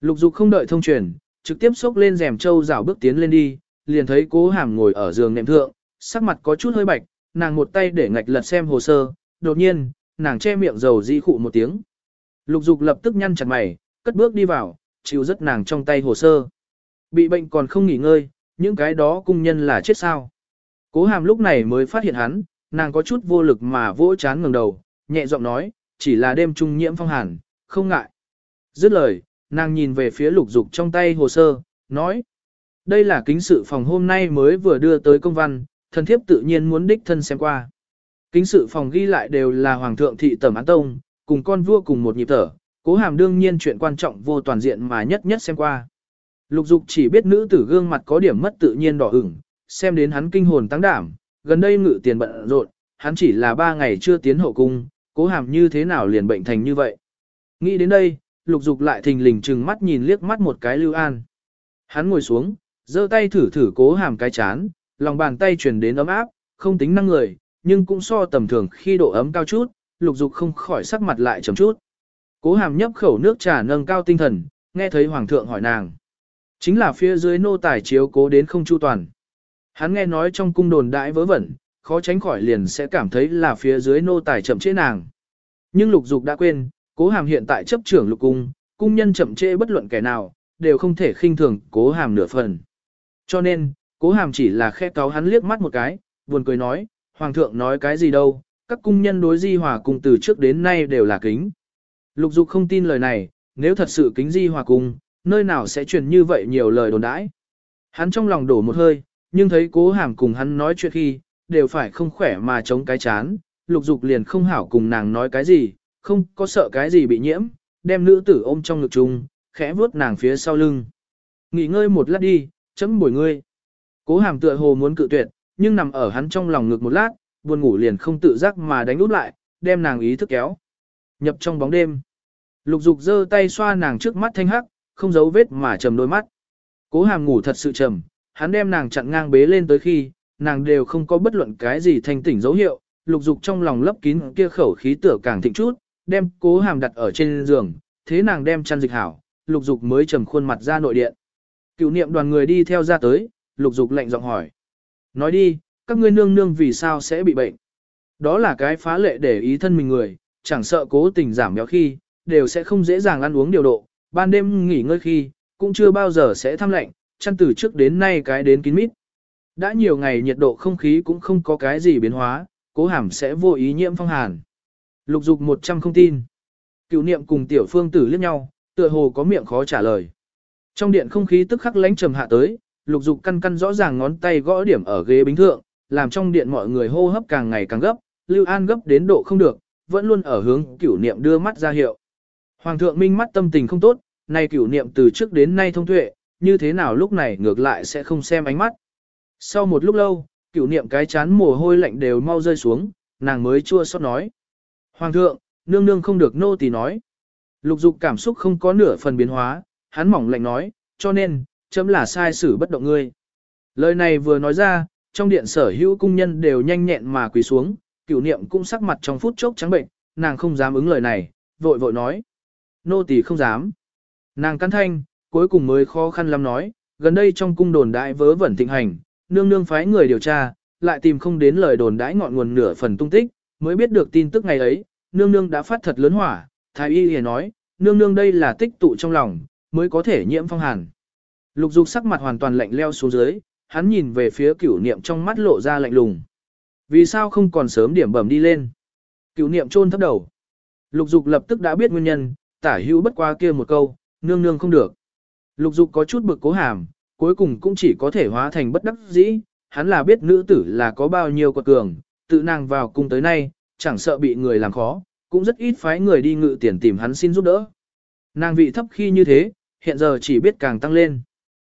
Lục dục không đợi thông truyền, trực tiếp xốc lên rèm châu rảo bước tiến lên đi, liền thấy cố hàm ngồi ở giường nệm thượng, sắc mặt có chút hơi bạch, nàng một tay để ngạch lật xem hồ sơ, đột nhiên, nàng che miệng dầu di khụ một tiếng. Lục dục lập tức nhăn chặt mày, cất bước đi vào, chịu rất nàng trong tay hồ sơ. Bị bệnh còn không nghỉ ngơi, những cái đó cung nhân là chết sao. Cố hàm lúc này mới phát hiện hắn, nàng có chút vô lực mà vỗ chán ngẩng đầu, nhẹ giọng nói, chỉ là đêm trung nhiễm phong hàn, không ngại. Dứt lời, nàng nhìn về phía lục dục trong tay hồ sơ, nói. Đây là kính sự phòng hôm nay mới vừa đưa tới công văn, thần thiếp tự nhiên muốn đích thân xem qua. Kính sự phòng ghi lại đều là hoàng thượng thị tẩm án tông, cùng con vua cùng một nhịp thở, cố hàm đương nhiên chuyện quan trọng vô toàn diện mà nhất nhất xem qua. Lục dục chỉ biết nữ tử gương mặt có điểm mất tự nhiên đỏ ửng, xem đến hắn kinh hồn tăng đảm, gần đây ngự tiền bận rộn, hắn chỉ là ba ngày chưa tiến hậu cung, cố hàm như thế nào liền bệnh thành như vậy. Nghĩ đến đây, lục dục lại thình lình chừng mắt nhìn liếc mắt một cái lưu an. Hắn ngồi xuống, giơ tay thử thử cố hàm cái chán, lòng bàn tay truyền đến ấm áp, không tính năng người, nhưng cũng so tầm thường khi độ ấm cao chút, lục dục không khỏi sắc mặt lại chấm chút. Cố hàm nhấp khẩu nước trà nâng cao tinh thần, nghe thấy hoàng thượng hỏi nàng. Chính là phía dưới nô tài chiếu cố đến không chu toàn. Hắn nghe nói trong cung đồn đại vớ vẩn, khó tránh khỏi liền sẽ cảm thấy là phía dưới nô tài chậm trễ nàng. Nhưng lục dục đã quên, cố hàm hiện tại chấp trưởng lục cung, cung nhân chậm trễ bất luận kẻ nào, đều không thể khinh thường cố hàm nửa phần. Cho nên, cố hàm chỉ là khẽ cáo hắn liếc mắt một cái, buồn cười nói, hoàng thượng nói cái gì đâu, các cung nhân đối di hòa cung từ trước đến nay đều là kính. Lục dục không tin lời này, nếu thật sự kính di hòa cung, nơi nào sẽ truyền như vậy nhiều lời đồn đãi. Hắn trong lòng đổ một hơi, nhưng thấy cố hàm cùng hắn nói chuyện khi, đều phải không khỏe mà chống cái chán, lục dục liền không hảo cùng nàng nói cái gì, không có sợ cái gì bị nhiễm, đem nữ tử ôm trong ngực chung, khẽ vuốt nàng phía sau lưng. Nghỉ ngơi một lát đi, chấm bồi ngươi. Cố hàm tựa hồ muốn cự tuyệt, nhưng nằm ở hắn trong lòng ngực một lát, buồn ngủ liền không tự giác mà đánh út lại, đem nàng ý thức kéo. Nhập trong bóng đêm. Lục dục giơ tay xoa nàng trước mắt thanh hắc, không giấu vết mà trầm đôi mắt. Cố hàm ngủ thật sự trầm, hắn đem nàng chặn ngang bế lên tới khi, nàng đều không có bất luận cái gì thanh tỉnh dấu hiệu, lục dục trong lòng lấp kín kia khẩu khí tựa càng thịnh chút, đem cố hàm đặt ở trên giường, thế nàng đem chăn dịch hảo, lục dục mới trầm khuôn mặt ra nội điện. Cựu niệm đoàn người đi theo ra tới, lục dục lệnh giọng hỏi. Nói đi, các ngươi nương nương vì sao sẽ bị bệnh? Đó là cái phá lệ để ý thân mình người, chẳng sợ cố tình giảm béo khi, đều sẽ không dễ dàng ăn uống điều độ, ban đêm nghỉ ngơi khi, cũng chưa bao giờ sẽ thăm lạnh, chăn từ trước đến nay cái đến kín mít. Đã nhiều ngày nhiệt độ không khí cũng không có cái gì biến hóa, cố hàm sẽ vô ý nhiễm phong hàn. Lục dục 100 không tin. Cựu niệm cùng tiểu phương tử liếc nhau, tựa hồ có miệng khó trả lời. Trong điện không khí tức khắc lánh trầm hạ tới, lục dục căn căn rõ ràng ngón tay gõ điểm ở ghế bính thượng, làm trong điện mọi người hô hấp càng ngày càng gấp, Lưu An gấp đến độ không được, vẫn luôn ở hướng cửu niệm đưa mắt ra hiệu. Hoàng thượng minh mắt tâm tình không tốt, nay cửu niệm từ trước đến nay thông tuệ, như thế nào lúc này ngược lại sẽ không xem ánh mắt. Sau một lúc lâu, cửu niệm cái chán mồ hôi lạnh đều mau rơi xuống, nàng mới chua xót nói. Hoàng thượng, nương nương không được nô tỳ nói. Lục dục cảm xúc không có nửa phần biến hóa, hắn mỏng lạnh nói, cho nên, chấm là sai xử bất động ngươi. Lời này vừa nói ra, trong điện sở hữu cung nhân đều nhanh nhẹn mà quỳ xuống, cửu niệm cũng sắc mặt trong phút chốc trắng bệnh, nàng không dám ứng lời này, vội vội nói. Nô tỳ không dám. Nàng cắn thanh, cuối cùng mới khó khăn lắm nói, gần đây trong cung đồn đại vớ vẩn thịnh hành, nương nương phái người điều tra, lại tìm không đến lời đồn đãi ngọn nguồn nửa phần tung tích, mới biết được tin tức ngày ấy, nương nương đã phát thật lớn hỏa, thái y hề nói, nương nương đây là tích tụ trong lòng, mới có thể nhiễm phong hàn. Lục dục sắc mặt hoàn toàn lạnh leo xuống dưới, hắn nhìn về phía cửu niệm trong mắt lộ ra lạnh lùng. Vì sao không còn sớm điểm bẩm đi lên? Cửu niệm chôn thấp đầu. Lục dục lập tức đã biết nguyên nhân, tả hữu bất qua kia một câu, nương nương không được. Lục dục có chút bực cố hàm, cuối cùng cũng chỉ có thể hóa thành bất đắc dĩ, hắn là biết nữ tử là có bao nhiêu quật cường, tự nàng vào cung tới nay, chẳng sợ bị người làm khó, cũng rất ít phái người đi ngự tiền tìm hắn xin giúp đỡ. Nàng vị thấp khi như thế, hiện giờ chỉ biết càng tăng lên.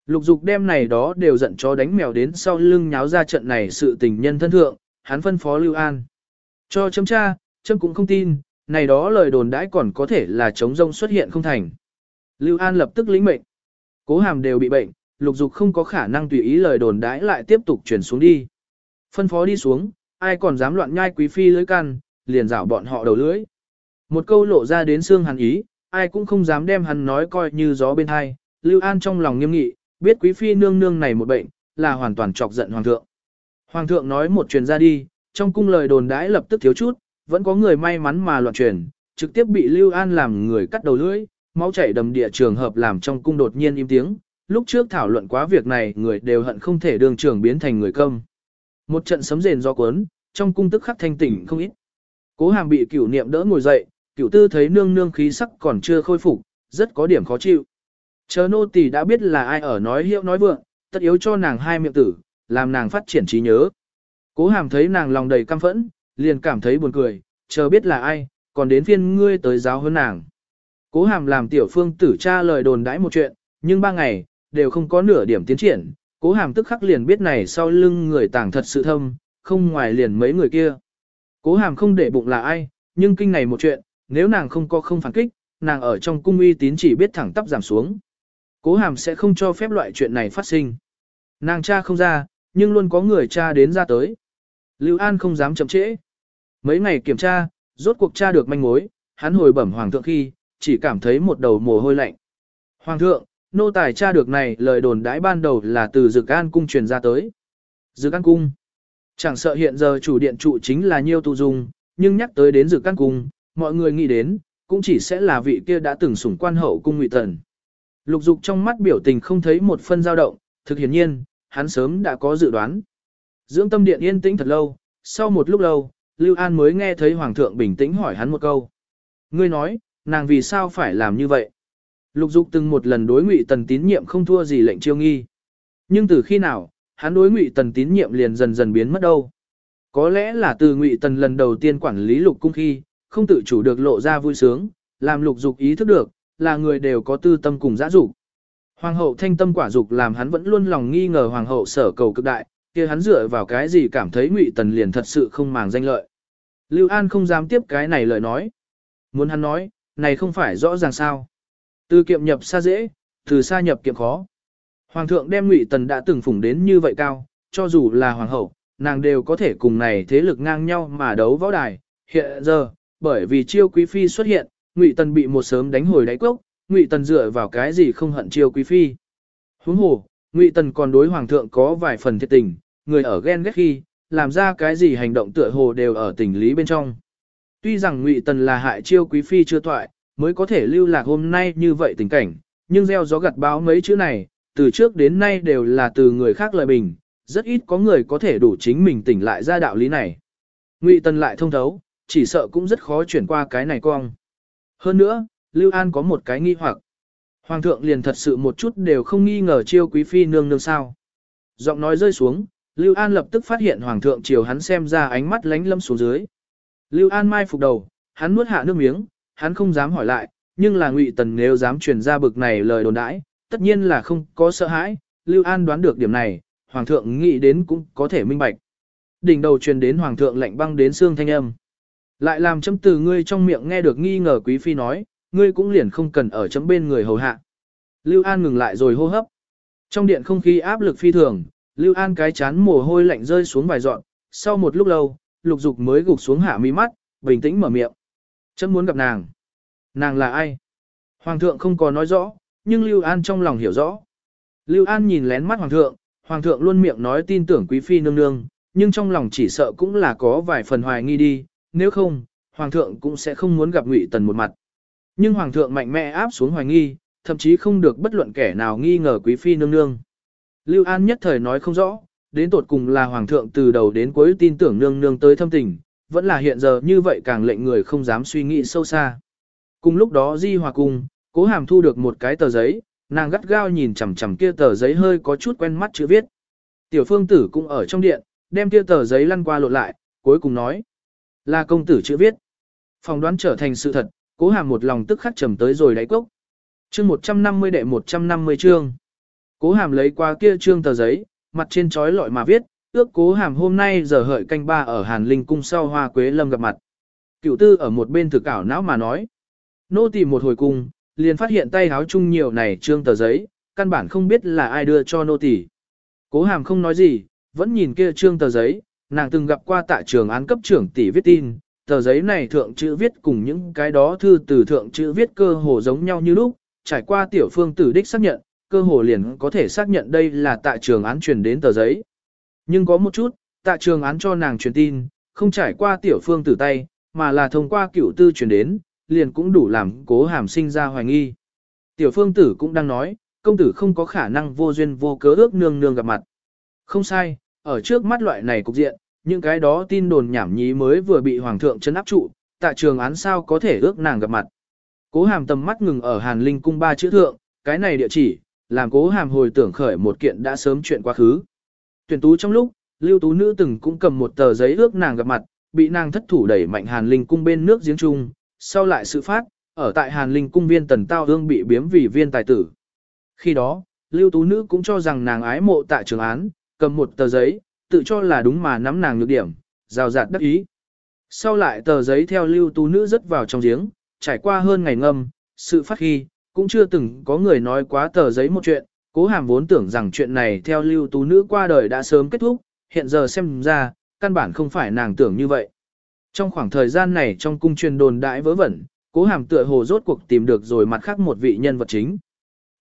Lục dục đem này đó đều giận cho đánh mèo đến sau lưng nháo ra trận này sự tình nhân thân thượng, hắn phân phó Lưu An. Cho chấm cha, chấm cũng không tin, này đó lời đồn đãi còn có thể là chống rông xuất hiện không thành. Lưu An lập tức lĩnh mệnh. Cố hàm đều bị bệnh, lục dục không có khả năng tùy ý lời đồn đãi lại tiếp tục chuyển xuống đi. Phân phó đi xuống, ai còn dám loạn nhai quý phi lưới can, liền rảo bọn họ đầu lưới. Một câu lộ ra đến xương hắn ý, ai cũng không dám đem hắn nói coi như gió bên hai. Lưu An trong lòng nghiêm nghị, biết quý phi nương nương này một bệnh, là hoàn toàn chọc giận hoàng thượng. Hoàng thượng nói một truyền ra đi, trong cung lời đồn đãi lập tức thiếu chút, vẫn có người may mắn mà loạn truyền, trực tiếp bị Lưu An làm người cắt đầu lưỡi, máu chảy đầm địa trường hợp làm trong cung đột nhiên im tiếng. Lúc trước thảo luận quá việc này, người đều hận không thể đường trường biến thành người công. Một trận sấm rền do cuốn, trong cung tức khắc thanh tỉnh không ít. Cố hàm bị cửu niệm đỡ ngồi dậy, cửu tư thấy nương nương khí sắc còn chưa khôi phục, rất có điểm khó chịu. Chờ nô tỳ đã biết là ai ở nói hiệu nói vượng, tất yếu cho nàng hai miệng tử, làm nàng phát triển trí nhớ. Cố hàm thấy nàng lòng đầy căm phẫn, liền cảm thấy buồn cười, chờ biết là ai, còn đến phiên ngươi tới giáo hơn nàng. Cố hàm làm tiểu phương tử tra lời đồn đãi một chuyện, nhưng ba ngày, đều không có nửa điểm tiến triển, cố hàm tức khắc liền biết này sau lưng người tàng thật sự thâm, không ngoài liền mấy người kia. Cố hàm không để bụng là ai, nhưng kinh này một chuyện, nếu nàng không có không phản kích, nàng ở trong cung uy tín chỉ biết thẳng tắp giảm xuống. Cố hàm sẽ không cho phép loại chuyện này phát sinh. Nàng cha không ra, nhưng luôn có người cha đến ra tới. Lưu An không dám chậm trễ. Mấy ngày kiểm tra, rốt cuộc tra được manh mối, hắn hồi bẩm hoàng thượng khi, chỉ cảm thấy một đầu mồ hôi lạnh. Hoàng thượng, nô tài tra được này lời đồn đãi ban đầu là từ Dược An cung truyền ra tới. Dược An cung. Chẳng sợ hiện giờ chủ điện trụ chính là Nhiêu Tu Dung, nhưng nhắc tới đến Dược An cung, mọi người nghĩ đến, cũng chỉ sẽ là vị kia đã từng sủng quan hậu cung Ngụy Tần. Lục Dục trong mắt biểu tình không thấy một phân dao động, thực hiển nhiên, hắn sớm đã có dự đoán. Dưỡng tâm điện yên tĩnh thật lâu, sau một lúc lâu, Lưu An mới nghe thấy Hoàng thượng bình tĩnh hỏi hắn một câu. Ngươi nói, nàng vì sao phải làm như vậy? Lục Dục từng một lần đối Ngụy Tần tín nhiệm không thua gì lệnh chiêu nghi. Nhưng từ khi nào, hắn đối Ngụy Tần tín nhiệm liền dần dần biến mất đâu? Có lẽ là từ Ngụy Tần lần đầu tiên quản lý Lục cung khi, không tự chủ được lộ ra vui sướng, làm Lục Dục ý thức được, là người đều có tư tâm cùng dã dục. Hoàng hậu thanh tâm quả dục làm hắn vẫn luôn lòng nghi ngờ hoàng hậu sở cầu cực đại, kia hắn dựa vào cái gì cảm thấy Ngụy Tần liền thật sự không màng danh lợi. Lưu An không dám tiếp cái này lời nói. Muốn hắn nói, này không phải rõ ràng sao. Từ kiệm nhập xa dễ, từ xa nhập kiệm khó. Hoàng thượng đem Ngụy Tần đã từng phủng đến như vậy cao, cho dù là hoàng hậu, nàng đều có thể cùng này thế lực ngang nhau mà đấu võ đài. Hiện giờ, bởi vì chiêu quý phi xuất hiện, Ngụy Tần bị một sớm đánh hồi đáy cốc, Ngụy Tần dựa vào cái gì không hận chiêu quý phi. Huống hồ, Ngụy Tần còn đối hoàng thượng có vài phần thiệt tình, người ở ghen ghét khi, làm ra cái gì hành động tựa hồ đều ở tình lý bên trong. Tuy rằng Ngụy Tần là hại chiêu quý phi chưa thoại, mới có thể lưu lạc hôm nay như vậy tình cảnh, nhưng gieo gió gặt báo mấy chữ này, từ trước đến nay đều là từ người khác lời bình, rất ít có người có thể đủ chính mình tỉnh lại ra đạo lý này. Ngụy Tần lại thông thấu, chỉ sợ cũng rất khó chuyển qua cái này cong. Hơn nữa, Lưu An có một cái nghi hoặc. Hoàng thượng liền thật sự một chút đều không nghi ngờ chiêu quý phi nương nương sao. Giọng nói rơi xuống, Lưu An lập tức phát hiện Hoàng thượng chiều hắn xem ra ánh mắt lánh lâm xuống dưới. Lưu An mai phục đầu, hắn nuốt hạ nước miếng, hắn không dám hỏi lại, nhưng là Ngụy Tần nếu dám truyền ra bực này lời đồn đãi, tất nhiên là không có sợ hãi, Lưu An đoán được điểm này, Hoàng thượng nghĩ đến cũng có thể minh bạch. Đỉnh đầu truyền đến Hoàng thượng lạnh băng đến xương thanh âm. Lại làm chấm từ ngươi trong miệng nghe được nghi ngờ quý phi nói, ngươi cũng liền không cần ở chấm bên người hầu hạ. Lưu An ngừng lại rồi hô hấp. Trong điện không khí áp lực phi thường, Lưu An cái chán mồ hôi lạnh rơi xuống vài dọn, sau một lúc lâu, lục dục mới gục xuống hạ mi mắt, bình tĩnh mở miệng. Chấm muốn gặp nàng. Nàng là ai? Hoàng thượng không có nói rõ, nhưng Lưu An trong lòng hiểu rõ. Lưu An nhìn lén mắt Hoàng thượng, Hoàng thượng luôn miệng nói tin tưởng quý phi nương nương, nhưng trong lòng chỉ sợ cũng là có vài phần hoài nghi đi, nếu không, Hoàng thượng cũng sẽ không muốn gặp Ngụy Tần một mặt. Nhưng Hoàng thượng mạnh mẽ áp xuống hoài nghi, thậm chí không được bất luận kẻ nào nghi ngờ quý phi nương nương. Lưu An nhất thời nói không rõ, đến tột cùng là Hoàng thượng từ đầu đến cuối tin tưởng nương nương tới thâm tình, vẫn là hiện giờ như vậy càng lệnh người không dám suy nghĩ sâu xa. Cùng lúc đó Di Hòa Cung, cố hàm thu được một cái tờ giấy, nàng gắt gao nhìn chằm chằm kia tờ giấy hơi có chút quen mắt chữ viết. Tiểu phương tử cũng ở trong điện, đem kia tờ giấy lăn qua lộn lại, cuối cùng nói. Là công tử chữ viết. Phòng đoán trở thành sự thật, cố hàm một lòng tức khắc trầm tới rồi đáy cốc. Chương 150 đệ 150 chương. Cố hàm lấy qua kia trương tờ giấy, mặt trên trói lọi mà viết, ước cố hàm hôm nay giờ hợi canh ba ở Hàn Linh cung sau hoa quế lâm gặp mặt. Cựu tư ở một bên thực ảo não mà nói. Nô tìm một hồi cung, liền phát hiện tay háo chung nhiều này trương tờ giấy, căn bản không biết là ai đưa cho nô tỷ. Cố hàm không nói gì, vẫn nhìn kia trương tờ giấy, nàng từng gặp qua tại trường án cấp trưởng tỷ viết tin, tờ giấy này thượng chữ viết cùng những cái đó thư từ thượng chữ viết cơ hồ giống nhau như lúc, trải qua tiểu phương tử đích xác nhận, cơ hồ liền có thể xác nhận đây là tại trường án truyền đến tờ giấy. Nhưng có một chút, tại trường án cho nàng truyền tin, không trải qua tiểu phương tử tay, mà là thông qua cựu tư truyền đến, liền cũng đủ làm cố hàm sinh ra hoài nghi. Tiểu phương tử cũng đang nói, công tử không có khả năng vô duyên vô cớ ước nương nương gặp mặt. Không sai, ở trước mắt loại này cục diện, những cái đó tin đồn nhảm nhí mới vừa bị hoàng thượng chấn áp trụ, tạ trường án sao có thể ước nàng gặp mặt. Cố hàm tầm mắt ngừng ở Hàn Linh cung ba chữ thượng, cái này địa chỉ, làm cố hàm hồi tưởng khởi một kiện đã sớm chuyện quá khứ. Tuyển tú trong lúc, lưu tú nữ từng cũng cầm một tờ giấy ước nàng gặp mặt, bị nàng thất thủ đẩy mạnh Hàn Linh cung bên nước giếng trung, sau lại sự phát, ở tại Hàn Linh cung viên tần tao hương bị biếm vì viên tài tử. Khi đó, lưu tú nữ cũng cho rằng nàng ái mộ tại trường án, cầm một tờ giấy, tự cho là đúng mà nắm nàng nhược điểm, rào rạt đắc ý. Sau lại tờ giấy theo lưu tú nữ rớt vào trong giếng, trải qua hơn ngày ngâm, sự phát khi, cũng chưa từng có người nói quá tờ giấy một chuyện, cố hàm vốn tưởng rằng chuyện này theo lưu tú nữ qua đời đã sớm kết thúc, hiện giờ xem ra, căn bản không phải nàng tưởng như vậy. Trong khoảng thời gian này trong cung truyền đồn đại vớ vẩn, cố hàm tựa hồ rốt cuộc tìm được rồi mặt khác một vị nhân vật chính.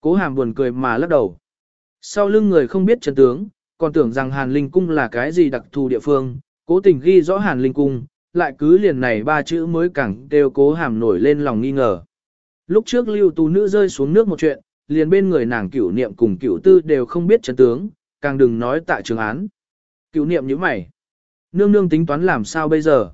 Cố hàm buồn cười mà lắc đầu. Sau lưng người không biết chân tướng, còn tưởng rằng Hàn Linh Cung là cái gì đặc thù địa phương, cố tình ghi rõ Hàn Linh Cung, lại cứ liền này ba chữ mới càng đều cố hàm nổi lên lòng nghi ngờ. Lúc trước lưu tú nữ rơi xuống nước một chuyện, liền bên người nàng cửu niệm cùng cửu tư đều không biết chân tướng, càng đừng nói tại trường án. Cửu niệm như mày. Nương nương tính toán làm sao bây giờ?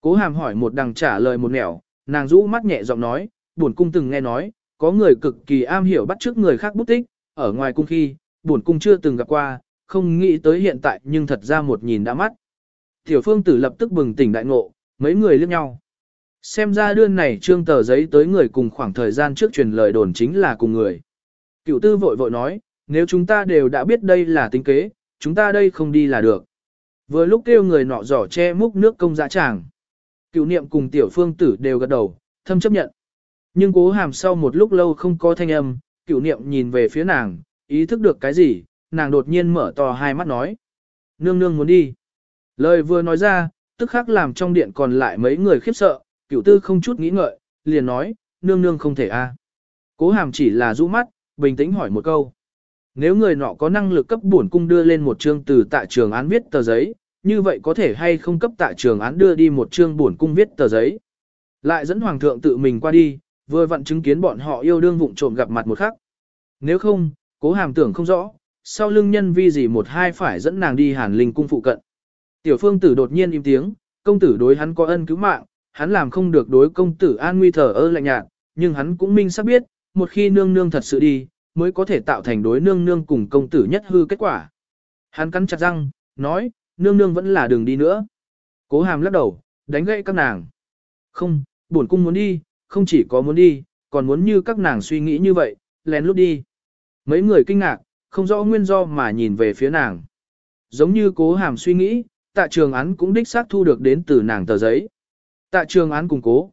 Cố hàm hỏi một đằng trả lời một nẻo, nàng rũ mắt nhẹ giọng nói, buồn cung từng nghe nói, có người cực kỳ am hiểu bắt chước người khác bút tích, ở ngoài cung khi, buồn cung chưa từng gặp qua, không nghĩ tới hiện tại nhưng thật ra một nhìn đã mắt. Tiểu phương tử lập tức bừng tỉnh đại ngộ, mấy người liếc nhau. Xem ra đương này trương tờ giấy tới người cùng khoảng thời gian trước truyền lời đồn chính là cùng người. Cựu tư vội vội nói, nếu chúng ta đều đã biết đây là tính kế, chúng ta đây không đi là được. Vừa lúc kêu người nọ giỏ che múc nước công dã tràng. Cựu niệm cùng tiểu phương tử đều gật đầu, thâm chấp nhận. Nhưng cố hàm sau một lúc lâu không có thanh âm, cựu niệm nhìn về phía nàng, ý thức được cái gì, nàng đột nhiên mở to hai mắt nói. Nương nương muốn đi. Lời vừa nói ra, tức khắc làm trong điện còn lại mấy người khiếp sợ, cựu tư không chút nghĩ ngợi, liền nói, nương nương không thể a. Cố hàm chỉ là rũ mắt, bình tĩnh hỏi một câu. Nếu người nọ có năng lực cấp bổn cung đưa lên một chương từ tại trường án viết tờ giấy, như vậy có thể hay không cấp tại trường án đưa đi một chương bổn cung viết tờ giấy. Lại dẫn hoàng thượng tự mình qua đi, vừa vặn chứng kiến bọn họ yêu đương vụng trộm gặp mặt một khắc. Nếu không, cố hàm tưởng không rõ, sau lưng nhân vi gì một hai phải dẫn nàng đi hàn linh cung phụ cận. Tiểu phương tử đột nhiên im tiếng, công tử đối hắn có ân cứu mạng, hắn làm không được đối công tử an nguy thở ơ lạnh nhạt, nhưng hắn cũng minh sắp biết, một khi nương nương thật sự đi, mới có thể tạo thành đối nương nương cùng công tử nhất hư kết quả. Hắn cắn chặt răng, nói, nương nương vẫn là đường đi nữa. Cố hàm lắc đầu, đánh gậy các nàng. Không, bổn cung muốn đi, không chỉ có muốn đi, còn muốn như các nàng suy nghĩ như vậy, lén lút đi. Mấy người kinh ngạc, không rõ nguyên do mà nhìn về phía nàng. Giống như cố hàm suy nghĩ, tạ trường án cũng đích xác thu được đến từ nàng tờ giấy. Tạ trường án cùng cố.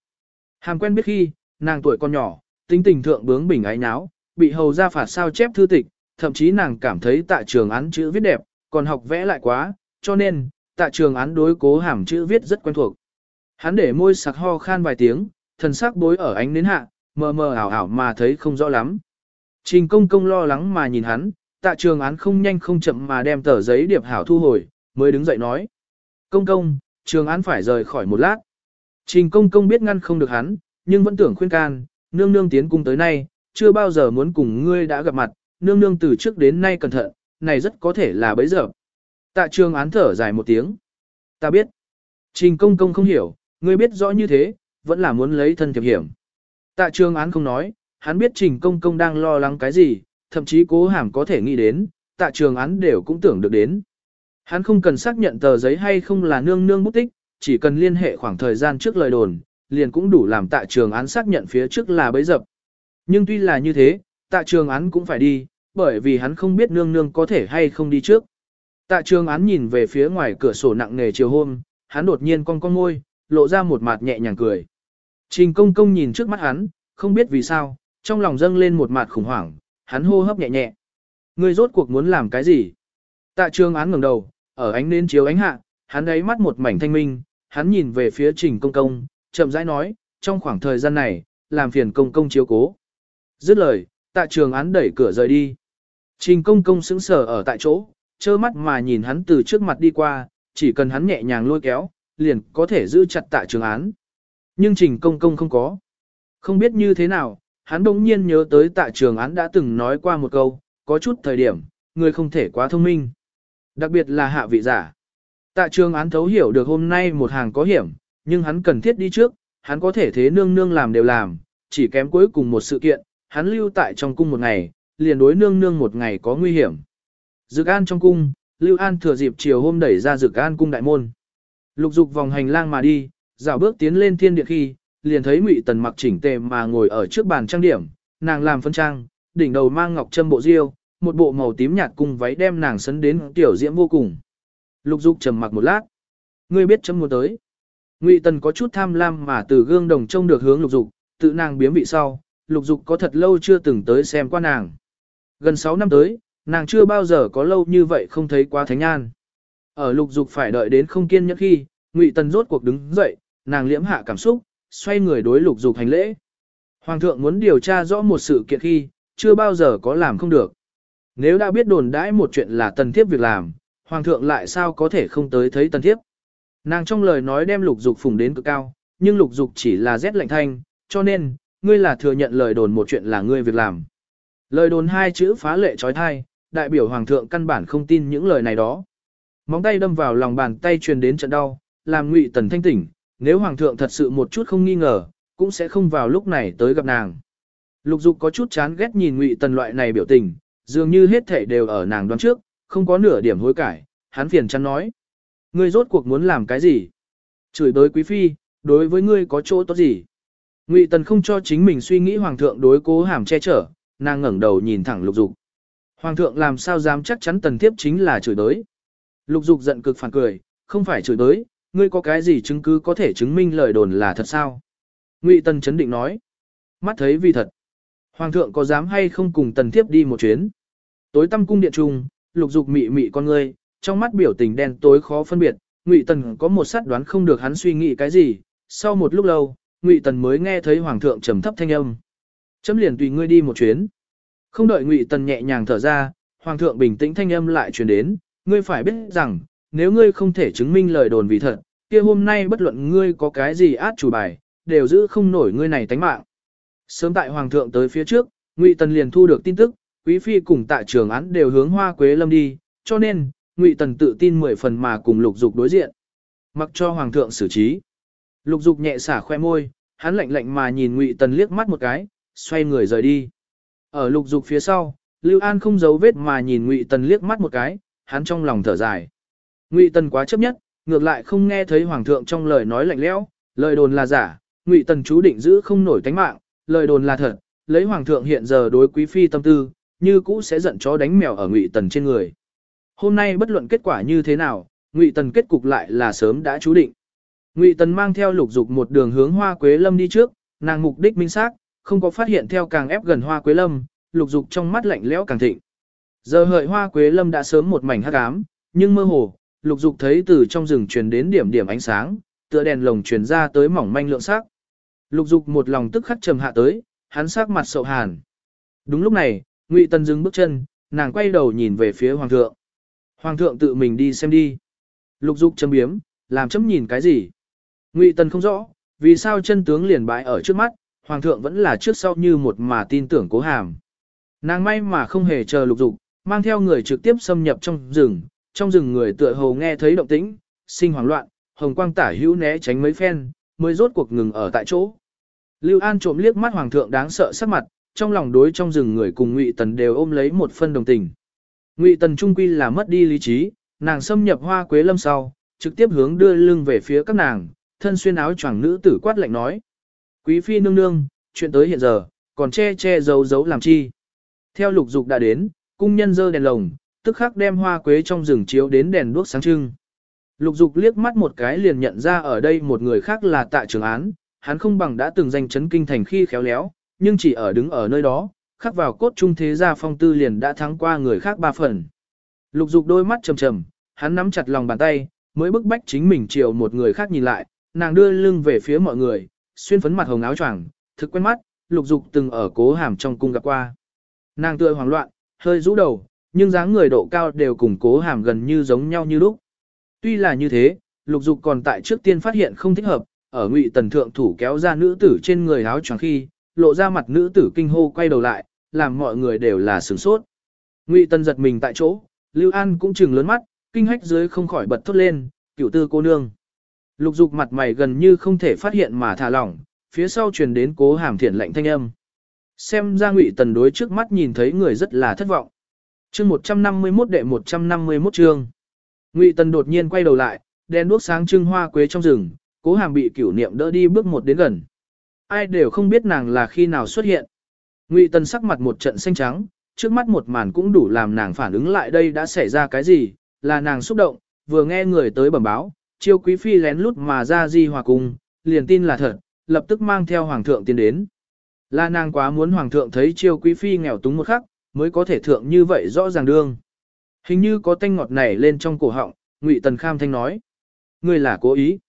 Hàm quen biết khi, nàng tuổi còn nhỏ, tính tình thượng bướng bình ái nháo, bị hầu ra phạt sao chép thư tịch, thậm chí nàng cảm thấy tạ trường án chữ viết đẹp, còn học vẽ lại quá, cho nên, tạ trường án đối cố hàm chữ viết rất quen thuộc. Hắn để môi sặc ho khan vài tiếng, thần sắc bối ở ánh nến hạ, mờ mờ ảo ảo mà thấy không rõ lắm. Trình công công lo lắng mà nhìn hắn, tạ trường án không nhanh không chậm mà đem tờ giấy điệp hảo thu hồi, mới đứng dậy nói. Công công, trường án phải rời khỏi một lát. Trình công công biết ngăn không được hắn, nhưng vẫn tưởng khuyên can, nương nương tiến cung tới nay, chưa bao giờ muốn cùng ngươi đã gặp mặt, nương nương từ trước đến nay cẩn thận, này rất có thể là bấy giờ. Tạ trường án thở dài một tiếng. Ta biết. Trình công công không hiểu, ngươi biết rõ như thế, vẫn là muốn lấy thân thiệp hiểm. Tạ trường án không nói, hắn biết trình công công đang lo lắng cái gì, thậm chí cố hàm có thể nghĩ đến, tạ trường án đều cũng tưởng được đến. Hắn không cần xác nhận tờ giấy hay không là nương nương bút tích, chỉ cần liên hệ khoảng thời gian trước lời đồn, liền cũng đủ làm tạ trường án xác nhận phía trước là bấy dập. Nhưng tuy là như thế, tạ trường án cũng phải đi, bởi vì hắn không biết nương nương có thể hay không đi trước. Tạ trường án nhìn về phía ngoài cửa sổ nặng nề chiều hôm, hắn đột nhiên cong cong môi, lộ ra một mặt nhẹ nhàng cười. Trình công công nhìn trước mắt hắn, không biết vì sao, trong lòng dâng lên một mặt khủng hoảng, hắn hô hấp nhẹ nhẹ. Ngươi rốt cuộc muốn làm cái gì? Tạ trường án ngẩng đầu, ở ánh nến chiếu ánh hạ, hắn ấy mắt một mảnh thanh minh, hắn nhìn về phía trình công công, chậm rãi nói, trong khoảng thời gian này, làm phiền công công chiếu cố. Dứt lời, tạ trường án đẩy cửa rời đi. Trình công công sững sờ ở tại chỗ, trơ mắt mà nhìn hắn từ trước mặt đi qua, chỉ cần hắn nhẹ nhàng lôi kéo, liền có thể giữ chặt tạ trường án. Nhưng trình công công không có. Không biết như thế nào, hắn đống nhiên nhớ tới tạ trường án đã từng nói qua một câu, có chút thời điểm, người không thể quá thông minh. Đặc biệt là hạ vị giả. Tạ trường án thấu hiểu được hôm nay một hàng có hiểm, nhưng hắn cần thiết đi trước, hắn có thể thế nương nương làm đều làm, chỉ kém cuối cùng một sự kiện, hắn lưu tại trong cung một ngày, liền đối nương nương một ngày có nguy hiểm. Dực an trong cung, Lưu An thừa dịp chiều hôm đẩy ra Dực an cung đại môn. Lục dục vòng hành lang mà đi, dạo bước tiến lên thiên điện khi, liền thấy Ngụy Tần mặc chỉnh tề mà ngồi ở trước bàn trang điểm, nàng làm phân trang, đỉnh đầu mang ngọc trâm bộ diêu, một bộ màu tím nhạt cùng váy đem nàng sấn đến tiểu diễm vô cùng. Lục dục trầm mặc một lát. Ngươi biết chấm muốn tới. Ngụy Tần có chút tham lam mà từ gương đồng trông được hướng lục dục, tự nàng biếm vị sau, lục dục có thật lâu chưa từng tới xem qua nàng. Gần 6 năm tới, nàng chưa bao giờ có lâu như vậy không thấy quá thánh an. Ở lục dục phải đợi đến không kiên nhẫn khi, Ngụy Tần rốt cuộc đứng dậy, nàng liễm hạ cảm xúc, xoay người đối lục dục hành lễ. Hoàng thượng muốn điều tra rõ một sự kiện khi, chưa bao giờ có làm không được. Nếu đã biết đồn đãi một chuyện là tần thiếp việc làm, hoàng thượng lại sao có thể không tới thấy tần thiếp. Nàng trong lời nói đem lục dục phùng đến cực cao, nhưng lục dục chỉ là rét lạnh thanh, cho nên, ngươi là thừa nhận lời đồn một chuyện là ngươi việc làm. Lời đồn hai chữ phá lệ trói thai, đại biểu hoàng thượng căn bản không tin những lời này đó. Móng tay đâm vào lòng bàn tay truyền đến trận đau, làm ngụy tần thanh tỉnh, nếu hoàng thượng thật sự một chút không nghi ngờ, cũng sẽ không vào lúc này tới gặp nàng. Lục dục có chút chán ghét nhìn ngụy tần loại này biểu tình, dường như hết thể đều ở nàng đoán trước, không có nửa điểm hối cải, hắn phiền chăn nói. Ngươi rốt cuộc muốn làm cái gì? Chửi tới quý phi, đối với ngươi có chỗ tốt gì? Ngụy tần không cho chính mình suy nghĩ hoàng thượng đối cố hàm che chở, nàng ngẩng đầu nhìn thẳng lục dục. Hoàng thượng làm sao dám chắc chắn tần thiếp chính là chửi tới? Lục dục giận cực phản cười, không phải chửi tới, ngươi có cái gì chứng cứ có thể chứng minh lời đồn là thật sao? Ngụy Tần chấn định nói. Mắt thấy vì thật. Hoàng thượng có dám hay không cùng tần thiếp đi một chuyến? Tối tâm cung điện trung, lục dục mị mị con ngươi, trong mắt biểu tình đen tối khó phân biệt, Ngụy Tần có một sát đoán không được hắn suy nghĩ cái gì, sau một lúc lâu, Ngụy Tần mới nghe thấy hoàng thượng trầm thấp thanh âm. Chấm liền tùy ngươi đi một chuyến. Không đợi Ngụy Tần nhẹ nhàng thở ra, hoàng thượng bình tĩnh thanh âm lại truyền đến, ngươi phải biết rằng, nếu ngươi không thể chứng minh lời đồn vì thật, kia hôm nay bất luận ngươi có cái gì át chủ bài, đều giữ không nổi ngươi này tánh mạng. Sớm tại hoàng thượng tới phía trước, Ngụy Tần liền thu được tin tức, quý phi cùng tại trường án đều hướng Hoa Quế Lâm đi, cho nên, Ngụy Tần tự tin mười phần mà cùng Lục Dục đối diện. Mặc cho hoàng thượng xử trí. Lục Dục nhẹ xả khoe môi, hắn lạnh lạnh mà nhìn Ngụy Tần liếc mắt một cái, xoay người rời đi. Ở Lục Dục phía sau, Lưu An không giấu vết mà nhìn Ngụy Tần liếc mắt một cái, hắn trong lòng thở dài. Ngụy Tần quá chấp nhất, ngược lại không nghe thấy hoàng thượng trong lời nói lạnh lẽo, lời đồn là giả, Ngụy Tần chú định giữ không nổi tánh mạng, lời đồn là thật, lấy hoàng thượng hiện giờ đối quý phi tâm tư, như cũ sẽ giận chó đánh mèo ở Ngụy Tần trên người. Hôm nay bất luận kết quả như thế nào, Ngụy Tần kết cục lại là sớm đã chú định. Ngụy Tần mang theo lục dục một đường hướng Hoa Quế Lâm đi trước, nàng mục đích minh xác, không có phát hiện theo càng ép gần Hoa Quế Lâm, lục dục trong mắt lạnh lẽo càng thịnh. Giờ hợi Hoa Quế Lâm đã sớm một mảnh hắc ám, nhưng mơ hồ, lục dục thấy từ trong rừng truyền đến điểm điểm ánh sáng, tựa đèn lồng truyền ra tới mỏng manh lượng sắc. Lục dục một lòng tức khắc trầm hạ tới, hắn sắc mặt sậu hàn. Đúng lúc này, Ngụy Tần dừng bước chân, nàng quay đầu nhìn về phía hoàng thượng. Hoàng thượng tự mình đi xem đi. Lục dục châm biếm, làm chấm nhìn cái gì? Ngụy Tần không rõ, vì sao chân tướng liền bãi ở trước mắt, hoàng thượng vẫn là trước sau như một mà tin tưởng cố hàm. Nàng may mà không hề chờ lục dục, mang theo người trực tiếp xâm nhập trong rừng, trong rừng người tựa hồ nghe thấy động tĩnh, sinh hoảng loạn, hồng quang tả hữu né tránh mấy phen, mới rốt cuộc ngừng ở tại chỗ. Lưu An trộm liếc mắt hoàng thượng đáng sợ sắc mặt, trong lòng đối trong rừng người cùng Ngụy Tần đều ôm lấy một phân đồng tình. Ngụy Tần trung quy là mất đi lý trí, nàng xâm nhập Hoa Quế Lâm sau, trực tiếp hướng đưa lưng về phía các nàng, thân xuyên áo choàng nữ tử quát lạnh nói: "Quý phi nương nương, chuyện tới hiện giờ, còn che che giấu giấu làm chi?" Theo lục dục đã đến, cung nhân dơ đèn lồng, tức khắc đem hoa quế trong rừng chiếu đến đèn đuốc sáng trưng. Lục dục liếc mắt một cái liền nhận ra ở đây một người khác là tạ trường án, hắn không bằng đã từng danh chấn kinh thành khi khéo léo, nhưng chỉ ở đứng ở nơi đó, khắc vào cốt trung thế gia phong tư liền đã thắng qua người khác ba phần. Lục dục đôi mắt trầm trầm, hắn nắm chặt lòng bàn tay, mới bức bách chính mình chiều một người khác nhìn lại, nàng đưa lưng về phía mọi người, xuyên phấn mặt hồng áo choàng, thực quen mắt, lục dục từng ở cố hàm trong cung gặp qua. Nàng tựa hoảng loạn, hơi rũ đầu, nhưng dáng người độ cao đều cùng cố hàm gần như giống nhau như lúc. Tuy là như thế, lục dục còn tại trước tiên phát hiện không thích hợp, ở ngụy tần thượng thủ kéo ra nữ tử trên người áo choàng khi, lộ ra mặt nữ tử kinh hô quay đầu lại, làm mọi người đều là sửng sốt. Ngụy tần giật mình tại chỗ, Lưu An cũng chừng lớn mắt, kinh hách dưới không khỏi bật thốt lên, cửu tư cô nương. Lục dục mặt mày gần như không thể phát hiện mà thả lỏng, phía sau truyền đến cố hàm thiện lạnh thanh âm. Xem ra ngụy tần đối trước mắt nhìn thấy người rất là thất vọng. chương 151 đệ 151 chương. Ngụy tần đột nhiên quay đầu lại, đèn đuốc sáng trưng hoa quế trong rừng, cố hàm bị cửu niệm đỡ đi bước một đến gần. Ai đều không biết nàng là khi nào xuất hiện. Ngụy tần sắc mặt một trận xanh trắng, trước mắt một màn cũng đủ làm nàng phản ứng lại đây đã xảy ra cái gì, là nàng xúc động, vừa nghe người tới bẩm báo, chiêu quý phi lén lút mà ra di hòa cung, liền tin là thật, lập tức mang theo hoàng thượng tiến đến. Là nàng quá muốn hoàng thượng thấy chiêu quý phi nghèo túng một khắc, mới có thể thượng như vậy rõ ràng đương. Hình như có tanh ngọt nảy lên trong cổ họng, Ngụy Tần Kham thanh nói. Ngươi là cố ý.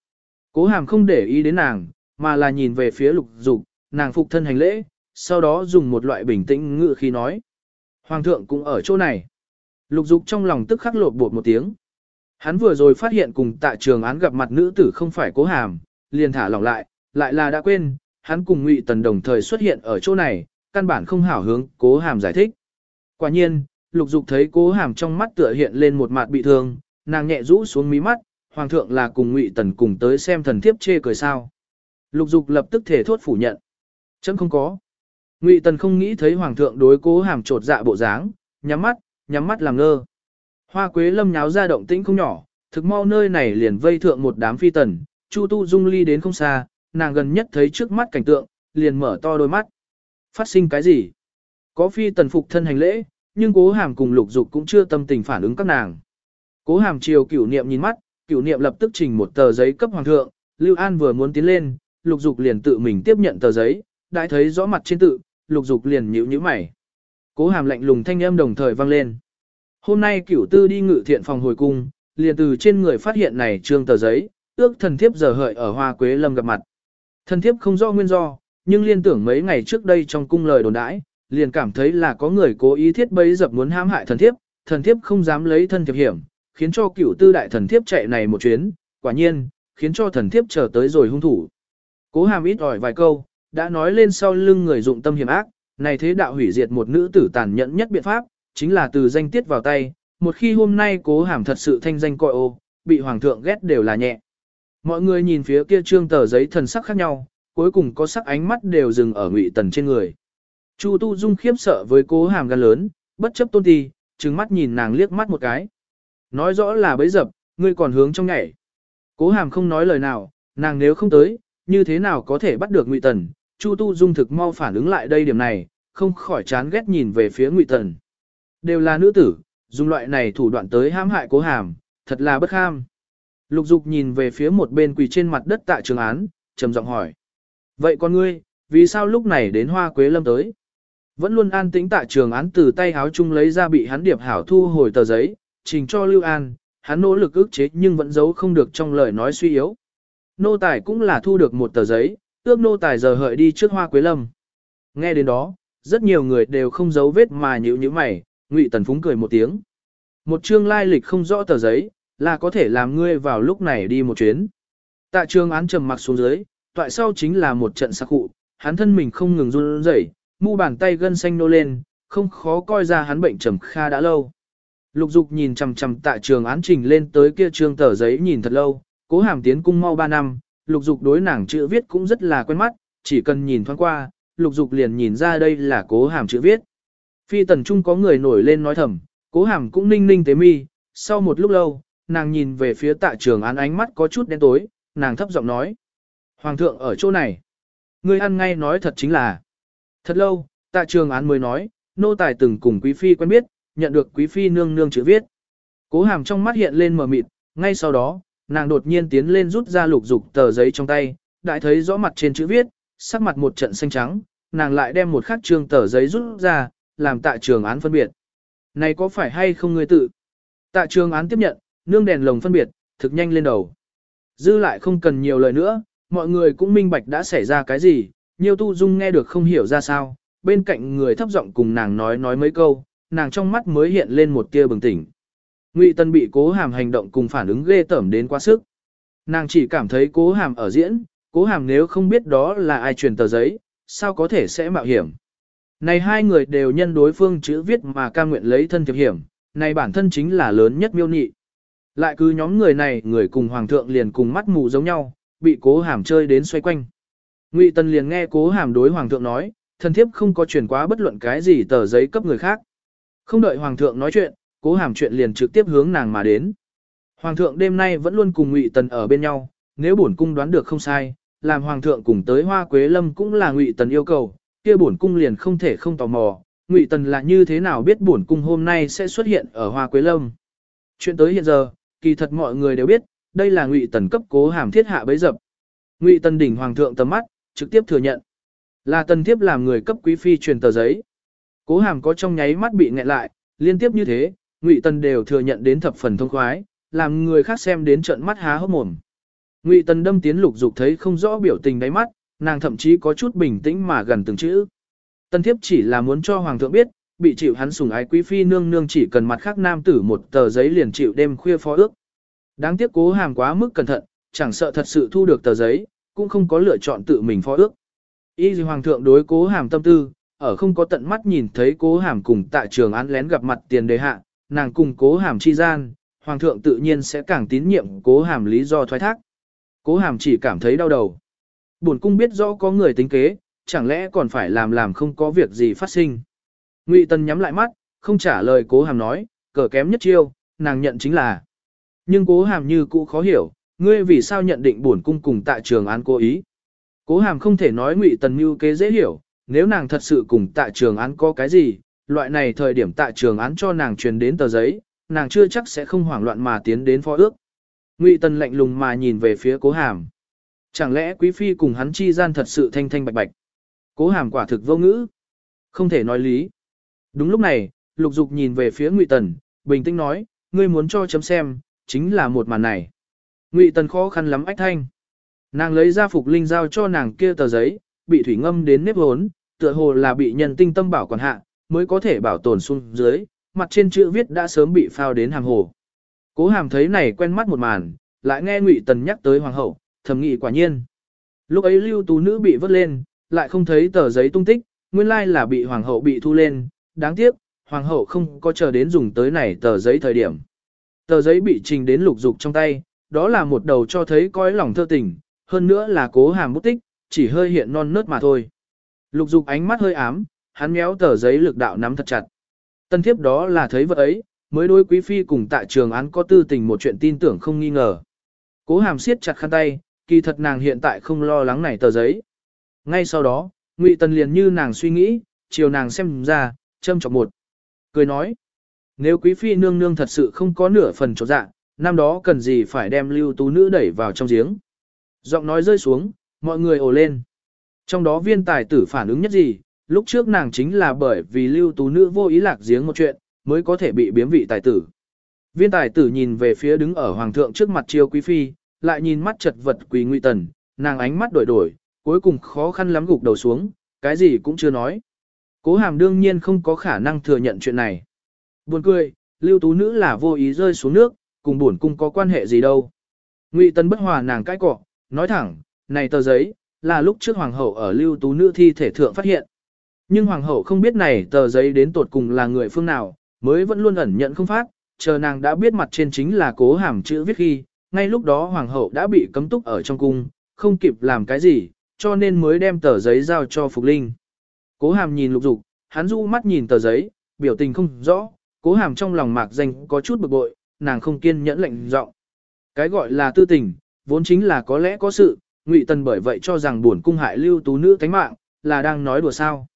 Cố hàm không để ý đến nàng, mà là nhìn về phía lục dục, nàng phục thân hành lễ, sau đó dùng một loại bình tĩnh ngự khi nói. Hoàng thượng cũng ở chỗ này. Lục dục trong lòng tức khắc lột bột một tiếng. Hắn vừa rồi phát hiện cùng tại trường án gặp mặt nữ tử không phải cố hàm, liền thả lỏng lại, lại là đã quên, hắn cùng Ngụy Tần đồng thời xuất hiện ở chỗ này, căn bản không hảo hướng cố hàm giải thích. Quả nhiên, lục dục thấy cố hàm trong mắt tựa hiện lên một mặt bị thương, nàng nhẹ rũ xuống mí mắt, hoàng thượng là cùng Ngụy Tần cùng tới xem thần thiếp chê cười sao. Lục dục lập tức thể thốt phủ nhận. Chấm không có. Ngụy Tần không nghĩ thấy hoàng thượng đối cố hàm trột dạ bộ dáng, nhắm mắt, nhắm mắt làm ngơ. Hoa quế lâm nháo ra động tĩnh không nhỏ, thực mau nơi này liền vây thượng một đám phi tần, Chu Tu Dung ly đến không xa, nàng gần nhất thấy trước mắt cảnh tượng, liền mở to đôi mắt. Phát sinh cái gì? Có phi tần phục thân hành lễ, nhưng cố hàm cùng lục dục cũng chưa tâm tình phản ứng các nàng. Cố hàm chiều cửu niệm nhìn mắt, cửu niệm lập tức trình một tờ giấy cấp hoàng thượng, Lưu An vừa muốn tiến lên, lục dục liền tự mình tiếp nhận tờ giấy, đã thấy rõ mặt trên tự, lục dục liền nhíu nhíu mày. Cố hàm lạnh lùng thanh âm đồng thời vang lên. Hôm nay cửu tư đi ngự thiện phòng hồi cung, liền từ trên người phát hiện này trương tờ giấy, ước thần thiếp giờ hợi ở hoa quế lâm gặp mặt. Thần thiếp không rõ nguyên do, nhưng liên tưởng mấy ngày trước đây trong cung lời đồn đãi, liền cảm thấy là có người cố ý thiết bấy dập muốn hãm hại thần thiếp, thần thiếp không dám lấy thân thiệp hiểm, khiến cho cửu tư đại thần thiếp chạy này một chuyến, quả nhiên, khiến cho thần thiếp chờ tới rồi hung thủ. Cố hàm ít ỏi vài câu, đã nói lên sau lưng người dụng tâm hiểm ác, này thế đạo hủy diệt một nữ tử tàn nhẫn nhất biện pháp, chính là từ danh tiết vào tay, một khi hôm nay cố hàm thật sự thanh danh coi ô, bị hoàng thượng ghét đều là nhẹ. Mọi người nhìn phía kia trương tờ giấy thần sắc khác nhau, cuối cùng có sắc ánh mắt đều dừng ở ngụy tần trên người. Chu Tu Dung khiếp sợ với cố hàm gan lớn, bất chấp tôn ti, trừng mắt nhìn nàng liếc mắt một cái. Nói rõ là bấy dập, ngươi còn hướng trong nhảy. Cố hàm không nói lời nào, nàng nếu không tới, như thế nào có thể bắt được ngụy tần. Chu Tu Dung thực mau phản ứng lại đây điểm này, không khỏi chán ghét nhìn về phía ngụy tần. Đều là nữ tử, dùng loại này thủ đoạn tới hãm hại cố hàm, thật là bất kham. Lục dục nhìn về phía một bên quỳ trên mặt đất tại trường án, trầm giọng hỏi. Vậy con ngươi, vì sao lúc này đến hoa quế lâm tới? Vẫn luôn an tĩnh tại trường án từ tay háo chung lấy ra bị hắn điệp hảo thu hồi tờ giấy, trình cho Lưu An, hắn nỗ lực ức chế nhưng vẫn giấu không được trong lời nói suy yếu. Nô tài cũng là thu được một tờ giấy, ước nô tài giờ hợi đi trước hoa quế lâm. Nghe đến đó, rất nhiều người đều không giấu vết mà nhữ như mày, Ngụy Tần Phúng cười một tiếng. Một chương lai lịch không rõ tờ giấy, là có thể làm ngươi vào lúc này đi một chuyến. Tạ trường án trầm mặc xuống dưới, toại sau chính là một trận sắc cụ, hắn thân mình không ngừng run rẩy, mu bàn tay gân xanh nô lên, không khó coi ra hắn bệnh trầm kha đã lâu. Lục dục nhìn chằm chằm tạ trường án trình lên tới kia trương tờ giấy nhìn thật lâu, cố hàm tiến cung mau 3 năm, lục dục đối nàng chữ viết cũng rất là quen mắt, chỉ cần nhìn thoáng qua, lục dục liền nhìn ra đây là cố hàm chữ viết. Phi tần trung có người nổi lên nói thầm, cố hàm cũng ninh ninh tế mi, sau một lúc lâu, nàng nhìn về phía tạ trường án ánh mắt có chút đen tối, nàng thấp giọng nói. Hoàng thượng ở chỗ này. Ngươi ăn ngay nói thật chính là. Thật lâu, tạ trường án mới nói, nô tài từng cùng quý phi quen biết, nhận được quý phi nương nương chữ viết. Cố hàm trong mắt hiện lên mờ mịt, ngay sau đó, nàng đột nhiên tiến lên rút ra lục dục tờ giấy trong tay, đại thấy rõ mặt trên chữ viết, sắc mặt một trận xanh trắng, nàng lại đem một khắc trương tờ giấy rút ra, làm tạ trường án phân biệt. Này có phải hay không ngươi tự? Tạ trường án tiếp nhận, nương đèn lồng phân biệt, thực nhanh lên đầu. Dư lại không cần nhiều lời nữa, mọi người cũng minh bạch đã xảy ra cái gì, nhiều tu dung nghe được không hiểu ra sao, bên cạnh người thấp giọng cùng nàng nói nói mấy câu, nàng trong mắt mới hiện lên một tia bừng tỉnh. Ngụy Tân bị cố hàm hành động cùng phản ứng ghê tởm đến quá sức. Nàng chỉ cảm thấy cố hàm ở diễn, cố hàm nếu không biết đó là ai truyền tờ giấy, sao có thể sẽ mạo hiểm. Này hai người đều nhân đối phương chữ viết mà ca nguyện lấy thân thiệp hiểm, này bản thân chính là lớn nhất miêu nị. Lại cứ nhóm người này người cùng hoàng thượng liền cùng mắt mù giống nhau, bị cố hàm chơi đến xoay quanh. Ngụy Tần liền nghe cố hàm đối hoàng thượng nói, thần thiếp không có truyền quá bất luận cái gì tờ giấy cấp người khác. Không đợi hoàng thượng nói chuyện, cố hàm chuyện liền trực tiếp hướng nàng mà đến. Hoàng thượng đêm nay vẫn luôn cùng Ngụy Tần ở bên nhau, nếu bổn cung đoán được không sai, làm hoàng thượng cùng tới Hoa Quế Lâm cũng là Ngụy Tần yêu cầu, kia bổn cung liền không thể không tò mò, Ngụy Tần là như thế nào biết bổn cung hôm nay sẽ xuất hiện ở Hoa Quế Lâm. Chuyện tới hiện giờ, kỳ thật mọi người đều biết, đây là Ngụy Tần cấp cố hàm thiết hạ bấy dập. Ngụy Tần đỉnh hoàng thượng tầm mắt, trực tiếp thừa nhận. Là Tần Thiếp làm người cấp quý phi truyền tờ giấy. Cố hàm có trong nháy mắt bị nghẹn lại, liên tiếp như thế, Ngụy Tần đều thừa nhận đến thập phần thông khoái, làm người khác xem đến trận mắt há hốc mồm. Ngụy Tần đâm tiến lục dục thấy không rõ biểu tình đáy mắt, nàng thậm chí có chút bình tĩnh mà gần từng chữ. Tân thiếp chỉ là muốn cho hoàng thượng biết, bị chịu hắn sủng ái quý phi nương nương chỉ cần mặt khác nam tử một tờ giấy liền chịu đêm khuya phó ước. Đáng tiếc cố hàm quá mức cẩn thận, chẳng sợ thật sự thu được tờ giấy, cũng không có lựa chọn tự mình phó ước. Y gì hoàng thượng đối cố hàm tâm tư, ở không có tận mắt nhìn thấy cố hàm cùng tại trường án lén gặp mặt tiền đề hạ, nàng cùng cố hàm chi gian, hoàng thượng tự nhiên sẽ càng tín nhiệm cố hàm lý do thoái thác. Cố hàm chỉ cảm thấy đau đầu. Buồn cung biết rõ có người tính kế, chẳng lẽ còn phải làm làm không có việc gì phát sinh. Ngụy Tân nhắm lại mắt, không trả lời cố hàm nói, cờ kém nhất chiêu, nàng nhận chính là. Nhưng cố hàm như cũ khó hiểu, ngươi vì sao nhận định bổn cung cùng tại trường án cố ý. Cố hàm không thể nói Ngụy Tần mưu kế dễ hiểu, nếu nàng thật sự cùng tại trường án có cái gì, loại này thời điểm tại trường án cho nàng truyền đến tờ giấy, nàng chưa chắc sẽ không hoảng loạn mà tiến đến phó ước. Ngụy Tần lạnh lùng mà nhìn về phía cố hàm. Chẳng lẽ quý phi cùng hắn chi gian thật sự thanh thanh bạch bạch. Cố hàm quả thực vô ngữ. Không thể nói lý. Đúng lúc này, lục dục nhìn về phía Ngụy Tần, bình tĩnh nói, ngươi muốn cho chấm xem, chính là một màn này. Ngụy Tần khó khăn lắm ách thanh. Nàng lấy ra phục linh giao cho nàng kia tờ giấy, bị thủy ngâm đến nếp hốn, tựa hồ là bị nhân tinh tâm bảo quản hạ, mới có thể bảo tồn xuống dưới, mặt trên chữ viết đã sớm bị phao đến hàng hồ. Cố hàm thấy này quen mắt một màn, lại nghe Ngụy Tần nhắc tới hoàng hậu, thầm nghĩ quả nhiên. Lúc ấy lưu tú nữ bị vớt lên, lại không thấy tờ giấy tung tích, nguyên lai là bị hoàng hậu bị thu lên, đáng tiếc, hoàng hậu không có chờ đến dùng tới này tờ giấy thời điểm. Tờ giấy bị trình đến lục dục trong tay, đó là một đầu cho thấy coi lòng thơ tình, hơn nữa là cố hàm bút tích, chỉ hơi hiện non nớt mà thôi. Lục dục ánh mắt hơi ám, hắn méo tờ giấy lực đạo nắm thật chặt. Tân thiếp đó là thấy vợ ấy, mới đối quý phi cùng tại trường án có tư tình một chuyện tin tưởng không nghi ngờ. Cố hàm siết chặt khăn tay, kỳ thật nàng hiện tại không lo lắng này tờ giấy. Ngay sau đó, Ngụy Tần liền như nàng suy nghĩ, chiều nàng xem ra, châm chọc một. Cười nói, nếu quý phi nương nương thật sự không có nửa phần chỗ dạ, năm đó cần gì phải đem lưu tú nữ đẩy vào trong giếng. Giọng nói rơi xuống, mọi người ồ lên. Trong đó viên tài tử phản ứng nhất gì, lúc trước nàng chính là bởi vì lưu tú nữ vô ý lạc giếng một chuyện, mới có thể bị biếm vị tài tử. Viên tài tử nhìn về phía đứng ở hoàng thượng trước mặt chiêu quý phi, lại nhìn mắt chật vật quỳ nguy tần, nàng ánh mắt đổi đổi, cuối cùng khó khăn lắm gục đầu xuống, cái gì cũng chưa nói. Cố hàm đương nhiên không có khả năng thừa nhận chuyện này. Buồn cười, lưu tú nữ là vô ý rơi xuống nước, cùng buồn cung có quan hệ gì đâu. Ngụy tần bất hòa nàng cãi cọ, nói thẳng, này tờ giấy, là lúc trước hoàng hậu ở lưu tú nữ thi thể thượng phát hiện. Nhưng hoàng hậu không biết này tờ giấy đến tột cùng là người phương nào, mới vẫn luôn ẩn nhận không phát, chờ nàng đã biết mặt trên chính là cố hàm chữ viết khi, ngay lúc đó hoàng hậu đã bị cấm túc ở trong cung, không kịp làm cái gì, cho nên mới đem tờ giấy giao cho Phục Linh. Cố hàm nhìn lục dục, hắn du mắt nhìn tờ giấy, biểu tình không rõ, cố hàm trong lòng mạc danh có chút bực bội, nàng không kiên nhẫn lệnh giọng. Cái gọi là tư tình, vốn chính là có lẽ có sự, ngụy tần bởi vậy cho rằng buồn cung hại lưu tú nữ tánh mạng, là đang nói đùa sao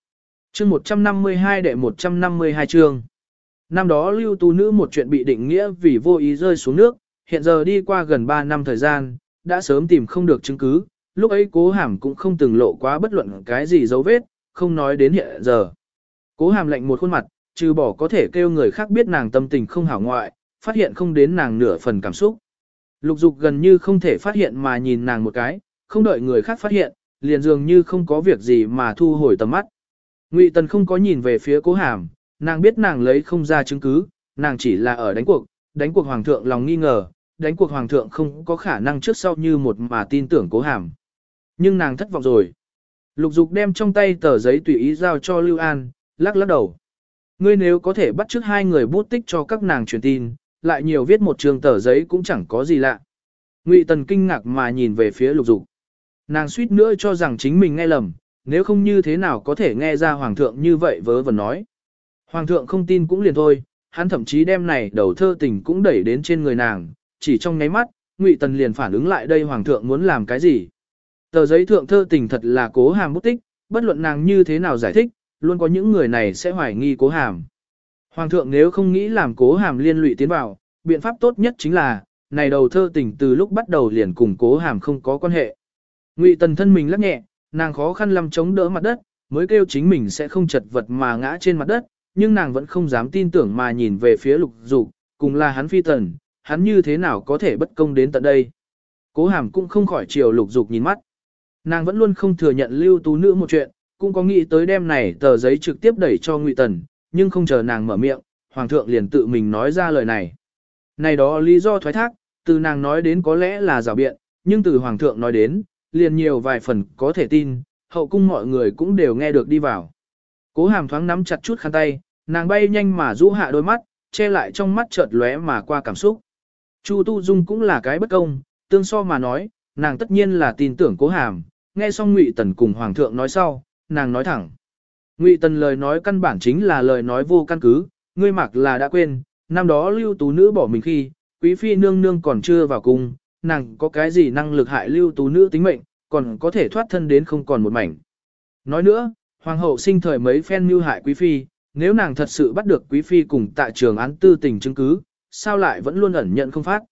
chương 152 đệ 152 chương. Năm đó lưu tú nữ một chuyện bị định nghĩa vì vô ý rơi xuống nước, hiện giờ đi qua gần 3 năm thời gian, đã sớm tìm không được chứng cứ, lúc ấy cố hàm cũng không từng lộ quá bất luận cái gì dấu vết, không nói đến hiện giờ. Cố hàm lạnh một khuôn mặt, trừ bỏ có thể kêu người khác biết nàng tâm tình không hảo ngoại, phát hiện không đến nàng nửa phần cảm xúc. Lục dục gần như không thể phát hiện mà nhìn nàng một cái, không đợi người khác phát hiện, liền dường như không có việc gì mà thu hồi tầm mắt. Ngụy Tần không có nhìn về phía cố hàm, nàng biết nàng lấy không ra chứng cứ, nàng chỉ là ở đánh cuộc, đánh cuộc hoàng thượng lòng nghi ngờ, đánh cuộc hoàng thượng không có khả năng trước sau như một mà tin tưởng cố hàm. Nhưng nàng thất vọng rồi. Lục dục đem trong tay tờ giấy tùy ý giao cho Lưu An, lắc lắc đầu. Ngươi nếu có thể bắt trước hai người bút tích cho các nàng truyền tin, lại nhiều viết một trường tờ giấy cũng chẳng có gì lạ. Ngụy Tần kinh ngạc mà nhìn về phía lục dục. Nàng suýt nữa cho rằng chính mình nghe lầm, nếu không như thế nào có thể nghe ra hoàng thượng như vậy vớ vẩn nói. Hoàng thượng không tin cũng liền thôi, hắn thậm chí đem này đầu thơ tình cũng đẩy đến trên người nàng, chỉ trong nháy mắt, Ngụy Tần liền phản ứng lại đây hoàng thượng muốn làm cái gì. Tờ giấy thượng thơ tình thật là cố hàm bút tích, bất luận nàng như thế nào giải thích, luôn có những người này sẽ hoài nghi cố hàm. Hoàng thượng nếu không nghĩ làm cố hàm liên lụy tiến vào, biện pháp tốt nhất chính là, này đầu thơ tình từ lúc bắt đầu liền cùng cố hàm không có quan hệ. Ngụy tần thân mình lắc nhẹ, nàng khó khăn lắm chống đỡ mặt đất, mới kêu chính mình sẽ không chật vật mà ngã trên mặt đất, nhưng nàng vẫn không dám tin tưởng mà nhìn về phía lục dục, cùng là hắn phi tần, hắn như thế nào có thể bất công đến tận đây. Cố hàm cũng không khỏi chiều lục dục nhìn mắt. Nàng vẫn luôn không thừa nhận lưu tú nữ một chuyện, cũng có nghĩ tới đêm này tờ giấy trực tiếp đẩy cho Ngụy Tần, nhưng không chờ nàng mở miệng, Hoàng thượng liền tự mình nói ra lời này. Này đó lý do thoái thác, từ nàng nói đến có lẽ là rào biện, nhưng từ Hoàng thượng nói đến, liền nhiều vài phần có thể tin, hậu cung mọi người cũng đều nghe được đi vào. Cố hàm thoáng nắm chặt chút khăn tay, nàng bay nhanh mà rũ hạ đôi mắt, che lại trong mắt chợt lóe mà qua cảm xúc. Chu Tu Dung cũng là cái bất công, tương so mà nói, nàng tất nhiên là tin tưởng cố hàm, nghe xong Ngụy Tần cùng Hoàng thượng nói sau, nàng nói thẳng. Ngụy Tần lời nói căn bản chính là lời nói vô căn cứ, ngươi mặc là đã quên, năm đó lưu tú nữ bỏ mình khi, quý phi nương nương còn chưa vào cung, nàng có cái gì năng lực hại lưu tú nữ tính mệnh, còn có thể thoát thân đến không còn một mảnh. Nói nữa, hoàng hậu sinh thời mấy phen mưu hại quý phi, nếu nàng thật sự bắt được quý phi cùng tại trường án tư tình chứng cứ, sao lại vẫn luôn ẩn nhận không phát.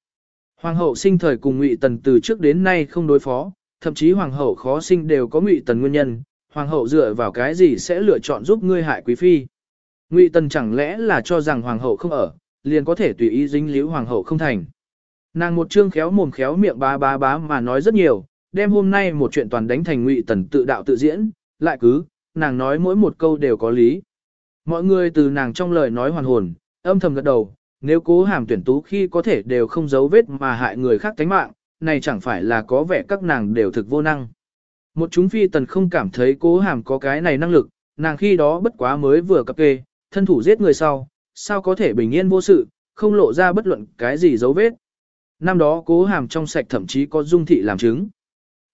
Hoàng hậu sinh thời cùng Ngụy Tần từ trước đến nay không đối phó, thậm chí hoàng hậu khó sinh đều có Ngụy Tần nguyên nhân, hoàng hậu dựa vào cái gì sẽ lựa chọn giúp ngươi hại quý phi. Ngụy Tần chẳng lẽ là cho rằng hoàng hậu không ở, liền có thể tùy ý dính líu hoàng hậu không thành. Nàng một chương khéo mồm khéo miệng bá bá bá mà nói rất nhiều, đem hôm nay một chuyện toàn đánh thành Ngụy Tần tự đạo tự diễn, lại cứ, nàng nói mỗi một câu đều có lý. Mọi người từ nàng trong lời nói hoàn hồn, âm thầm gật đầu, nếu cố hàm tuyển tú khi có thể đều không giấu vết mà hại người khác tánh mạng, này chẳng phải là có vẻ các nàng đều thực vô năng. Một chúng phi tần không cảm thấy cố hàm có cái này năng lực, nàng khi đó bất quá mới vừa cập kê, thân thủ giết người sau, sao có thể bình yên vô sự, không lộ ra bất luận cái gì dấu vết. Năm đó cố hàm trong sạch thậm chí có dung thị làm chứng.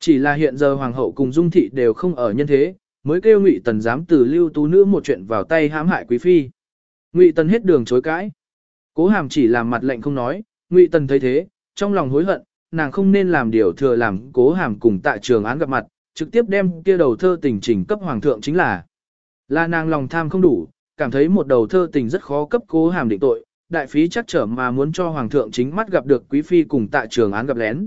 Chỉ là hiện giờ hoàng hậu cùng dung thị đều không ở nhân thế, mới kêu ngụy tần dám từ lưu tú nữ một chuyện vào tay hãm hại quý phi. Ngụy tần hết đường chối cãi. Cố hàm chỉ làm mặt lệnh không nói, ngụy tần thấy thế, trong lòng hối hận, nàng không nên làm điều thừa làm cố hàm cùng tại trường án gặp mặt, trực tiếp đem kia đầu thơ tình trình cấp hoàng thượng chính là. Là nàng lòng tham không đủ, cảm thấy một đầu thơ tình rất khó cấp cố hàm định tội, đại phí chắc trở mà muốn cho hoàng thượng chính mắt gặp được quý phi cùng tại trường án gặp lén.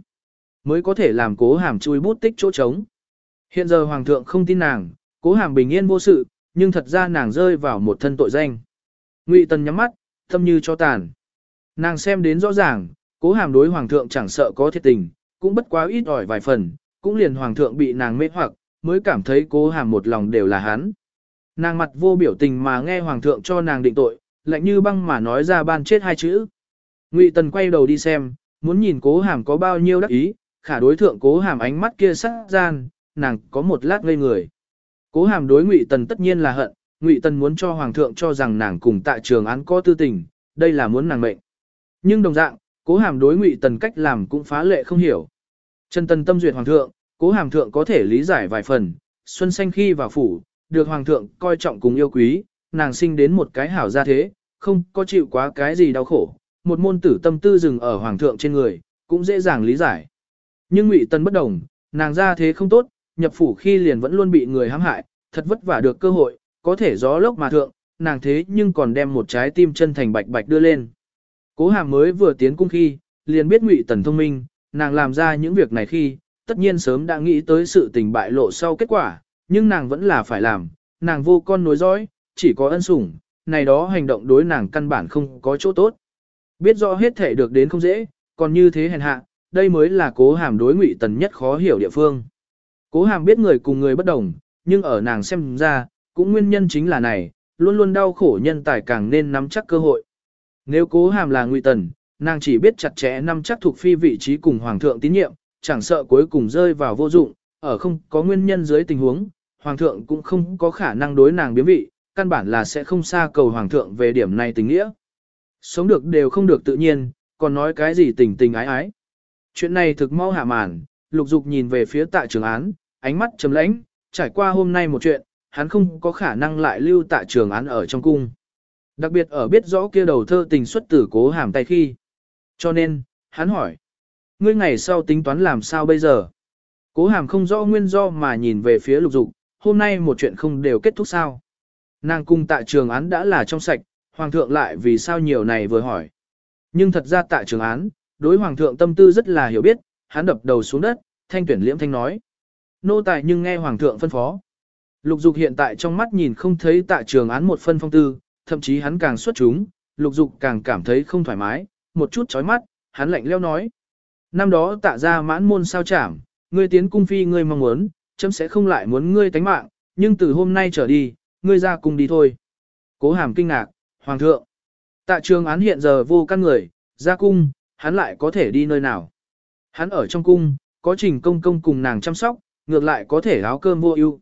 Mới có thể làm cố hàm chui bút tích chỗ trống. Hiện giờ hoàng thượng không tin nàng, cố hàm bình yên vô sự, nhưng thật ra nàng rơi vào một thân tội danh. Ngụy tần nhắm mắt, thâm như cho tàn. Nàng xem đến rõ ràng, cố hàm đối hoàng thượng chẳng sợ có thiệt tình, cũng bất quá ít ỏi vài phần, cũng liền hoàng thượng bị nàng mê hoặc, mới cảm thấy cố hàm một lòng đều là hắn. Nàng mặt vô biểu tình mà nghe hoàng thượng cho nàng định tội, lạnh như băng mà nói ra ban chết hai chữ. Ngụy Tần quay đầu đi xem, muốn nhìn cố hàm có bao nhiêu đắc ý, khả đối thượng cố hàm ánh mắt kia sắc gian, nàng có một lát ngây người. Cố hàm đối Ngụy Tần tất nhiên là hận, Ngụy Tần muốn cho hoàng thượng cho rằng nàng cùng tại trường án có tư tình, đây là muốn nàng mệnh. Nhưng đồng dạng, cố hàm đối Ngụy Tần cách làm cũng phá lệ không hiểu. Trần Tần tâm duyệt hoàng thượng, cố hàm thượng có thể lý giải vài phần, xuân xanh khi vào phủ, được hoàng thượng coi trọng cùng yêu quý, nàng sinh đến một cái hảo gia thế, không có chịu quá cái gì đau khổ, một môn tử tâm tư dừng ở hoàng thượng trên người, cũng dễ dàng lý giải. Nhưng Ngụy Tần bất đồng, nàng gia thế không tốt, nhập phủ khi liền vẫn luôn bị người hãm hại, thật vất vả được cơ hội, có thể gió lốc mà thượng, nàng thế nhưng còn đem một trái tim chân thành bạch bạch đưa lên. Cố hàm mới vừa tiến cung khi, liền biết Ngụy Tần thông minh, nàng làm ra những việc này khi, tất nhiên sớm đã nghĩ tới sự tình bại lộ sau kết quả, nhưng nàng vẫn là phải làm, nàng vô con nối dõi, chỉ có ân sủng, này đó hành động đối nàng căn bản không có chỗ tốt. Biết rõ hết thể được đến không dễ, còn như thế hèn hạ, đây mới là cố hàm đối ngụy tần nhất khó hiểu địa phương. Cố hàm biết người cùng người bất đồng, nhưng ở nàng xem ra, cũng nguyên nhân chính là này, luôn luôn đau khổ nhân tài càng nên nắm chắc cơ hội. Nếu cố hàm là ngụy tần, nàng chỉ biết chặt chẽ nắm chắc thuộc phi vị trí cùng hoàng thượng tín nhiệm, chẳng sợ cuối cùng rơi vào vô dụng, ở không có nguyên nhân dưới tình huống, hoàng thượng cũng không có khả năng đối nàng biến vị, căn bản là sẽ không xa cầu hoàng thượng về điểm này tình nghĩa. Sống được đều không được tự nhiên, còn nói cái gì tình tình ái ái. Chuyện này thực mau hạ màn, lục dục nhìn về phía tạ trường án, ánh mắt trầm lãnh, trải qua hôm nay một chuyện, hắn không có khả năng lại lưu tạ trường án ở trong cung. Đặc biệt ở biết rõ kia đầu thơ tình xuất tử cố hàm tay khi. Cho nên, hắn hỏi, ngươi ngày sau tính toán làm sao bây giờ? Cố hàm không rõ nguyên do mà nhìn về phía lục dục, hôm nay một chuyện không đều kết thúc sao? Nàng cung tạ trường án đã là trong sạch, hoàng thượng lại vì sao nhiều này vừa hỏi. Nhưng thật ra tạ trường án, đối hoàng thượng tâm tư rất là hiểu biết, hắn đập đầu xuống đất, thanh tuyển liễm thanh nói. Nô tài nhưng nghe hoàng thượng phân phó. Lục dục hiện tại trong mắt nhìn không thấy tạ trường án một phân phong tư, thậm chí hắn càng xuất chúng, lục dục càng cảm thấy không thoải mái, một chút chói mắt, hắn lạnh leo nói. Năm đó tạ ra mãn môn sao chảm, ngươi tiến cung phi ngươi mong muốn, chấm sẽ không lại muốn ngươi tánh mạng, nhưng từ hôm nay trở đi, ngươi ra cung đi thôi. Cố hàm kinh ngạc, hoàng thượng. Tạ trường án hiện giờ vô căn người, ra cung, hắn lại có thể đi nơi nào. Hắn ở trong cung, có trình công công cùng nàng chăm sóc, ngược lại có thể áo cơm vô ưu.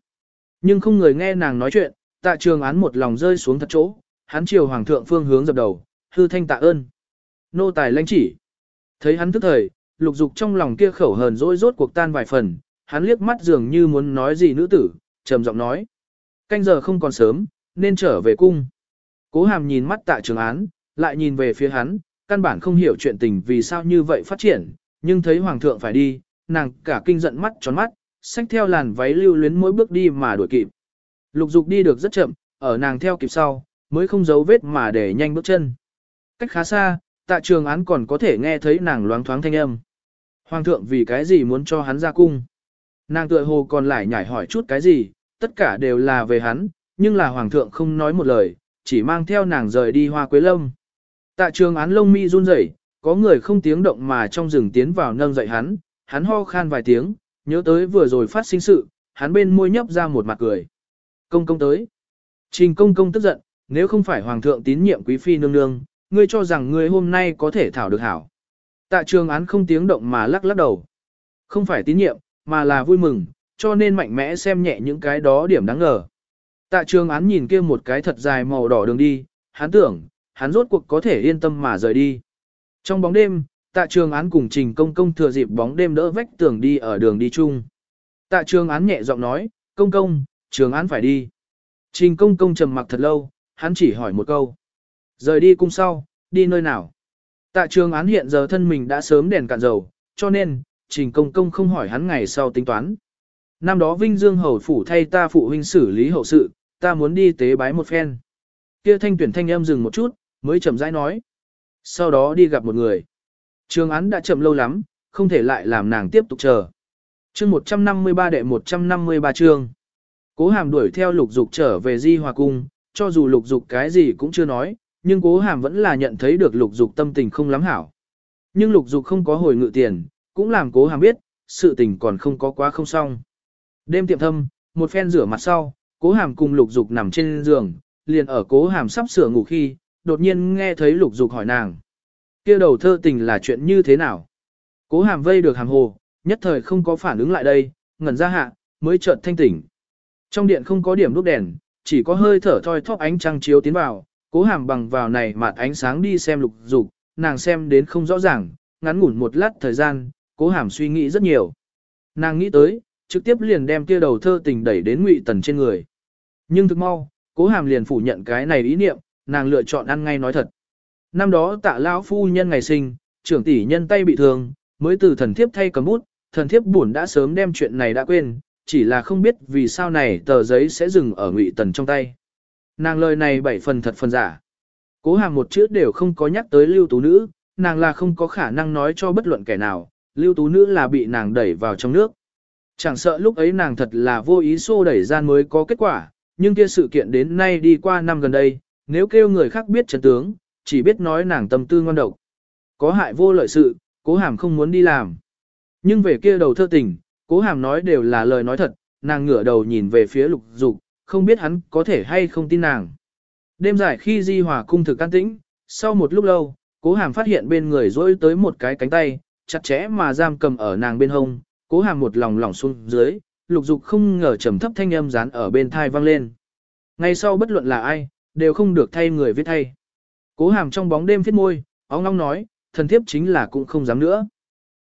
Nhưng không người nghe nàng nói chuyện, tạ trường án một lòng rơi xuống thật chỗ, hắn chiều hoàng thượng phương hướng dập đầu, hư thanh tạ ơn. Nô tài lãnh chỉ. Thấy hắn tức thời, lục dục trong lòng kia khẩu hờn dỗi rốt cuộc tan vài phần, hắn liếc mắt dường như muốn nói gì nữ tử, trầm giọng nói. Canh giờ không còn sớm, nên trở về cung. Cố hàm nhìn mắt tạ trường án, lại nhìn về phía hắn, căn bản không hiểu chuyện tình vì sao như vậy phát triển, nhưng thấy hoàng thượng phải đi, nàng cả kinh giận mắt tròn mắt, xách theo làn váy lưu luyến mỗi bước đi mà đuổi kịp. Lục dục đi được rất chậm, ở nàng theo kịp sau, mới không giấu vết mà để nhanh bước chân. Cách khá xa, tạ trường án còn có thể nghe thấy nàng loáng thoáng thanh âm. Hoàng thượng vì cái gì muốn cho hắn ra cung? Nàng tựa hồ còn lại nhảy hỏi chút cái gì, tất cả đều là về hắn, nhưng là hoàng thượng không nói một lời, chỉ mang theo nàng rời đi hoa quế lâm. Tạ trường án lông mi run rẩy, có người không tiếng động mà trong rừng tiến vào nâng dậy hắn, hắn ho khan vài tiếng, nhớ tới vừa rồi phát sinh sự, hắn bên môi nhấp ra một mặt cười. Công công tới. Trình công công tức giận, nếu không phải hoàng thượng tín nhiệm quý phi nương nương, ngươi cho rằng ngươi hôm nay có thể thảo được hảo. Tạ trường án không tiếng động mà lắc lắc đầu. Không phải tín nhiệm, mà là vui mừng, cho nên mạnh mẽ xem nhẹ những cái đó điểm đáng ngờ. Tạ trường án nhìn kia một cái thật dài màu đỏ đường đi, hắn tưởng, hắn rốt cuộc có thể yên tâm mà rời đi. Trong bóng đêm, tạ trường án cùng trình công công thừa dịp bóng đêm đỡ vách tường đi ở đường đi chung. Tạ trường án nhẹ giọng nói, công công, trường án phải đi. Trình công công trầm mặc thật lâu, hắn chỉ hỏi một câu. Rời đi cung sau, đi nơi nào? Tạ trường án hiện giờ thân mình đã sớm đèn cạn dầu, cho nên, trình công công không hỏi hắn ngày sau tính toán. Năm đó Vinh Dương Hầu Phủ thay ta phụ huynh xử lý hậu sự, ta muốn đi tế bái một phen. Kia thanh tuyển thanh âm dừng một chút, mới chậm rãi nói. Sau đó đi gặp một người. Trường án đã chậm lâu lắm, không thể lại làm nàng tiếp tục chờ. chương 153 đệ 153 chương. Cố hàm đuổi theo lục dục trở về di hòa cung, cho dù lục dục cái gì cũng chưa nói, nhưng cố hàm vẫn là nhận thấy được lục dục tâm tình không lắm hảo. Nhưng lục dục không có hồi ngự tiền, cũng làm cố hàm biết, sự tình còn không có quá không xong. Đêm tiệm thâm, một phen rửa mặt sau, cố hàm cùng lục dục nằm trên giường, liền ở cố hàm sắp sửa ngủ khi, đột nhiên nghe thấy lục dục hỏi nàng. kia đầu thơ tình là chuyện như thế nào? Cố hàm vây được hàm hồ, nhất thời không có phản ứng lại đây, ngẩn ra hạ, mới chợt thanh tỉnh. Trong điện không có điểm đốt đèn, chỉ có hơi thở thoi thóp ánh trăng chiếu tiến vào, cố hàm bằng vào này mặt ánh sáng đi xem lục dục, nàng xem đến không rõ ràng, ngắn ngủn một lát thời gian, cố hàm suy nghĩ rất nhiều. Nàng nghĩ tới, trực tiếp liền đem kia đầu thơ tình đẩy đến ngụy tần trên người. Nhưng thực mau, cố hàm liền phủ nhận cái này ý niệm, nàng lựa chọn ăn ngay nói thật. Năm đó tạ lão phu nhân ngày sinh, trưởng tỷ nhân tay bị thương, mới từ thần thiếp thay cầm bút, thần thiếp buồn đã sớm đem chuyện này đã quên, chỉ là không biết vì sao này tờ giấy sẽ dừng ở ngụy tần trong tay. Nàng lời này bảy phần thật phần giả. Cố hàm một chữ đều không có nhắc tới lưu tú nữ, nàng là không có khả năng nói cho bất luận kẻ nào, lưu tú nữ là bị nàng đẩy vào trong nước. Chẳng sợ lúc ấy nàng thật là vô ý xô đẩy gian mới có kết quả, nhưng kia sự kiện đến nay đi qua năm gần đây, nếu kêu người khác biết chân tướng, chỉ biết nói nàng tâm tư ngon độc. Có hại vô lợi sự, cố hàm không muốn đi làm. Nhưng về kia đầu thơ tình, cố hàm nói đều là lời nói thật, nàng ngửa đầu nhìn về phía lục dục, không biết hắn có thể hay không tin nàng. Đêm dài khi di hòa cung thực an tĩnh, sau một lúc lâu, cố hàm phát hiện bên người rỗi tới một cái cánh tay, chặt chẽ mà giam cầm ở nàng bên hông, cố hàm một lòng lỏng xuống dưới, lục dục không ngờ trầm thấp thanh âm dán ở bên thai vang lên. Ngay sau bất luận là ai, đều không được thay người viết thay. Cố hàm trong bóng đêm viết môi, óng ngong nói, thần thiếp chính là cũng không dám nữa.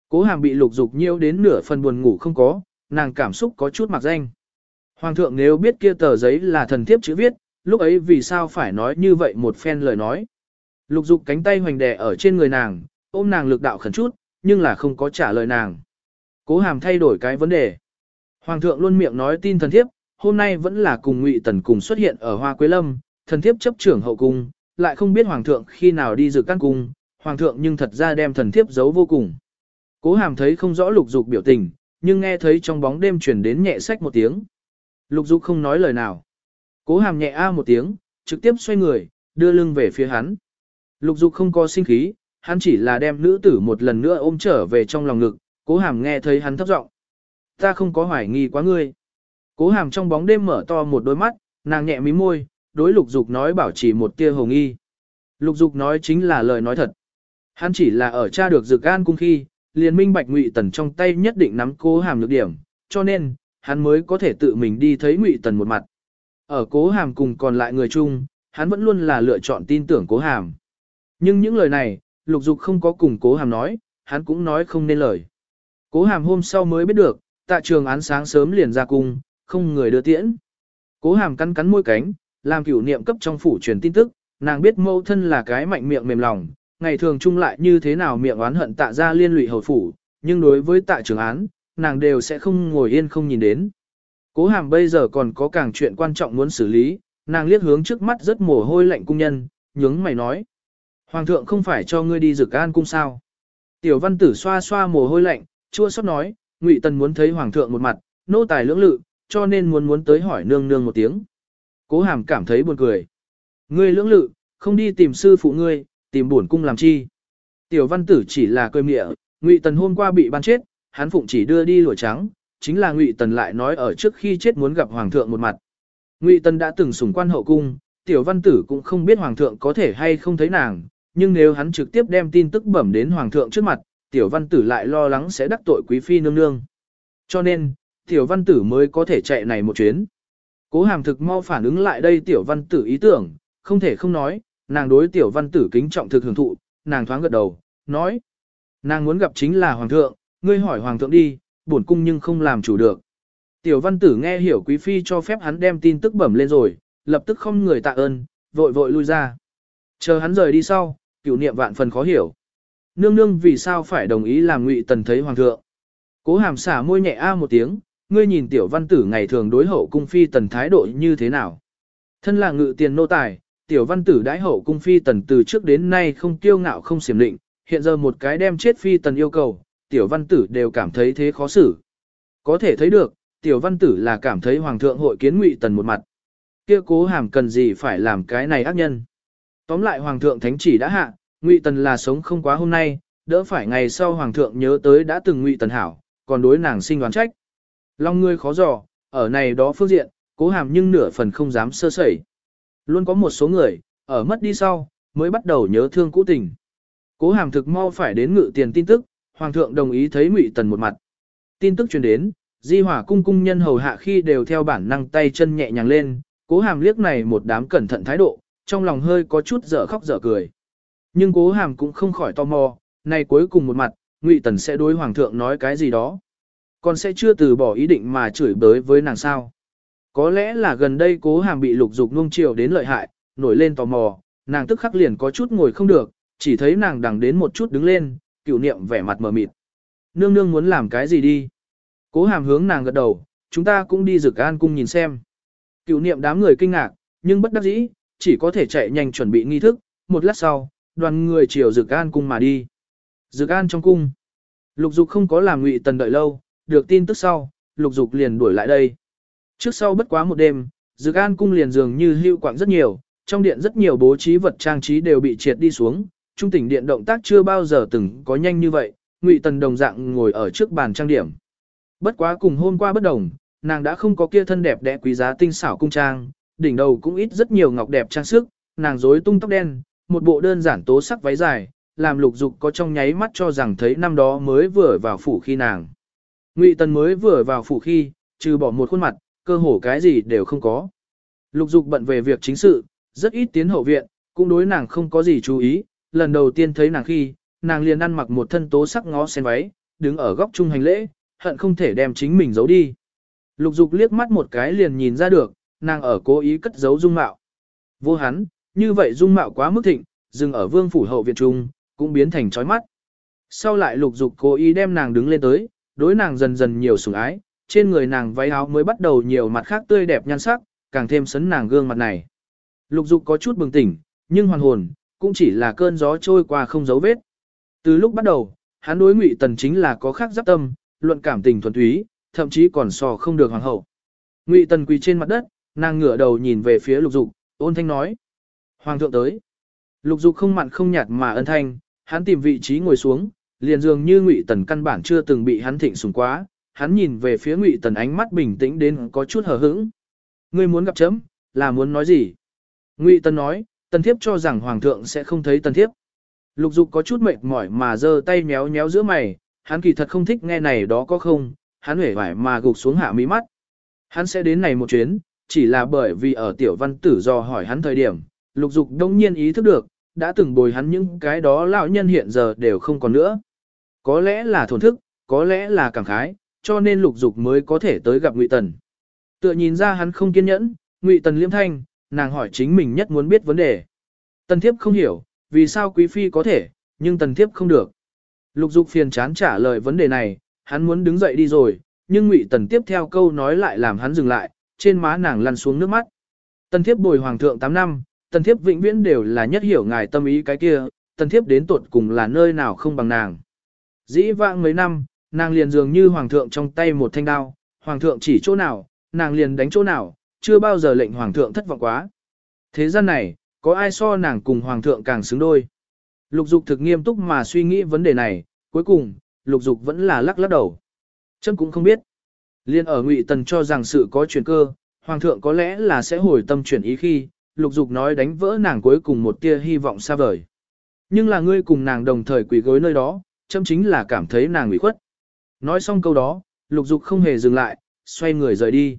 Cố hàm bị lục dục nhiễu đến nửa phần buồn ngủ không có, nàng cảm xúc có chút mặc danh. Hoàng thượng nếu biết kia tờ giấy là thần thiếp chữ viết, lúc ấy vì sao phải nói như vậy một phen lời nói. Lục dục cánh tay hoành đè ở trên người nàng, ôm nàng lực đạo khẩn chút, nhưng là không có trả lời nàng. Cố hàm thay đổi cái vấn đề. Hoàng thượng luôn miệng nói tin thần thiếp, hôm nay vẫn là cùng ngụy tần cùng xuất hiện ở Hoa Quế Lâm, thần thiếp chấp trưởng hậu cung, lại không biết hoàng thượng khi nào đi dự căn cung, hoàng thượng nhưng thật ra đem thần thiếp giấu vô cùng. Cố hàm thấy không rõ lục dục biểu tình, nhưng nghe thấy trong bóng đêm chuyển đến nhẹ sách một tiếng. Lục dục không nói lời nào. Cố hàm nhẹ a một tiếng, trực tiếp xoay người, đưa lưng về phía hắn. Lục dục không có sinh khí, hắn chỉ là đem nữ tử một lần nữa ôm trở về trong lòng ngực, cố hàm nghe thấy hắn thấp giọng Ta không có hoài nghi quá ngươi. Cố hàm trong bóng đêm mở to một đôi mắt, nàng nhẹ mí môi, đối lục dục nói bảo chỉ một tia hồng nghi. Lục dục nói chính là lời nói thật. Hắn chỉ là ở cha được dược an cung khi, liền minh bạch ngụy tần trong tay nhất định nắm cố hàm nhược điểm, cho nên, hắn mới có thể tự mình đi thấy ngụy tần một mặt. Ở cố hàm cùng còn lại người chung, hắn vẫn luôn là lựa chọn tin tưởng cố hàm. Nhưng những lời này, lục dục không có cùng cố hàm nói, hắn cũng nói không nên lời. Cố hàm hôm sau mới biết được, Tạ trường án sáng sớm liền ra cung, không người đưa tiễn. Cố hàm cắn cắn môi cánh, làm cửu niệm cấp trong phủ truyền tin tức, nàng biết mâu thân là cái mạnh miệng mềm lòng, ngày thường chung lại như thế nào miệng oán hận tạ ra liên lụy hầu phủ, nhưng đối với tạ trường án, nàng đều sẽ không ngồi yên không nhìn đến. Cố hàm bây giờ còn có càng chuyện quan trọng muốn xử lý, nàng liếc hướng trước mắt rất mồ hôi lạnh cung nhân, nhướng mày nói. Hoàng thượng không phải cho ngươi đi rực an cung sao. Tiểu văn tử xoa xoa mồ hôi lạnh, chua xót nói, Ngụy Tần muốn thấy hoàng thượng một mặt, nô tài lưỡng lự, cho nên muốn muốn tới hỏi nương nương một tiếng. Cố hàm cảm thấy buồn cười. Ngươi lưỡng lự, không đi tìm sư phụ ngươi, tìm bổn cung làm chi. Tiểu văn tử chỉ là cười mỉa, Ngụy Tần hôm qua bị ban chết, hắn phụng chỉ đưa đi lụa trắng, chính là Ngụy Tần lại nói ở trước khi chết muốn gặp hoàng thượng một mặt. Ngụy Tần đã từng sủng quan hậu cung, tiểu văn tử cũng không biết hoàng thượng có thể hay không thấy nàng, nhưng nếu hắn trực tiếp đem tin tức bẩm đến hoàng thượng trước mặt, tiểu văn tử lại lo lắng sẽ đắc tội quý phi nương nương. Cho nên, tiểu văn tử mới có thể chạy này một chuyến. Cố hàm thực mau phản ứng lại đây tiểu văn tử ý tưởng, không thể không nói, nàng đối tiểu văn tử kính trọng thực hưởng thụ, nàng thoáng gật đầu, nói. Nàng muốn gặp chính là hoàng thượng, ngươi hỏi hoàng thượng đi, bổn cung nhưng không làm chủ được. Tiểu văn tử nghe hiểu quý phi cho phép hắn đem tin tức bẩm lên rồi, lập tức không người tạ ơn, vội vội lui ra. Chờ hắn rời đi sau, cửu niệm vạn phần khó hiểu. Nương nương vì sao phải đồng ý làm ngụy tần thấy hoàng thượng. Cố hàm xả môi nhẹ a một tiếng, ngươi nhìn tiểu văn tử ngày thường đối hậu cung phi tần thái độ như thế nào. Thân là ngự tiền nô tài, tiểu văn tử đãi hậu cung phi tần từ trước đến nay không kiêu ngạo không xiểm định, hiện giờ một cái đem chết phi tần yêu cầu, tiểu văn tử đều cảm thấy thế khó xử. Có thể thấy được, tiểu văn tử là cảm thấy hoàng thượng hội kiến ngụy tần một mặt. Kia cố hàm cần gì phải làm cái này ác nhân. Tóm lại hoàng thượng thánh chỉ đã hạ, ngụy tần là sống không quá hôm nay, đỡ phải ngày sau hoàng thượng nhớ tới đã từng ngụy tần hảo, còn đối nàng sinh đoán trách. Long ngươi khó dò, ở này đó phương diện, cố hàm nhưng nửa phần không dám sơ sẩy. Luôn có một số người, ở mất đi sau, mới bắt đầu nhớ thương cũ tình. Cố hàm thực mau phải đến ngự tiền tin tức, hoàng thượng đồng ý thấy ngụy tần một mặt. Tin tức truyền đến, di hỏa cung cung nhân hầu hạ khi đều theo bản năng tay chân nhẹ nhàng lên, cố hàm liếc này một đám cẩn thận thái độ, trong lòng hơi có chút dở khóc dở cười. Nhưng cố hàm cũng không khỏi tò mò, này cuối cùng một mặt, ngụy tần sẽ đối hoàng thượng nói cái gì đó. Còn sẽ chưa từ bỏ ý định mà chửi bới với nàng sao. Có lẽ là gần đây cố hàm bị lục dục nuông chiều đến lợi hại, nổi lên tò mò, nàng tức khắc liền có chút ngồi không được, chỉ thấy nàng đằng đến một chút đứng lên, cựu niệm vẻ mặt mờ mịt. Nương nương muốn làm cái gì đi? Cố hàm hướng nàng gật đầu, chúng ta cũng đi rực an cung nhìn xem. Cựu niệm đám người kinh ngạc, nhưng bất đắc dĩ, chỉ có thể chạy nhanh chuẩn bị nghi thức, một lát sau, đoàn người chiều dược an cung mà đi. dược an trong cung. Lục dục không có làm ngụy tần đợi lâu, được tin tức sau, lục dục liền đuổi lại đây. Trước sau bất quá một đêm, Dược An cung liền dường như hưu quạng rất nhiều, trong điện rất nhiều bố trí vật trang trí đều bị triệt đi xuống, trung tỉnh điện động tác chưa bao giờ từng có nhanh như vậy, Ngụy Tần đồng dạng ngồi ở trước bàn trang điểm. Bất quá cùng hôm qua bất đồng, nàng đã không có kia thân đẹp đẽ quý giá tinh xảo cung trang, đỉnh đầu cũng ít rất nhiều ngọc đẹp trang sức, nàng rối tung tóc đen, một bộ đơn giản tố sắc váy dài, làm lục dục có trong nháy mắt cho rằng thấy năm đó mới vừa vào phủ khi nàng. Ngụy Tần mới vừa vào phủ khi, trừ bỏ một khuôn mặt, cơ hồ cái gì đều không có. Lục dục bận về việc chính sự, rất ít tiến hậu viện, cũng đối nàng không có gì chú ý, lần đầu tiên thấy nàng khi, nàng liền ăn mặc một thân tố sắc ngó sen váy, đứng ở góc trung hành lễ, hận không thể đem chính mình giấu đi. Lục dục liếc mắt một cái liền nhìn ra được, nàng ở cố ý cất giấu dung mạo. Vô hắn, như vậy dung mạo quá mức thịnh, dừng ở vương phủ hậu viện trung, cũng biến thành chói mắt. Sau lại lục dục cố ý đem nàng đứng lên tới, đối nàng dần dần nhiều sủng ái, trên người nàng váy áo mới bắt đầu nhiều mặt khác tươi đẹp nhan sắc, càng thêm sấn nàng gương mặt này. Lục dục có chút bừng tỉnh, nhưng hoàn hồn, cũng chỉ là cơn gió trôi qua không dấu vết. Từ lúc bắt đầu, hắn đối ngụy tần chính là có khác giáp tâm, luận cảm tình thuần túy, thậm chí còn so không được hoàng hậu. Ngụy tần quỳ trên mặt đất, nàng ngửa đầu nhìn về phía lục dục, ôn thanh nói. Hoàng thượng tới. Lục dục không mặn không nhạt mà ân thanh, hắn tìm vị trí ngồi xuống, liền dường như Ngụy Tần căn bản chưa từng bị hắn thịnh sủng quá, hắn nhìn về phía Ngụy Tần ánh mắt bình tĩnh đến có chút hờ hững. Ngươi muốn gặp chấm, là muốn nói gì? Ngụy Tần nói, Tần Thiếp cho rằng Hoàng thượng sẽ không thấy Tần Thiếp. Lục Dục có chút mệt mỏi mà giơ tay méo méo giữa mày, hắn kỳ thật không thích nghe này đó có không, hắn hể vải mà gục xuống hạ mí mắt. Hắn sẽ đến này một chuyến, chỉ là bởi vì ở tiểu văn tử do hỏi hắn thời điểm, Lục Dục đông nhiên ý thức được, đã từng bồi hắn những cái đó lão nhân hiện giờ đều không còn nữa. Có lẽ là thổn thức, có lẽ là cảm khái, cho nên lục dục mới có thể tới gặp Ngụy Tần. Tựa nhìn ra hắn không kiên nhẫn, Ngụy Tần liêm thanh, nàng hỏi chính mình nhất muốn biết vấn đề. Tần thiếp không hiểu, vì sao quý phi có thể, nhưng tần thiếp không được. Lục dục phiền chán trả lời vấn đề này, hắn muốn đứng dậy đi rồi, nhưng Ngụy Tần tiếp theo câu nói lại làm hắn dừng lại, trên má nàng lăn xuống nước mắt. Tần thiếp bồi hoàng thượng 8 năm, tần thiếp vĩnh viễn đều là nhất hiểu ngài tâm ý cái kia, tần thiếp đến tuột cùng là nơi nào không bằng nàng. Dĩ vãng mấy năm, nàng liền dường như hoàng thượng trong tay một thanh đao, hoàng thượng chỉ chỗ nào, nàng liền đánh chỗ nào, chưa bao giờ lệnh hoàng thượng thất vọng quá. Thế gian này, có ai so nàng cùng hoàng thượng càng xứng đôi. Lục dục thực nghiêm túc mà suy nghĩ vấn đề này, cuối cùng, lục dục vẫn là lắc lắc đầu. Chân cũng không biết. Liên ở ngụy tần cho rằng sự có chuyển cơ, hoàng thượng có lẽ là sẽ hồi tâm chuyển ý khi, lục dục nói đánh vỡ nàng cuối cùng một tia hy vọng xa vời. Nhưng là ngươi cùng nàng đồng thời quỳ gối nơi đó, châm chính là cảm thấy nàng ủy khuất. Nói xong câu đó, lục dục không hề dừng lại, xoay người rời đi.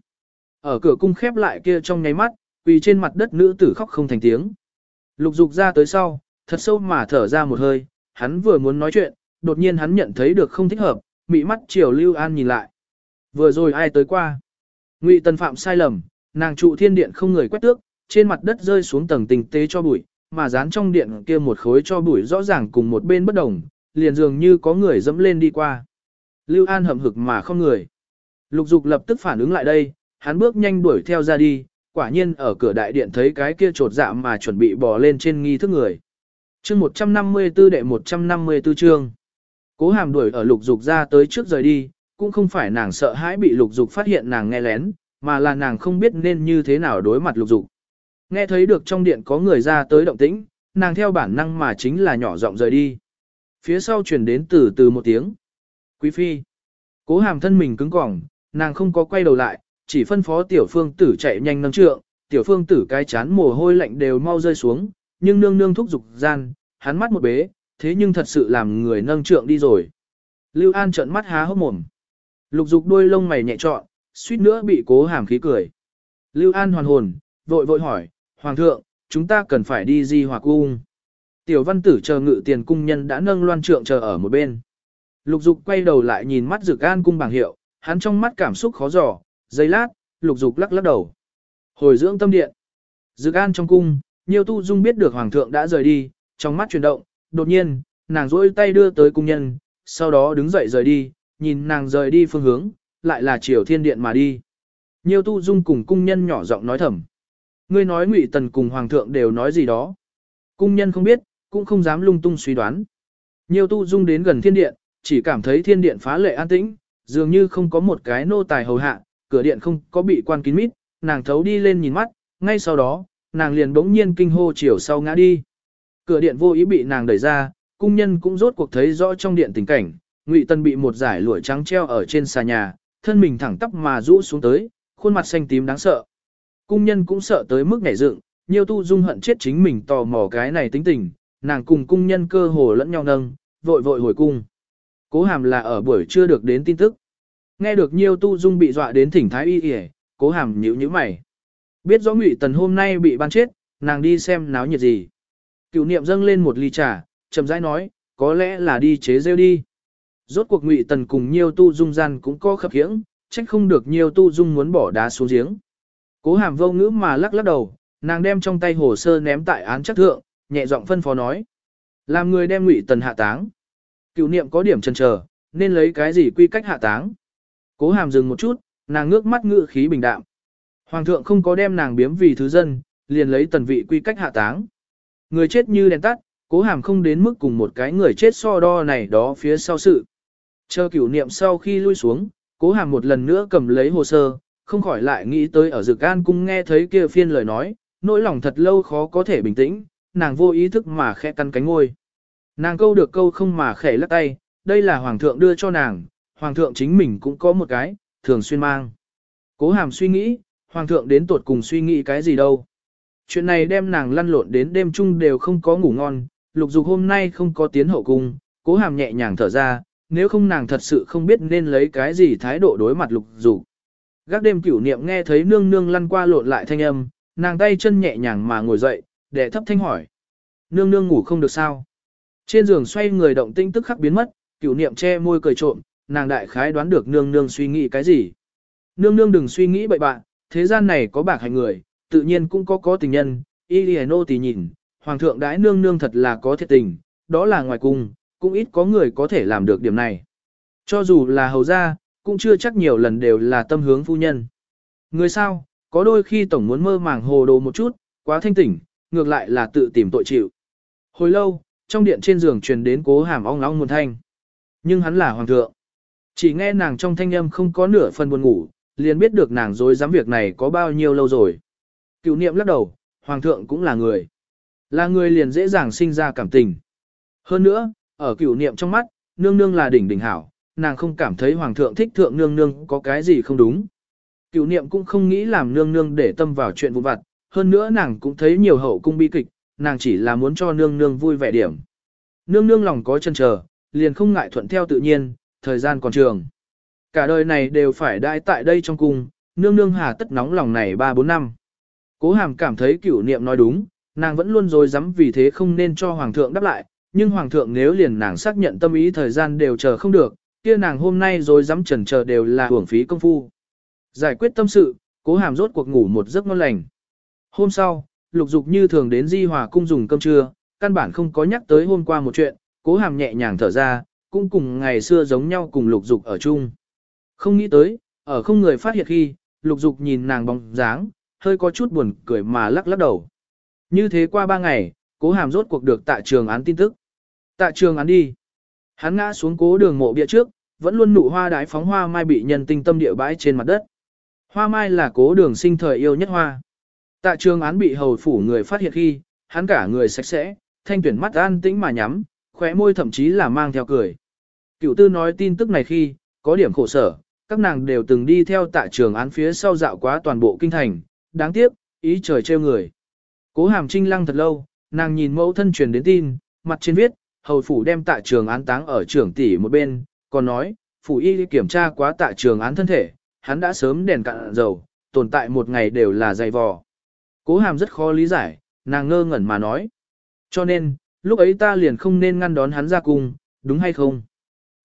Ở cửa cung khép lại kia trong nháy mắt, quỳ trên mặt đất nữ tử khóc không thành tiếng. Lục dục ra tới sau, thật sâu mà thở ra một hơi, hắn vừa muốn nói chuyện, đột nhiên hắn nhận thấy được không thích hợp, mị mắt chiều Lưu An nhìn lại. Vừa rồi ai tới qua? Ngụy Tần phạm sai lầm, nàng trụ thiên điện không người quét tước, trên mặt đất rơi xuống tầng tình tế cho bụi, mà dán trong điện kia một khối cho bụi rõ ràng cùng một bên bất đồng, liền dường như có người dẫm lên đi qua. Lưu An hậm hực mà không người. Lục Dục lập tức phản ứng lại đây, hắn bước nhanh đuổi theo ra đi, quả nhiên ở cửa đại điện thấy cái kia trột dạ mà chuẩn bị bò lên trên nghi thức người. Chương 154 đệ 154 chương. Cố Hàm đuổi ở Lục Dục ra tới trước rời đi, cũng không phải nàng sợ hãi bị Lục Dục phát hiện nàng nghe lén, mà là nàng không biết nên như thế nào đối mặt Lục Dục. Nghe thấy được trong điện có người ra tới động tĩnh, nàng theo bản năng mà chính là nhỏ giọng rời đi. Phía sau truyền đến từ từ một tiếng. Quý phi. Cố hàm thân mình cứng cỏng, nàng không có quay đầu lại, chỉ phân phó tiểu phương tử chạy nhanh nâng trượng, tiểu phương tử cái chán mồ hôi lạnh đều mau rơi xuống, nhưng nương nương thúc giục gian, hắn mắt một bế, thế nhưng thật sự làm người nâng trượng đi rồi. Lưu An trợn mắt há hốc mồm. Lục dục đuôi lông mày nhẹ trọn, suýt nữa bị cố hàm khí cười. Lưu An hoàn hồn, vội vội hỏi, Hoàng thượng, chúng ta cần phải đi di hòa cung. Tiểu văn tử chờ ngự tiền cung nhân đã nâng loan trượng chờ ở một bên. Lục dục quay đầu lại nhìn mắt dược an cung bảng hiệu, hắn trong mắt cảm xúc khó giỏ, giây lát, lục dục lắc lắc đầu. Hồi dưỡng tâm điện. Dược an trong cung, nhiều tu dung biết được hoàng thượng đã rời đi, trong mắt chuyển động, đột nhiên, nàng rỗi tay đưa tới cung nhân, sau đó đứng dậy rời đi, nhìn nàng rời đi phương hướng, lại là chiều thiên điện mà đi. Nhiều tu dung cùng cung nhân nhỏ giọng nói thầm. Ngươi nói ngụy tần cùng hoàng thượng đều nói gì đó. Cung nhân không biết, cũng không dám lung tung suy đoán. Nhiều tu dung đến gần thiên điện, chỉ cảm thấy thiên điện phá lệ an tĩnh, dường như không có một cái nô tài hầu hạ, cửa điện không có bị quan kín mít, nàng thấu đi lên nhìn mắt, ngay sau đó, nàng liền bỗng nhiên kinh hô chiều sau ngã đi. Cửa điện vô ý bị nàng đẩy ra, cung nhân cũng rốt cuộc thấy rõ trong điện tình cảnh, Ngụy Tân bị một giải lụa trắng treo ở trên xà nhà, thân mình thẳng tắp mà rũ xuống tới, khuôn mặt xanh tím đáng sợ. Cung nhân cũng sợ tới mức nhảy dựng, nhiều tu dung hận chết chính mình tò mò cái này tính tình, nàng cùng cung nhân cơ hồ lẫn nhau nâng, vội vội hồi cung. Cố hàm là ở buổi chưa được đến tin tức. Nghe được nhiều tu dung bị dọa đến thỉnh thái y y, cố hàm nhíu nhíu mày. Biết rõ ngụy tần hôm nay bị ban chết, nàng đi xem náo nhiệt gì. Cựu niệm dâng lên một ly trà, chậm rãi nói, có lẽ là đi chế rêu đi. Rốt cuộc ngụy tần cùng nhiều tu dung gian cũng có khập khiễng, trách không được nhiều tu dung muốn bỏ đá xuống giếng. Cố hàm vô ngữ mà lắc lắc đầu, nàng đem trong tay hồ sơ ném tại án chắc thượng, nhẹ giọng phân phó nói. Làm người đem ngụy tần hạ táng. Cựu niệm có điểm chần chờ, nên lấy cái gì quy cách hạ táng. Cố hàm dừng một chút, nàng ngước mắt ngự khí bình đạm. Hoàng thượng không có đem nàng biếm vì thứ dân, liền lấy tần vị quy cách hạ táng. Người chết như đèn tắt, cố hàm không đến mức cùng một cái người chết so đo này đó phía sau sự. Chờ cửu niệm sau khi lui xuống, cố hàm một lần nữa cầm lấy hồ sơ, không khỏi lại nghĩ tới ở dược an cung nghe thấy kia phiên lời nói, nỗi lòng thật lâu khó có thể bình tĩnh, nàng vô ý thức mà khẽ căn cánh ngôi. Nàng câu được câu không mà khẽ lắc tay, đây là hoàng thượng đưa cho nàng, hoàng thượng chính mình cũng có một cái, thường xuyên mang. Cố hàm suy nghĩ, hoàng thượng đến tuột cùng suy nghĩ cái gì đâu. Chuyện này đem nàng lăn lộn đến đêm chung đều không có ngủ ngon, lục dục hôm nay không có tiến hậu cung, cố hàm nhẹ nhàng thở ra, nếu không nàng thật sự không biết nên lấy cái gì thái độ đối mặt lục dục. Gác đêm cửu niệm nghe thấy nương nương lăn qua lộn lại thanh âm, nàng tay chân nhẹ nhàng mà ngồi dậy, để thấp thanh hỏi. Nương nương ngủ không được sao? Trên giường xoay người động tinh tức khắc biến mất, cửu niệm che môi cười trộm, nàng đại khái đoán được nương nương suy nghĩ cái gì. Nương nương đừng suy nghĩ bậy bạn, thế gian này có bạc hành người, tự nhiên cũng có có tình nhân, y đi nô tì nhìn, hoàng thượng đãi nương nương thật là có thiệt tình, đó là ngoài cung, cũng ít có người có thể làm được điểm này. Cho dù là hầu gia, cũng chưa chắc nhiều lần đều là tâm hướng phu nhân. Người sao, có đôi khi tổng muốn mơ màng hồ đồ một chút, quá thanh tỉnh, ngược lại là tự tìm tội chịu. Hồi lâu, trong điện trên giường truyền đến cố hàm ong ong một thanh. Nhưng hắn là hoàng thượng. Chỉ nghe nàng trong thanh âm không có nửa phần buồn ngủ, liền biết được nàng dối dám việc này có bao nhiêu lâu rồi. Cựu niệm lắc đầu, hoàng thượng cũng là người. Là người liền dễ dàng sinh ra cảm tình. Hơn nữa, ở cựu niệm trong mắt, nương nương là đỉnh đỉnh hảo, nàng không cảm thấy hoàng thượng thích thượng nương nương có cái gì không đúng. Cựu niệm cũng không nghĩ làm nương nương để tâm vào chuyện vụ vặt, hơn nữa nàng cũng thấy nhiều hậu cung bi kịch, nàng chỉ là muốn cho nương nương vui vẻ điểm. Nương nương lòng có chân chờ, liền không ngại thuận theo tự nhiên, thời gian còn trường. Cả đời này đều phải đãi tại đây trong cung, nương nương hà tất nóng lòng này 3-4 năm. Cố hàm cảm thấy cửu niệm nói đúng, nàng vẫn luôn dối dám vì thế không nên cho hoàng thượng đáp lại, nhưng hoàng thượng nếu liền nàng xác nhận tâm ý thời gian đều chờ không được, kia nàng hôm nay rồi dám trần chờ đều là hưởng phí công phu. Giải quyết tâm sự, cố hàm rốt cuộc ngủ một giấc ngon lành. Hôm sau, lục dục như thường đến di hòa cung dùng cơm trưa, căn bản không có nhắc tới hôm qua một chuyện, cố hàm nhẹ nhàng thở ra, cũng cùng ngày xưa giống nhau cùng lục dục ở chung. Không nghĩ tới, ở không người phát hiện khi, lục dục nhìn nàng bóng dáng, hơi có chút buồn cười mà lắc lắc đầu. Như thế qua ba ngày, cố hàm rốt cuộc được tại trường án tin tức. Tại trường án đi. Hắn ngã xuống cố đường mộ bia trước, vẫn luôn nụ hoa đái phóng hoa mai bị nhân tinh tâm địa bãi trên mặt đất. Hoa mai là cố đường sinh thời yêu nhất hoa. Tạ trường án bị hầu phủ người phát hiện khi, hắn cả người sạch sẽ, thanh tuyển mắt an tĩnh mà nhắm, khóe môi thậm chí là mang theo cười. Cựu tư nói tin tức này khi, có điểm khổ sở, các nàng đều từng đi theo Tạ trường án phía sau dạo quá toàn bộ kinh thành, đáng tiếc, ý trời trêu người. Cố hàm trinh lăng thật lâu, nàng nhìn mẫu thân truyền đến tin, mặt trên viết, hầu phủ đem Tạ trường án táng ở trưởng tỷ một bên, còn nói, phủ y kiểm tra quá tại trường án thân thể, hắn đã sớm đèn cạn dầu, tồn tại một ngày đều là dày vò. Cố hàm rất khó lý giải, nàng ngơ ngẩn mà nói. Cho nên, lúc ấy ta liền không nên ngăn đón hắn ra cung, đúng hay không?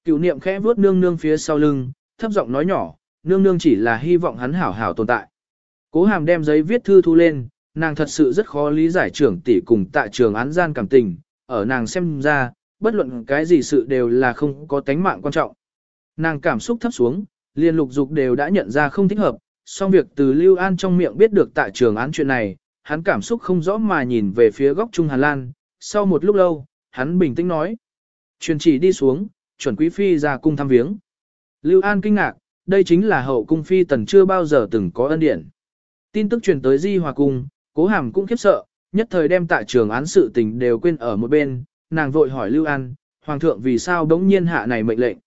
Cựu niệm khẽ vuốt nương nương phía sau lưng, thấp giọng nói nhỏ, nương nương chỉ là hy vọng hắn hảo hảo tồn tại. Cố hàm đem giấy viết thư thu lên, nàng thật sự rất khó lý giải trưởng tỷ cùng tại trường án gian cảm tình, ở nàng xem ra, bất luận cái gì sự đều là không có tánh mạng quan trọng. Nàng cảm xúc thấp xuống, liền lục dục đều đã nhận ra không thích hợp, song việc từ Lưu An trong miệng biết được tại trường án chuyện này, hắn cảm xúc không rõ mà nhìn về phía góc Trung Hà Lan, sau một lúc lâu, hắn bình tĩnh nói. Truyền chỉ đi xuống, chuẩn quý phi ra cung thăm viếng. Lưu An kinh ngạc, đây chính là hậu cung phi tần chưa bao giờ từng có ân điển. Tin tức truyền tới Di Hòa cung, Cố Hàm cũng khiếp sợ, nhất thời đem tại trường án sự tình đều quên ở một bên, nàng vội hỏi Lưu An, hoàng thượng vì sao đống nhiên hạ này mệnh lệnh.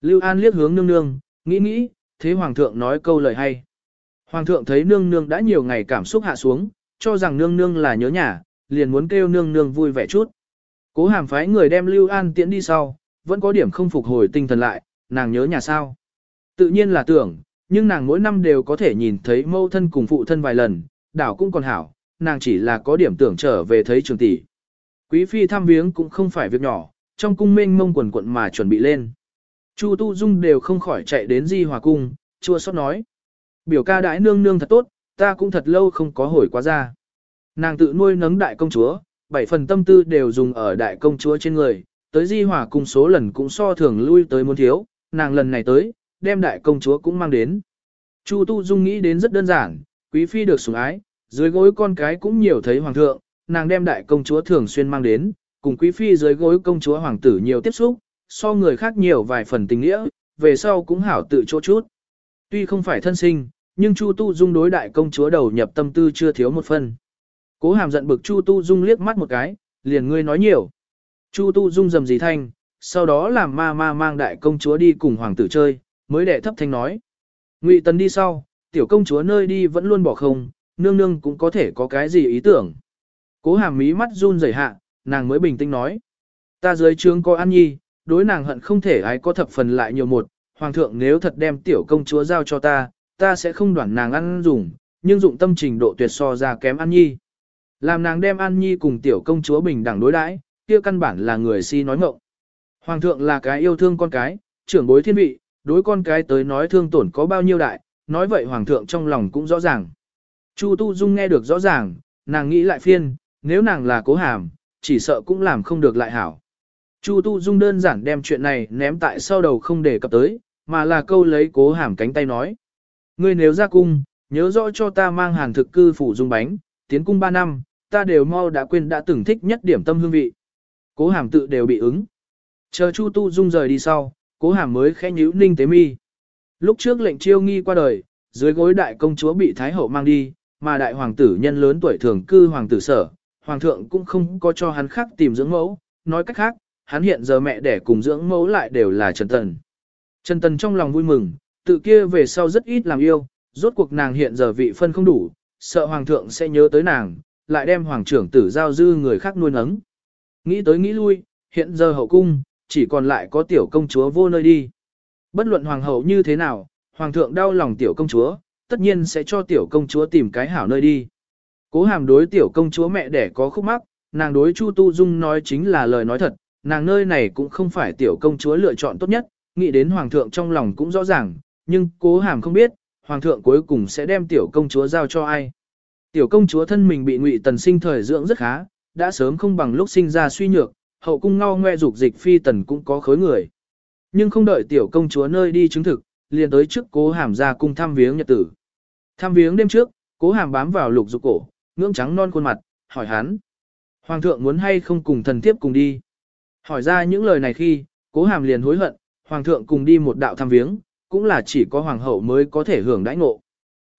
Lưu An liếc hướng nương nương, nghĩ nghĩ, thế hoàng thượng nói câu lời hay. Hoàng thượng thấy nương nương đã nhiều ngày cảm xúc hạ xuống, cho rằng nương nương là nhớ nhà, liền muốn kêu nương nương vui vẻ chút. Cố hàm phái người đem Lưu An tiễn đi sau, vẫn có điểm không phục hồi tinh thần lại, nàng nhớ nhà sao. Tự nhiên là tưởng, nhưng nàng mỗi năm đều có thể nhìn thấy mâu thân cùng phụ thân vài lần, đảo cũng còn hảo, nàng chỉ là có điểm tưởng trở về thấy trường tỷ. Quý phi thăm viếng cũng không phải việc nhỏ, trong cung mênh mông quần quận mà chuẩn bị lên. Chu Tu Dung đều không khỏi chạy đến Di Hòa cung, chua xót nói: "Biểu ca đãi nương nương thật tốt, ta cũng thật lâu không có hồi quá ra." Nàng tự nuôi nấng đại công chúa, bảy phần tâm tư đều dùng ở đại công chúa trên người, tới Di Hòa cung số lần cũng so thường lui tới muốn thiếu, nàng lần này tới, đem đại công chúa cũng mang đến. Chu Tu Dung nghĩ đến rất đơn giản, quý phi được sủng ái, dưới gối con cái cũng nhiều thấy hoàng thượng, nàng đem đại công chúa thường xuyên mang đến, cùng quý phi dưới gối công chúa hoàng tử nhiều tiếp xúc, so người khác nhiều vài phần tình nghĩa, về sau cũng hảo tự chỗ chút. Tuy không phải thân sinh, nhưng Chu Tu Dung đối đại công chúa đầu nhập tâm tư chưa thiếu một phần. Cố hàm giận bực Chu Tu Dung liếc mắt một cái, liền ngươi nói nhiều. Chu Tu Dung dầm gì thanh, sau đó làm ma ma mang đại công chúa đi cùng hoàng tử chơi, mới đệ thấp thanh nói. Ngụy Tần đi sau, tiểu công chúa nơi đi vẫn luôn bỏ không, nương nương cũng có thể có cái gì ý tưởng. Cố hàm mí mắt run rẩy hạ, nàng mới bình tĩnh nói. Ta dưới trướng có An Nhi, đối nàng hận không thể ai có thập phần lại nhiều một, hoàng thượng nếu thật đem tiểu công chúa giao cho ta, ta sẽ không đoản nàng ăn dùng, nhưng dụng tâm trình độ tuyệt so ra kém An Nhi. Làm nàng đem An Nhi cùng tiểu công chúa bình đẳng đối đãi, kia căn bản là người si nói ngọng. Hoàng thượng là cái yêu thương con cái, trưởng bối thiên vị, đối con cái tới nói thương tổn có bao nhiêu đại, nói vậy hoàng thượng trong lòng cũng rõ ràng. Chu Tu Dung nghe được rõ ràng, nàng nghĩ lại phiên, nếu nàng là cố hàm, chỉ sợ cũng làm không được lại hảo. Chu Tu Dung đơn giản đem chuyện này ném tại sau đầu không để cập tới, mà là câu lấy cố hàm cánh tay nói. Ngươi nếu ra cung, nhớ rõ cho ta mang hàng thực cư phủ dung bánh, tiến cung 3 năm, ta đều mau đã quên đã từng thích nhất điểm tâm hương vị. Cố hàm tự đều bị ứng. Chờ Chu Tu Dung rời đi sau, cố hàm mới khẽ nhíu ninh tế mi. Lúc trước lệnh chiêu nghi qua đời, dưới gối đại công chúa bị Thái Hậu mang đi, mà đại hoàng tử nhân lớn tuổi thường cư hoàng tử sở, hoàng thượng cũng không có cho hắn khác tìm dưỡng mẫu, nói cách khác, hắn hiện giờ mẹ đẻ cùng dưỡng mẫu lại đều là Trần Tần. Trần Tần trong lòng vui mừng, tự kia về sau rất ít làm yêu, rốt cuộc nàng hiện giờ vị phân không đủ, sợ hoàng thượng sẽ nhớ tới nàng, lại đem hoàng trưởng tử giao dư người khác nuôi nấng. Nghĩ tới nghĩ lui, hiện giờ hậu cung, chỉ còn lại có tiểu công chúa vô nơi đi. Bất luận hoàng hậu như thế nào, hoàng thượng đau lòng tiểu công chúa, tất nhiên sẽ cho tiểu công chúa tìm cái hảo nơi đi. Cố hàm đối tiểu công chúa mẹ đẻ có khúc mắc, nàng đối Chu Tu Dung nói chính là lời nói thật, nàng nơi này cũng không phải tiểu công chúa lựa chọn tốt nhất, nghĩ đến hoàng thượng trong lòng cũng rõ ràng, nhưng cố hàm không biết, hoàng thượng cuối cùng sẽ đem tiểu công chúa giao cho ai. Tiểu công chúa thân mình bị ngụy tần sinh thời dưỡng rất khá, đã sớm không bằng lúc sinh ra suy nhược, hậu cung ngao ngoe dục dịch phi tần cũng có khối người. Nhưng không đợi tiểu công chúa nơi đi chứng thực, liền tới trước cố hàm ra cung thăm viếng nhật tử. Thăm viếng đêm trước, cố hàm bám vào lục dục cổ, ngưỡng trắng non khuôn mặt, hỏi hắn. Hoàng thượng muốn hay không cùng thần thiếp cùng đi. Hỏi ra những lời này khi, cố hàm liền hối hận, hoàng thượng cùng đi một đạo thăm viếng, cũng là chỉ có hoàng hậu mới có thể hưởng đãi ngộ.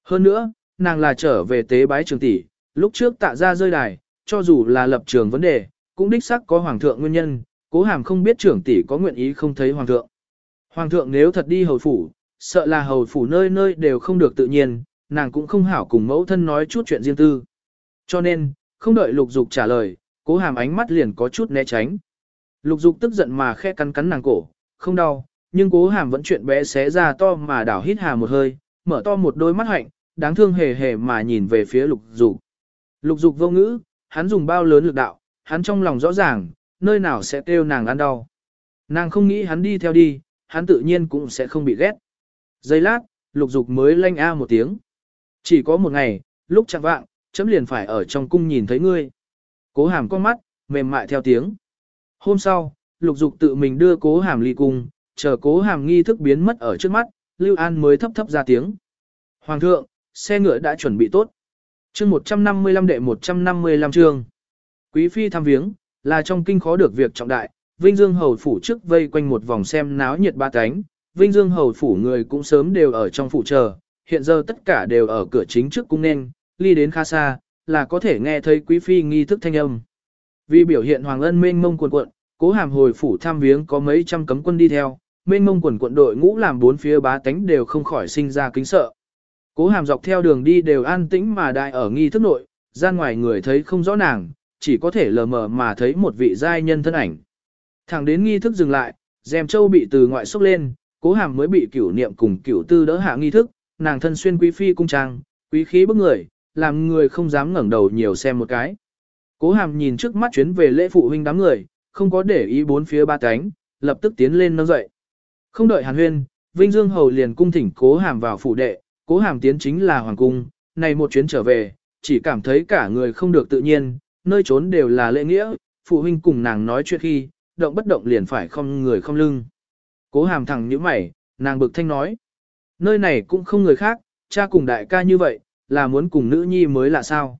Hơn nữa, nàng là trở về tế bái trường tỷ, lúc trước tạ ra rơi đài, cho dù là lập trường vấn đề, cũng đích xác có hoàng thượng nguyên nhân, cố hàm không biết trưởng tỷ có nguyện ý không thấy hoàng thượng. Hoàng thượng nếu thật đi hầu phủ, sợ là hầu phủ nơi nơi đều không được tự nhiên, nàng cũng không hảo cùng mẫu thân nói chút chuyện riêng tư. Cho nên, không đợi lục dục trả lời, cố hàm ánh mắt liền có chút né tránh. Lục dục tức giận mà khe cắn cắn nàng cổ, không đau, nhưng cố hàm vẫn chuyện bé xé ra to mà đảo hít hà một hơi, mở to một đôi mắt hạnh, đáng thương hề hề mà nhìn về phía lục dục. Lục dục vô ngữ, hắn dùng bao lớn lực đạo, hắn trong lòng rõ ràng, nơi nào sẽ kêu nàng ăn đau. Nàng không nghĩ hắn đi theo đi, hắn tự nhiên cũng sẽ không bị ghét. Giây lát, lục dục mới lanh a một tiếng. Chỉ có một ngày, lúc chẳng vạng, chấm liền phải ở trong cung nhìn thấy ngươi. Cố hàm con mắt, mềm mại theo tiếng. Hôm sau, lục dục tự mình đưa cố hàm ly cung, chờ cố hàm nghi thức biến mất ở trước mắt, Lưu An mới thấp thấp ra tiếng. Hoàng thượng, xe ngựa đã chuẩn bị tốt. chương 155 đệ 155 chương. Quý phi thăm viếng, là trong kinh khó được việc trọng đại, Vinh Dương Hầu Phủ trước vây quanh một vòng xem náo nhiệt ba cánh, Vinh Dương Hầu Phủ người cũng sớm đều ở trong phủ chờ, hiện giờ tất cả đều ở cửa chính trước cung nên, ly đến khá xa, là có thể nghe thấy quý phi nghi thức thanh âm. Vì biểu hiện hoàng ân mênh mông quần quận, cố hàm hồi phủ tham viếng có mấy trăm cấm quân đi theo, mênh mông quần quận đội ngũ làm bốn phía bá tánh đều không khỏi sinh ra kính sợ. Cố hàm dọc theo đường đi đều an tĩnh mà đại ở nghi thức nội, ra ngoài người thấy không rõ nàng, chỉ có thể lờ mờ mà thấy một vị giai nhân thân ảnh. Thẳng đến nghi thức dừng lại, dèm châu bị từ ngoại xúc lên, cố hàm mới bị cửu niệm cùng cửu tư đỡ hạ nghi thức, nàng thân xuyên quý phi cung trang, quý khí bức người, làm người không dám ngẩng đầu nhiều xem một cái. Cố hàm nhìn trước mắt chuyến về lễ phụ huynh đám người, không có để ý bốn phía ba cánh, lập tức tiến lên nâng dậy. Không đợi hàn huyên, Vinh Dương Hầu liền cung thỉnh cố hàm vào phủ đệ, cố hàm tiến chính là hoàng cung, này một chuyến trở về, chỉ cảm thấy cả người không được tự nhiên, nơi trốn đều là lễ nghĩa, phụ huynh cùng nàng nói chuyện khi, động bất động liền phải không người không lưng. Cố hàm thẳng như mày, nàng bực thanh nói. Nơi này cũng không người khác, cha cùng đại ca như vậy, là muốn cùng nữ nhi mới là sao.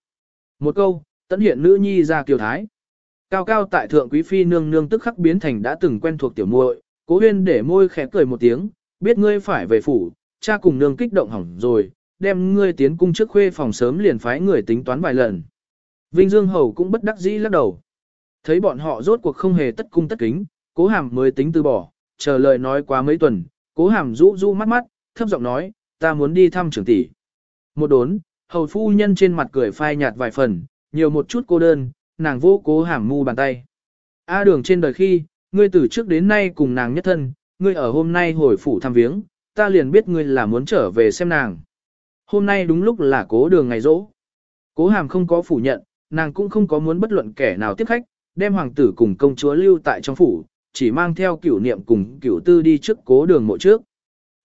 Một câu, tận hiện nữ nhi ra kiều thái. Cao cao tại thượng quý phi nương nương tức khắc biến thành đã từng quen thuộc tiểu muội, cố huyên để môi khẽ cười một tiếng, biết ngươi phải về phủ, cha cùng nương kích động hỏng rồi, đem ngươi tiến cung trước khuê phòng sớm liền phái người tính toán vài lần. Vinh Dương Hầu cũng bất đắc dĩ lắc đầu. Thấy bọn họ rốt cuộc không hề tất cung tất kính, cố hàm mới tính từ bỏ, chờ lời nói quá mấy tuần, cố hàm rũ rũ mắt mắt, thấp giọng nói, ta muốn đi thăm trưởng tỷ. Một đốn, hầu phu nhân trên mặt cười phai nhạt vài phần, nhiều một chút cô đơn, nàng vô cố hàm mu bàn tay. A đường trên đời khi, ngươi từ trước đến nay cùng nàng nhất thân, ngươi ở hôm nay hồi phủ thăm viếng, ta liền biết ngươi là muốn trở về xem nàng. Hôm nay đúng lúc là cố đường ngày rỗ. Cố hàm không có phủ nhận, nàng cũng không có muốn bất luận kẻ nào tiếp khách, đem hoàng tử cùng công chúa lưu tại trong phủ, chỉ mang theo cửu niệm cùng cửu tư đi trước cố đường mộ trước.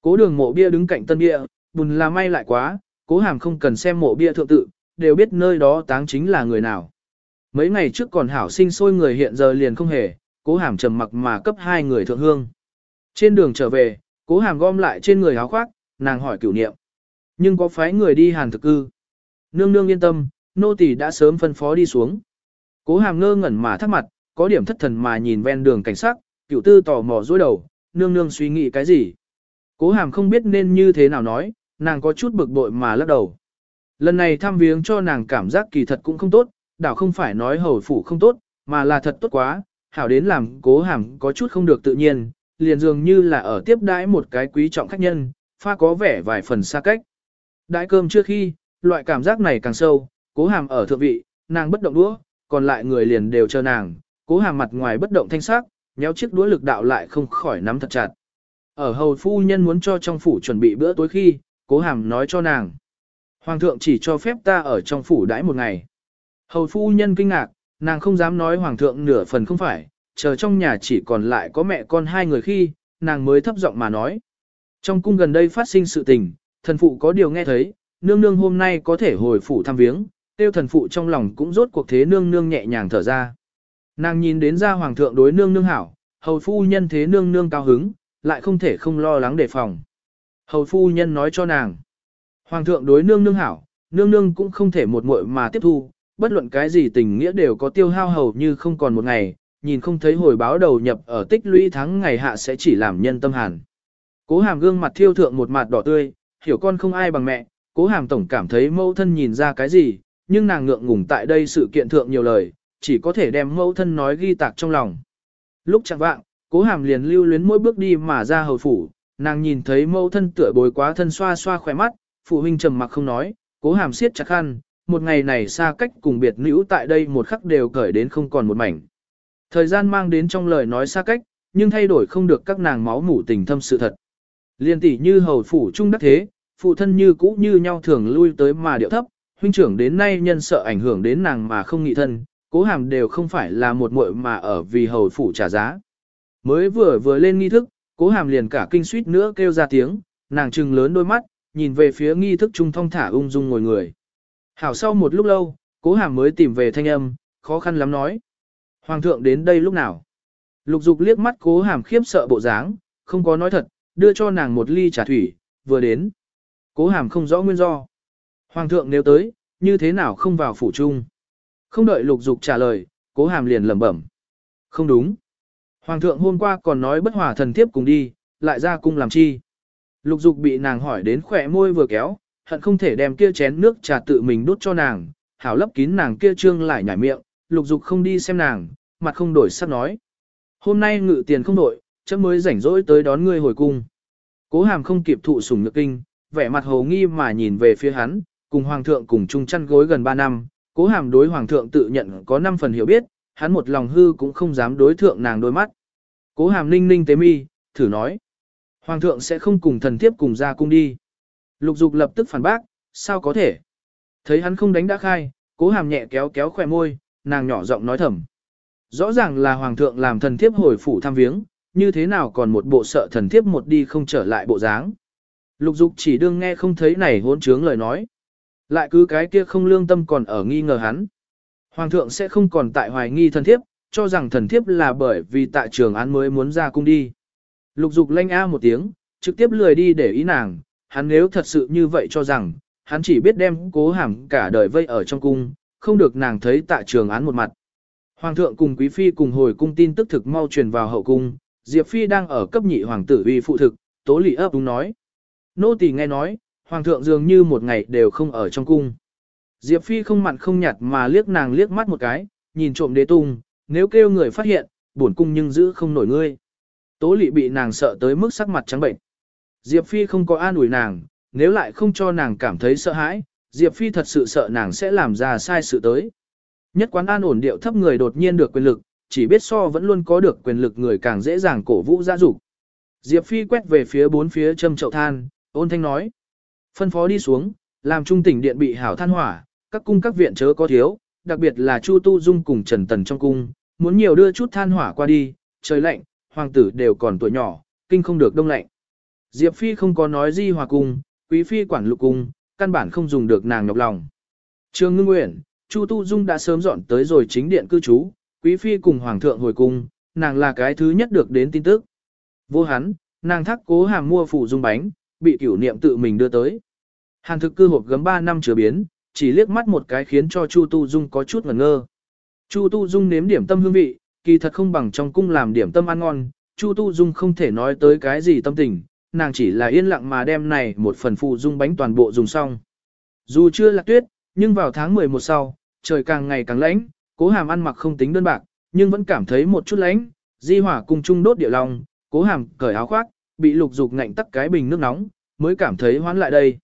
Cố đường mộ bia đứng cạnh tân bia, bùn là may lại quá, cố hàm không cần xem mộ bia thượng tự, đều biết nơi đó táng chính là người nào. Mấy ngày trước còn hảo sinh sôi người hiện giờ liền không hề, cố hàm trầm mặc mà cấp hai người thượng hương. Trên đường trở về, cố hàm gom lại trên người áo khoác, nàng hỏi cửu niệm. Nhưng có phái người đi hàn thực cư. Nương nương yên tâm, nô tỳ đã sớm phân phó đi xuống. Cố hàm ngơ ngẩn mà thắc mặt, có điểm thất thần mà nhìn ven đường cảnh sát, cửu tư tò mò dối đầu, nương nương suy nghĩ cái gì. Cố hàm không biết nên như thế nào nói, nàng có chút bực bội mà lắc đầu. Lần này thăm viếng cho nàng cảm giác kỳ thật cũng không tốt, đảo không phải nói hầu phủ không tốt, mà là thật tốt quá, hảo đến làm cố hàm có chút không được tự nhiên, liền dường như là ở tiếp đãi một cái quý trọng khách nhân, pha có vẻ vài phần xa cách. Đãi cơm trước khi, loại cảm giác này càng sâu, cố hàm ở thượng vị, nàng bất động đũa, còn lại người liền đều chờ nàng, cố hàm mặt ngoài bất động thanh sắc, nhéo chiếc đũa lực đạo lại không khỏi nắm thật chặt. Ở hầu phu nhân muốn cho trong phủ chuẩn bị bữa tối khi, cố hàm nói cho nàng. Hoàng thượng chỉ cho phép ta ở trong phủ đãi một ngày. Hầu phu nhân kinh ngạc, nàng không dám nói hoàng thượng nửa phần không phải, chờ trong nhà chỉ còn lại có mẹ con hai người khi, nàng mới thấp giọng mà nói. Trong cung gần đây phát sinh sự tình, thần phụ có điều nghe thấy, nương nương hôm nay có thể hồi phủ thăm viếng, tiêu thần phụ trong lòng cũng rốt cuộc thế nương nương nhẹ nhàng thở ra. Nàng nhìn đến ra hoàng thượng đối nương nương hảo, hầu phu nhân thế nương nương cao hứng, lại không thể không lo lắng đề phòng. Hầu phu nhân nói cho nàng, hoàng thượng đối nương nương hảo, nương nương cũng không thể một muội mà tiếp thu, bất luận cái gì tình nghĩa đều có tiêu hao hầu như không còn một ngày, nhìn không thấy hồi báo đầu nhập ở tích lũy tháng ngày hạ sẽ chỉ làm nhân tâm hàn. Cố hàm gương mặt thiêu thượng một mặt đỏ tươi, hiểu con không ai bằng mẹ, cố hàm tổng cảm thấy mẫu thân nhìn ra cái gì, nhưng nàng ngượng ngùng tại đây sự kiện thượng nhiều lời, chỉ có thể đem mẫu thân nói ghi tạc trong lòng. Lúc chẳng vạng, cố hàm liền lưu luyến mỗi bước đi mà ra hầu phủ, nàng nhìn thấy mẫu thân tựa bồi quá thân xoa xoa khỏe mắt, phụ huynh trầm mặc không nói, cố hàm siết chặt khăn, một ngày này xa cách cùng biệt nữ tại đây một khắc đều cởi đến không còn một mảnh. Thời gian mang đến trong lời nói xa cách, nhưng thay đổi không được các nàng máu mủ tình thâm sự thật. Liên tỷ như hầu phủ trung đắc thế, phụ thân như cũ như nhau thường lui tới mà điệu thấp, huynh trưởng đến nay nhân sợ ảnh hưởng đến nàng mà không nghị thân, cố hàm đều không phải là một muội mà ở vì hầu phủ trả giá. Mới vừa vừa lên nghi thức, cố hàm liền cả kinh suýt nữa kêu ra tiếng, nàng trừng lớn đôi mắt, nhìn về phía nghi thức trung thông thả ung dung ngồi người. Hảo sau một lúc lâu, cố hàm mới tìm về thanh âm, khó khăn lắm nói. Hoàng thượng đến đây lúc nào? Lục dục liếc mắt cố hàm khiếp sợ bộ dáng, không có nói thật, đưa cho nàng một ly trà thủy, vừa đến. Cố hàm không rõ nguyên do. Hoàng thượng nếu tới, như thế nào không vào phủ trung? Không đợi lục dục trả lời, cố hàm liền lẩm bẩm. Không đúng. Hoàng thượng hôm qua còn nói bất hòa thần thiếp cùng đi, lại ra cung làm chi. Lục dục bị nàng hỏi đến khỏe môi vừa kéo, hận không thể đem kia chén nước trà tự mình đút cho nàng, hảo lấp kín nàng kia trương lại nhảy miệng, lục dục không đi xem nàng, mặt không đổi sắc nói. Hôm nay ngự tiền không đổi, chấm mới rảnh rỗi tới đón ngươi hồi cung. Cố hàm không kịp thụ sủng nhược kinh, vẻ mặt hồ nghi mà nhìn về phía hắn, cùng hoàng thượng cùng chung chăn gối gần 3 năm, cố hàm đối hoàng thượng tự nhận có 5 phần hiểu biết, hắn một lòng hư cũng không dám đối thượng nàng đôi mắt. Cố hàm ninh ninh tế mi, thử nói. Hoàng thượng sẽ không cùng thần thiếp cùng ra cung đi. Lục dục lập tức phản bác, sao có thể? Thấy hắn không đánh đã khai, cố hàm nhẹ kéo kéo khỏe môi, nàng nhỏ giọng nói thầm. Rõ ràng là hoàng thượng làm thần thiếp hồi phủ thăm viếng, như thế nào còn một bộ sợ thần thiếp một đi không trở lại bộ dáng. Lục dục chỉ đương nghe không thấy này hỗn trướng lời nói. Lại cứ cái kia không lương tâm còn ở nghi ngờ hắn. Hoàng thượng sẽ không còn tại hoài nghi thần thiếp, cho rằng thần thiếp là bởi vì tại trường án mới muốn ra cung đi. Lục dục lanh a một tiếng, trực tiếp lười đi để ý nàng, hắn nếu thật sự như vậy cho rằng, hắn chỉ biết đem cố hàm cả đời vây ở trong cung, không được nàng thấy tại trường án một mặt. Hoàng thượng cùng quý phi cùng hồi cung tin tức thực mau truyền vào hậu cung, Diệp phi đang ở cấp nhị hoàng tử uy phụ thực, tố lị ấp đúng nói. Nô tỳ nghe nói, hoàng thượng dường như một ngày đều không ở trong cung. Diệp phi không mặn không nhạt mà liếc nàng liếc mắt một cái, nhìn trộm đế tung, nếu kêu người phát hiện, bổn cung nhưng giữ không nổi ngươi. Tố lị bị nàng sợ tới mức sắc mặt trắng bệnh. Diệp Phi không có an ủi nàng, nếu lại không cho nàng cảm thấy sợ hãi, Diệp Phi thật sự sợ nàng sẽ làm ra sai sự tới. Nhất quán an ổn điệu thấp người đột nhiên được quyền lực, chỉ biết so vẫn luôn có được quyền lực người càng dễ dàng cổ vũ gia dục. Diệp Phi quét về phía bốn phía châm chậu than, ôn thanh nói. Phân phó đi xuống, làm trung tỉnh điện bị hảo than hỏa, các cung các viện chớ có thiếu, đặc biệt là Chu Tu Dung cùng Trần Tần trong cung, muốn nhiều đưa chút than hỏa qua đi, trời lạnh, hoàng tử đều còn tuổi nhỏ, kinh không được đông lạnh. Diệp Phi không có nói di hòa cung, quý phi quản lục cung, căn bản không dùng được nàng nhọc lòng. Trương Ngưng Nguyễn, Chu Tu Dung đã sớm dọn tới rồi chính điện cư trú, quý phi cùng hoàng thượng hồi cung, nàng là cái thứ nhất được đến tin tức. Vô hắn, nàng thắc cố hàm mua phủ dung bánh, bị cửu niệm tự mình đưa tới. Hàn thực cư hộp gấm 3 năm chứa biến, chỉ liếc mắt một cái khiến cho Chu Tu Dung có chút ngẩn ngơ. Chu Tu Dung nếm điểm tâm hương vị, kỳ thật không bằng trong cung làm điểm tâm ăn ngon, Chu Tu Dung không thể nói tới cái gì tâm tình, nàng chỉ là yên lặng mà đem này một phần phụ dung bánh toàn bộ dùng xong. Dù chưa là tuyết, nhưng vào tháng 11 sau, trời càng ngày càng lạnh, cố hàm ăn mặc không tính đơn bạc, nhưng vẫn cảm thấy một chút lạnh, di hỏa cùng chung đốt địa lòng, cố hàm cởi áo khoác, bị lục dục ngạnh tắc cái bình nước nóng, mới cảm thấy hoán lại đây.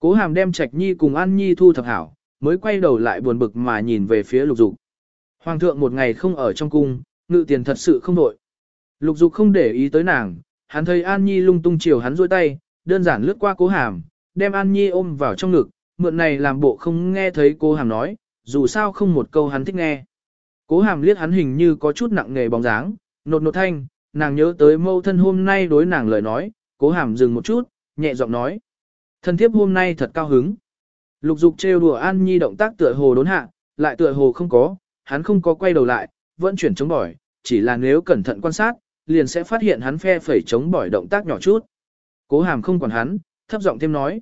Cố hàm đem trạch nhi cùng an nhi thu thập hảo, mới quay đầu lại buồn bực mà nhìn về phía lục dục. Hoàng thượng một ngày không ở trong cung, ngự tiền thật sự không đội. Lục dục không để ý tới nàng, hắn thấy An Nhi lung tung chiều hắn duỗi tay, đơn giản lướt qua cố hàm, đem An Nhi ôm vào trong ngực, mượn này làm bộ không nghe thấy cố hàm nói, dù sao không một câu hắn thích nghe. Cố hàm liếc hắn hình như có chút nặng nề bóng dáng, nột nột thanh, nàng nhớ tới mâu thân hôm nay đối nàng lời nói, cố hàm dừng một chút, nhẹ giọng nói. Thân thiếp hôm nay thật cao hứng. Lục dục trêu đùa An Nhi động tác tựa hồ đốn hạ, lại tựa hồ không có, hắn không có quay đầu lại, vẫn chuyển chống bỏi, chỉ là nếu cẩn thận quan sát, liền sẽ phát hiện hắn phe phẩy chống bỏi động tác nhỏ chút. Cố hàm không quản hắn, thấp giọng thêm nói.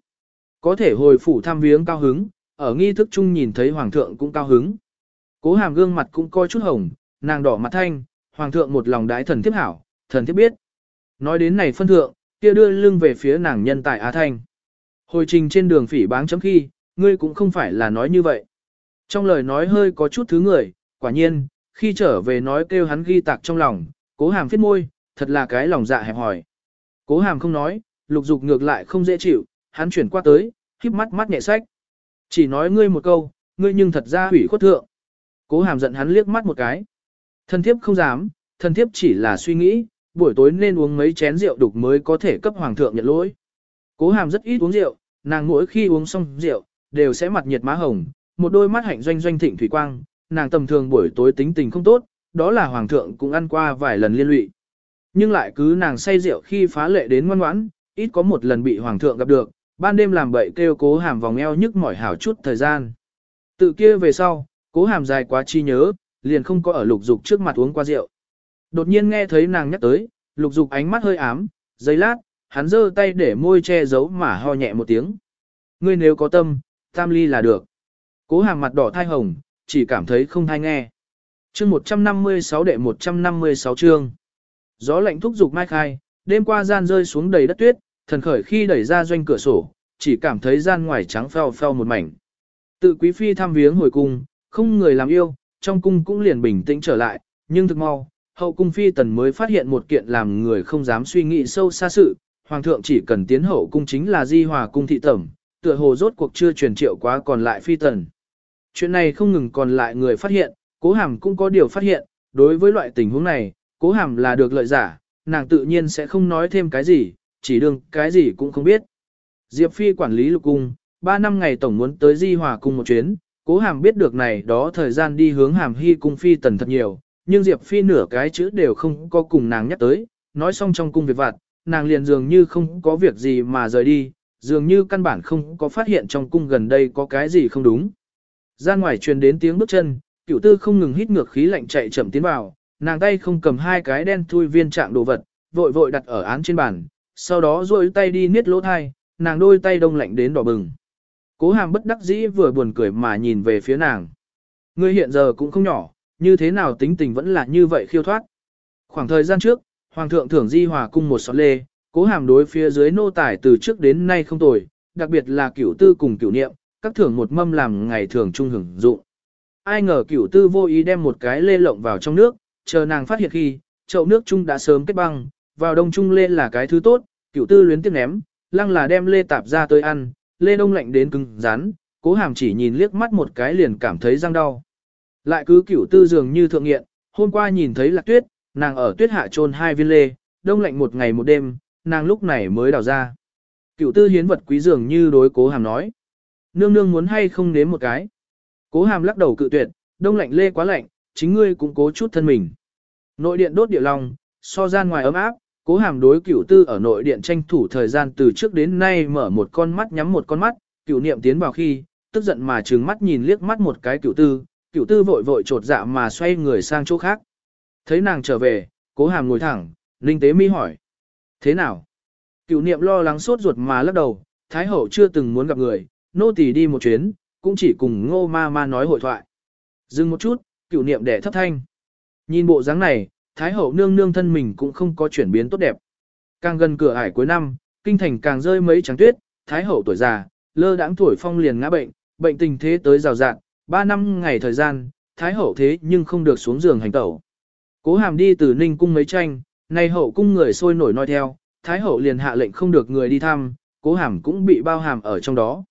Có thể hồi phủ tham viếng cao hứng, ở nghi thức chung nhìn thấy hoàng thượng cũng cao hứng. Cố hàm gương mặt cũng coi chút hồng, nàng đỏ mặt thanh, hoàng thượng một lòng đái thần thiếp hảo, thần thiếp biết. Nói đến này phân thượng, kia đưa lưng về phía nàng nhân tài Á Thanh. Hồi trình trên đường phỉ báng chấm khi, ngươi cũng không phải là nói như vậy. Trong lời nói hơi có chút thứ người, quả nhiên, khi trở về nói kêu hắn ghi tạc trong lòng, cố hàm phết môi, thật là cái lòng dạ hẹp hỏi. Cố hàm không nói, lục dục ngược lại không dễ chịu, hắn chuyển qua tới, híp mắt mắt nhẹ sách. Chỉ nói ngươi một câu, ngươi nhưng thật ra hủy khuất thượng. Cố hàm giận hắn liếc mắt một cái. Thần thiếp không dám, thần thiếp chỉ là suy nghĩ, buổi tối nên uống mấy chén rượu đục mới có thể cấp hoàng thượng nhận lỗi. Cố hàm rất ít uống rượu, nàng mỗi khi uống xong rượu, đều sẽ mặt nhiệt má hồng, một đôi mắt hạnh doanh doanh thịnh thủy quang, nàng tầm thường buổi tối tính tình không tốt, đó là hoàng thượng cũng ăn qua vài lần liên lụy. Nhưng lại cứ nàng say rượu khi phá lệ đến ngoan ngoãn, ít có một lần bị hoàng thượng gặp được, ban đêm làm bậy kêu cố hàm vòng eo nhức mỏi hảo chút thời gian. Tự kia về sau, cố hàm dài quá chi nhớ, liền không có ở lục dục trước mặt uống qua rượu. Đột nhiên nghe thấy nàng nhắc tới, lục dục ánh mắt hơi ám, giây lát, hắn giơ tay để môi che giấu mà ho nhẹ một tiếng. Ngươi nếu có tâm, tam ly là được. Cố hàm mặt đỏ thai hồng, chỉ cảm thấy không thai nghe. Chương 156 đệ 156 chương. Gió lạnh thúc giục mai khai, đêm qua gian rơi xuống đầy đất tuyết, thần khởi khi đẩy ra doanh cửa sổ, chỉ cảm thấy gian ngoài trắng phèo phèo một mảnh. Tự quý phi thăm viếng hồi cung, không người làm yêu, trong cung cũng liền bình tĩnh trở lại, nhưng thực mau, hậu cung phi tần mới phát hiện một kiện làm người không dám suy nghĩ sâu xa sự, hoàng thượng chỉ cần tiến hậu cung chính là di hòa cung thị tẩm, tựa hồ rốt cuộc chưa truyền triệu quá còn lại phi tần. Chuyện này không ngừng còn lại người phát hiện, cố hàm cũng có điều phát hiện, đối với loại tình huống này, cố hàm là được lợi giả, nàng tự nhiên sẽ không nói thêm cái gì, chỉ đương cái gì cũng không biết. Diệp Phi quản lý lục cung, 3 năm ngày tổng muốn tới Di Hòa cung một chuyến, cố hàm biết được này đó thời gian đi hướng hàm hy cung phi tần thật nhiều, nhưng Diệp Phi nửa cái chữ đều không có cùng nàng nhắc tới, nói xong trong cung việc vặt, nàng liền dường như không có việc gì mà rời đi, dường như căn bản không có phát hiện trong cung gần đây có cái gì không đúng. Ra ngoài truyền đến tiếng bước chân, cửu tư không ngừng hít ngược khí lạnh chạy chậm tiến vào, nàng tay không cầm hai cái đen thui viên trạng đồ vật, vội vội đặt ở án trên bàn, sau đó duỗi tay đi niết lỗ thai, nàng đôi tay đông lạnh đến đỏ bừng. Cố hàm bất đắc dĩ vừa buồn cười mà nhìn về phía nàng. Ngươi hiện giờ cũng không nhỏ, như thế nào tính tình vẫn là như vậy khiêu thoát. Khoảng thời gian trước, Hoàng thượng thưởng di hòa cung một sọt lê, cố hàm đối phía dưới nô tài từ trước đến nay không tồi, đặc biệt là cửu tư cùng cửu niệm, các thưởng một mâm làm ngày thường trung hưởng dụng. Ai ngờ cửu tư vô ý đem một cái lê lộng vào trong nước, chờ nàng phát hiện khi, chậu nước chung đã sớm kết băng, vào đông chung lê là cái thứ tốt, cửu tư luyến tiếc ném, lăng là đem lê tạp ra tới ăn, lê đông lạnh đến cứng rắn, cố hàm chỉ nhìn liếc mắt một cái liền cảm thấy răng đau. Lại cứ cửu tư dường như thượng nghiện, hôm qua nhìn thấy lạc tuyết, nàng ở tuyết hạ trôn hai viên lê, đông lạnh một ngày một đêm, nàng lúc này mới đào ra. cựu tư hiến vật quý dường như đối cố hàm nói. Nương nương muốn hay không nếm một cái. Cố hàm lắc đầu cự tuyệt, đông lạnh lê quá lạnh, chính ngươi cũng cố chút thân mình. Nội điện đốt địa long, so gian ngoài ấm áp, cố hàm đối cựu tư ở nội điện tranh thủ thời gian từ trước đến nay mở một con mắt nhắm một con mắt, cựu niệm tiến vào khi, tức giận mà trừng mắt nhìn liếc mắt một cái cựu tư, cựu tư vội vội trột dạ mà xoay người sang chỗ khác. Thấy nàng trở về, cố hàm ngồi thẳng, linh tế mi hỏi. Thế nào? cựu niệm lo lắng sốt ruột mà lắc đầu, Thái hậu chưa từng muốn gặp người, nô tỳ đi một chuyến, cũng chỉ cùng ngô ma ma nói hội thoại. Dừng một chút, cựu niệm đẻ thấp thanh. Nhìn bộ dáng này, Thái hậu nương nương thân mình cũng không có chuyển biến tốt đẹp. Càng gần cửa ải cuối năm, kinh thành càng rơi mấy trắng tuyết, Thái hậu tuổi già, lơ đãng tuổi phong liền ngã bệnh, bệnh tình thế tới rào rạng, ba năm ngày thời gian, Thái hậu thế nhưng không được xuống giường hành tẩu. Cố hàm đi từ Ninh cung mấy tranh, nay hậu cung người sôi nổi nói theo, Thái hậu liền hạ lệnh không được người đi thăm, cố hàm cũng bị bao hàm ở trong đó.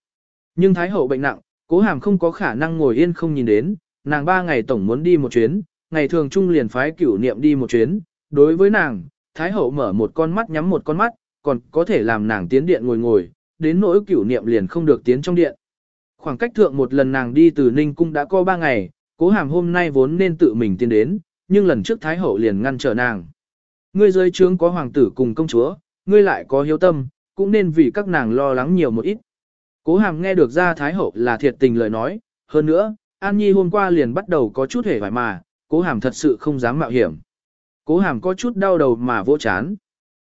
Nhưng Thái hậu bệnh nặng, cố hàm không có khả năng ngồi yên không nhìn đến, nàng ba ngày tổng muốn đi một chuyến, ngày thường trung liền phái cửu niệm đi một chuyến, đối với nàng, Thái hậu mở một con mắt nhắm một con mắt, còn có thể làm nàng tiến điện ngồi ngồi, đến nỗi cửu niệm liền không được tiến trong điện. Khoảng cách thượng một lần nàng đi từ Ninh Cung đã có ba ngày, cố hàm hôm nay vốn nên tự mình tiến đến, nhưng lần trước Thái hậu liền ngăn trở nàng. Ngươi dưới trướng có hoàng tử cùng công chúa, ngươi lại có hiếu tâm, cũng nên vì các nàng lo lắng nhiều một ít. Cố hàm nghe được ra Thái hậu là thiệt tình lời nói, hơn nữa, An Nhi hôm qua liền bắt đầu có chút hề vải mà, cố hàm thật sự không dám mạo hiểm. Cố hàm có chút đau đầu mà vô chán.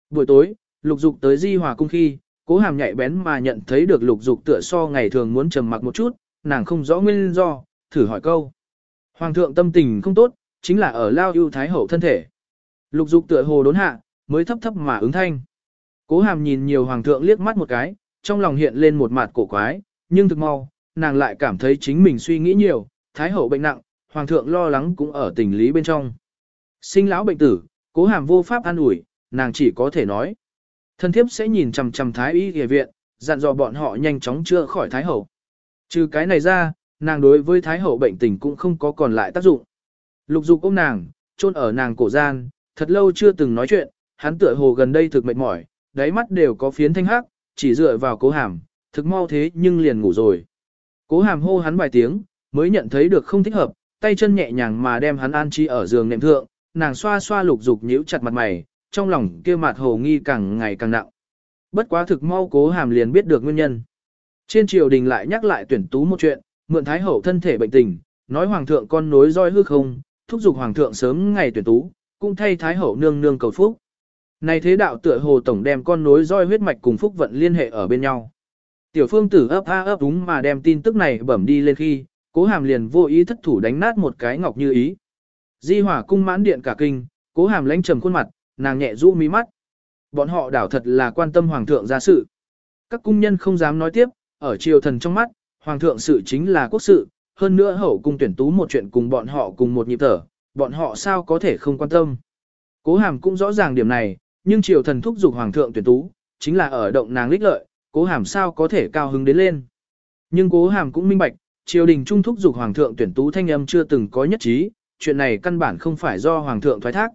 Buổi tối, lục dục tới di hòa cung khi, cố hàm nhạy bén mà nhận thấy được lục dục tựa so ngày thường muốn trầm mặc một chút, nàng không rõ nguyên do, thử hỏi câu. Hoàng thượng tâm tình không tốt, chính là ở lao ưu thái hậu thân thể. Lục dục tựa hồ đốn hạ, mới thấp thấp mà ứng thanh. Cố hàm nhìn nhiều hoàng thượng liếc mắt một cái, trong lòng hiện lên một mặt cổ quái, nhưng thực mau, nàng lại cảm thấy chính mình suy nghĩ nhiều, thái hậu bệnh nặng, hoàng thượng lo lắng cũng ở tình lý bên trong. Sinh lão bệnh tử, cố hàm vô pháp an ủi, nàng chỉ có thể nói. Thân thiếp sẽ nhìn chằm chằm thái y y viện, dặn dò bọn họ nhanh chóng chữa khỏi thái hậu. Trừ cái này ra, nàng đối với thái hậu bệnh tình cũng không có còn lại tác dụng. Lục dục ôm nàng, chôn ở nàng cổ gian, thật lâu chưa từng nói chuyện, hắn tựa hồ gần đây thực mệt mỏi, đáy mắt đều có phiến thanh hắc, chỉ dựa vào cố hàm, thực mau thế nhưng liền ngủ rồi. Cố hàm hô hắn vài tiếng, mới nhận thấy được không thích hợp, tay chân nhẹ nhàng mà đem hắn an trí ở giường nệm thượng, nàng xoa xoa lục dục nhíu chặt mặt mày, trong lòng kia mặt hồ nghi càng ngày càng nặng. Bất quá thực mau cố hàm liền biết được nguyên nhân. Trên triều đình lại nhắc lại tuyển tú một chuyện, mượn thái hậu thân thể bệnh tình, nói hoàng thượng con nối roi hư không, thúc giục hoàng thượng sớm ngày tuyển tú, cũng thay thái hậu nương nương cầu phúc. Này thế đạo tựa hồ tổng đem con nối roi huyết mạch cùng phúc vận liên hệ ở bên nhau. Tiểu phương tử ấp a ấp đúng mà đem tin tức này bẩm đi lên khi, cố hàm liền vô ý thất thủ đánh nát một cái ngọc như ý. Di hỏa cung mãn điện cả kinh, cố hàm lãnh trầm khuôn mặt, nàng nhẹ rũ mi mắt. Bọn họ đảo thật là quan tâm hoàng thượng ra sự. Các cung nhân không dám nói tiếp, ở triều thần trong mắt, hoàng thượng sự chính là quốc sự, hơn nữa hậu cung tuyển tú một chuyện cùng bọn họ cùng một nhịp thở, bọn họ sao có thể không quan tâm. Cố hàm cũng rõ ràng điểm này, nhưng triều thần thúc giục hoàng thượng tuyển tú, chính là ở động nàng lích lợi, cố hàm sao có thể cao hứng đến lên. Nhưng cố hàm cũng minh bạch, triều đình trung thúc giục hoàng thượng tuyển tú thanh âm chưa từng có nhất trí, chuyện này căn bản không phải do hoàng thượng thoái thác.